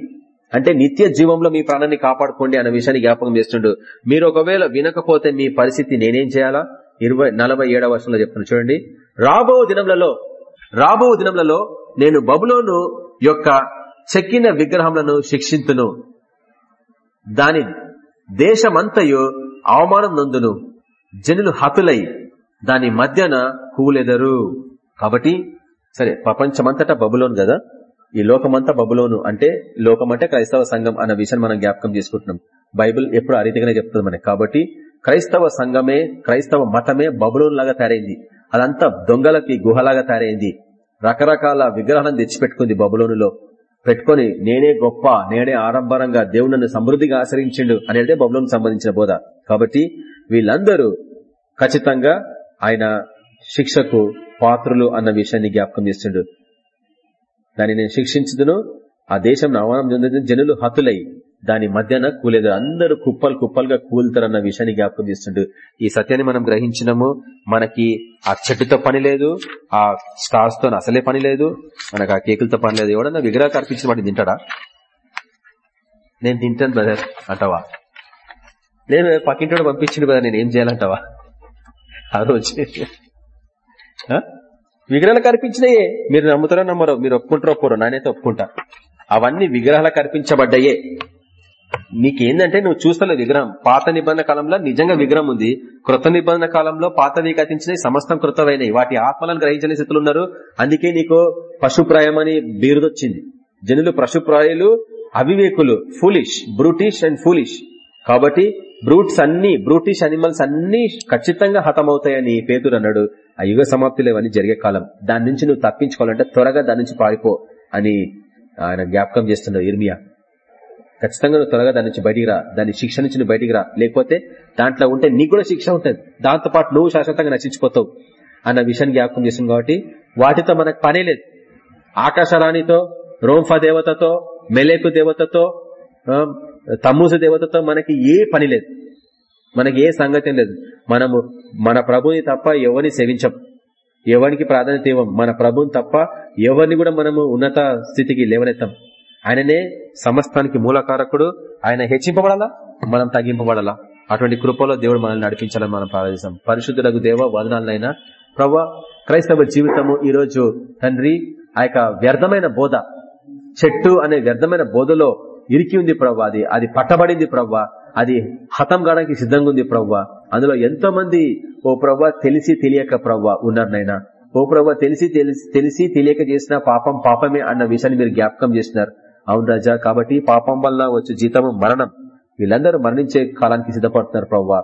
అంటే నిత్య జీవంలో మీ ప్రాణాన్ని కాపాడుకోండి అనే విషయాన్ని జ్ఞాపకం చేస్తుండు. మీరు ఒకవేళ వినకపోతే మీ పరిస్థితి నేనేం చేయాలా? ఇరవై నలభై ఏడవ వర్షంలో చెప్తున్నా చూడండి. రాబో దినములలో రాబో దినములలో నేను బబులోను యొక్క చెక్కిన విగ్రహములను శిక్షింతును. దాని దేశమంతయు అవమానం నందును. జనులు హతులై దాని మధ్యన కూలెదరు. కాబట్టి సరే ప్రపంచమంతటా బబులోను కదా? ఈ లోకమంతా బబులోను అంటే లోకమంటే క్రైస్తవ సంఘం అన్న విషయాన్ని మనం జ్ఞాపకం చేసుకుంటున్నాం. బైబిల్ ఎప్పుడు ఆ రీతిగానే చెప్తుంది మనకి. కాబట్టి క్రైస్తవ సంఘమే క్రైస్తవ మతమే బబులోన్ లాగా తయారైంది. అదంతా దొంగలకి గుహలాగా తయారైంది. రకరకాల విగ్రహాలను తెచ్చిపెట్టుకుంది బబులోనులో. పెట్టుకొని నేనే గొప్ప నేనే ఆడంబరంగా దేవుడు నన్ను సమృద్ధిగా ఆశ్రయించిండు అనేది బబులోను సంబంధించిన బోధ. కాబట్టి వీళ్ళందరూ ఖచ్చితంగా ఆయన శిక్షకు పాత్రులు అన్న విషయాన్ని జ్ఞాపకం చేస్తుండడు దాన్ని నేను శిక్షించదును. ఆ దేశం అవమానం చెందిన జనులు హతులై దాని మధ్యన కూలేదు అందరూ కుప్పలు కుప్పలుగా కూలుతారన్న విషయాన్ని జ్ఞాపకం చేస్తుండు. ఈ సత్యాన్ని మనం గ్రహించినము. మనకి ఆ చెట్టుతో పని లేదు ఆ స్టార్స్తో అసలే పని లేదు మనకు ఆ కేకులతో పని లేదు. ఎవడన్నా విగ్రహాలు అర్పించిన వాటిని తింటాడా? నేను తింటాను బ్రదర్ అంటావా? నేను పక్కింటి పంపించింది బ్రదర్ నేను ఏం చేయాలంటావా? ఆ రోజు. విగ్రహాలకు అర్పించినయే మీరు నమ్ముతారో నమ్మరో మీరు ఒప్పుకుంటారో ఒప్పుకోరో నానైతే ఒప్పుకుంటా. అవన్నీ విగ్రహాలకు అర్పించబడ్డాయే నీకేందంటే నువ్వు చూస్తలే విగ్రహం. పాత నిబంధన కాలంలో నిజంగా విగ్రహం ఉంది. కృత నిబంధన కాలంలో పాతవి కథించినవి సమస్తం కృతమైనవి వాటి ఆత్మలను గ్రహించని స్థితులు ఉన్నారు. అందుకే నీకు పశుప్రాయం అని బిరుదొచ్చింది. జనులు పశుప్రాయులు అవివేకులు ఫూలిష్ బ్రూటిష్ అండ్ ఫూలిష్ కాబట్టి బ్రూట్స్ అన్ని బ్రూటిష్ అనిమల్స్ అన్ని ఖచ్చితంగా హతమవుతాయని పేతురు అన్నాడు. ఆ యుగ సమాప్తిలో ఇవన్నీ జరిగే కాలం. దాని నుంచి నువ్వు తప్పించుకోవాలంటే త్వరగా దాని నుంచి పారిపో అని ఆయన జ్ఞాపకం చేస్తున్నాడు ఇర్మియా. ఖచ్చితంగా నువ్వు త్వరగా దాని నుంచి బయటికి రా. దాని శిక్ష నుంచి నువ్వు బయటికి రా. లేకపోతే దాంట్లో ఉంటే నీకు కూడా శిక్ష ఉంటుంది. దాంతోపాటు నువ్వు శాశ్వతంగా నశించిపోతావు అన్న విషయాన్ని జ్ఞాపకం చేస్తుంది కాబట్టి వాటితో మనకు పనే లేదు. ఆకాశరాణితో రోంఫా దేవతతో మెలేకు దేవతతో తమ్మూసు దేవతతో మనకి ఏ పని లేదు. మనకి ఏ సంగతి లేదు. మనము మన ప్రభుని తప్ప ఎవరిని సేవించం. ఎవరికి ప్రాధాన్యత ఇవ్వం. మన ప్రభుని తప్ప ఎవరిని కూడా మనము ఉన్నత స్థితికి లేవనెత్తాం. ఆయననే సమస్తానికి మూలకారకుడు. ఆయన హెచ్చింపబడాలా? మనం తగ్గింపబడాలా? అటువంటి కృపలో దేవుడు మనల్ని నడిపించాలని మనం ప్రార్థిస్తాం. పరిశుద్ధులకు దేవ వదనాలనైనా. ప్రవ్వ క్రైస్తవ జీవితము ఈరోజు తండ్రి ఆ వ్యర్థమైన బోధ. చెట్టు అనే వ్యర్థమైన బోధలో ఇరికి ఉంది ప్రవ్వా అది అది పట్టబడింది ప్రవ్వా అది హతం కావడానికి సిద్ధంగా ఉంది ప్రవ్వా. అందులో ఎంతో మంది ఓ ప్రవ్వా తెలిసి తెలియక ప్రవ్వా ఉన్నారు నైనా ఓ ప్రవ్వా తెలిసి తెలిసి తెలియక చేసిన పాపం పాపమే అన్న విషయాన్ని మీరు జ్ఞాపకం చేసినారు అవును రాజా కాబట్టి పాపం వల్ల వచ్చే జీతము మరణం. వీళ్ళందరూ మరణించే కాలానికి సిద్ధపడుతున్నారు ప్రవ్వా.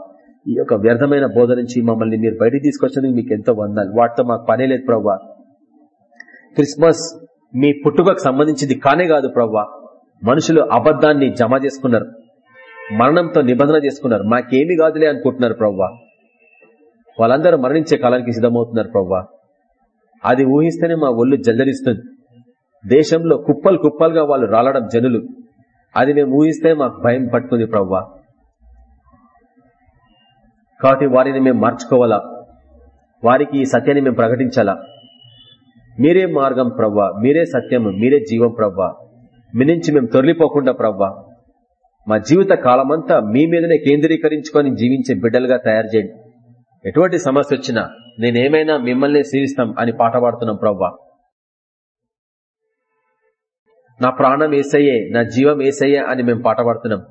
ఈ యొక్క వ్యర్థమైన బోధ నుంచి మమ్మల్ని మీరు బయటికి తీసుకొచ్చినందుకు మీకు ఎంతో వందాలి వాటితో మాకు పనే లేదు ప్రవ్వా. క్రిస్మస్ మీ పుట్టుకకు సంబంధించింది కానే కాదు ప్రవ్వా. మనుషులు అబద్ధాన్ని జమ చేసుకున్నారు. మరణంతో నిబంధన చేసుకున్నారు. మాకేమి కాదులే అనుకుంటున్నారు ప్రవ్వా. వాళ్ళందరూ మరణించే కాలానికి సిద్ధమవుతున్నారు ప్రవ్వా. అది ఊహిస్తేనే మా ఒళ్ళు జల్దరిస్తుంది దేశంలో కుప్పలు కుప్పలుగా వాళ్ళు రాలడం జనులు. అది మేము ఊహిస్తే మాకు భయం పట్టుకుంది ప్రవ్వా. కాబట్టి వారిని మేము మార్చుకోవాలా? వారికి ఈ సత్యాన్ని మేము ప్రకటించాలా? మీరే మార్గం ప్రవ్వా. మీరే సత్యము. మీరే జీవం ప్రవ్వా. మీ నుంచి మేము తొలిపోకుండా ప్రవ్వా మా జీవిత కాలమంతా మీ మీదనే కేంద్రీకరించుకొని జీవించే బిడ్డలుగా తయారు చేయండి. ఎటువంటి సమస్య వచ్చినా నేనేమైనా మిమ్మల్ని సేవిస్తాం అని పాట పాడుతున్నాం ప్రవ్వా. నా ప్రాణం ఏసయ్యే నా జీవం ఏసయ్యే అని మేము పాట పాడుతున్నాం.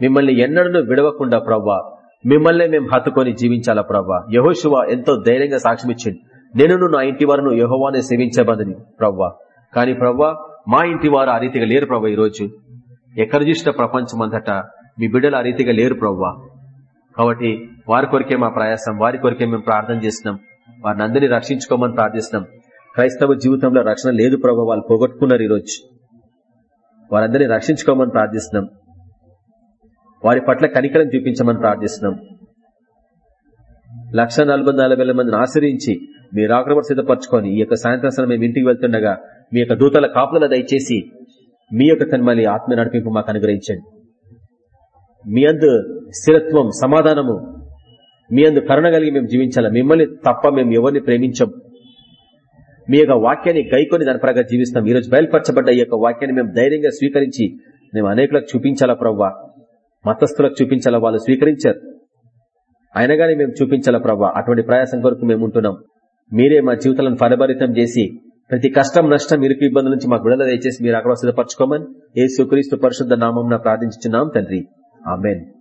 మిమ్మల్ని ఎన్నడూ విడవకుండా ప్రవ్వా మిమ్మల్నే మేము హత్తుకొని జీవించాలా ప్రవ్వా. యహోశివ ఎంతో ధైర్యంగా సాక్ష్యం ఇచ్చింది నేను నా ఇంటి వారిను యహోవానే సేవించబదని ప్రవ్వా. కానీ ప్రవ్వా మా ఇంటి వారు ఆ రీతిగా లేరు ప్రభా ఈరోజు. ఎక్కడ చూసిన ప్రపంచం అంతటా మీ బిడ్డలు ఆ రీతిగా లేరు ప్రవ్వా. కాబట్టి వారి కొరికే మా ప్రయాసం వారి కొరికే మేము ప్రార్థన చేసినాం వారిని అందరినీ రక్షించుకోమని ప్రార్థిస్తున్నాం. క్రైస్తవ జీవితంలో రక్షణ లేదు ప్రభావ వాళ్ళు పోగొట్టుకున్నారు ఈరోజు. వారందరినీ రక్షించుకోమని ప్రార్థిస్తున్నాం. వారి పట్ల కనికరం చూపించమని ప్రార్థిస్తున్నాం. లక్ష నలభై నలభై వేల మందిని ఆశ్రయించి మీరు ఆక్రమణ సిద్ధపరచుకొని ఈ యొక్క సాయంత్రం మేము ఇంటికి వెళ్తుండగా మీ యొక్క దూతల కాపుల దయచేసి మీ యొక్క తన్మలి ఆత్మ నడిపింపు మాకు అనుగ్రహించండి. మీ అందు స్థిరత్వం సమాధానము మీ అందు కరుణ కలిగి మేము జీవించాలా? మిమ్మల్ని తప్ప మేము ఎవరిని ప్రేమించం మీ యొక్క వాక్యాన్ని గైకొని దాని ప్రకారం జీవిస్తాం ఈరోజు బయలుపరచబడ్డ ఈ యొక్క వాక్యాన్ని మేము ధైర్యంగా స్వీకరించి మేము అనేకులకు చూపించాలా ప్రవ్వా? మతస్థులకు చూపించాలా? వాళ్ళు స్వీకరించారు. అయినా కానీ మేము చూపించాలా ప్రవ్వా? అటువంటి ప్రయాసం కొరకు మేము ఉంటున్నాం. మీరే మా జీవితాలను ఫలభరితం చేసి ప్రతి కష్టం నష్టం ఇరుకు ఇబ్బందుల నుంచి మాకు విడుదల దయచేసి మీరు అక్కడ సిద్ధపరచుకోమని ఏ సుక్రీస్తు పరిశుద్ధ నామం ప్రార్థించున్నాం తండ్రి. ఆమెన్.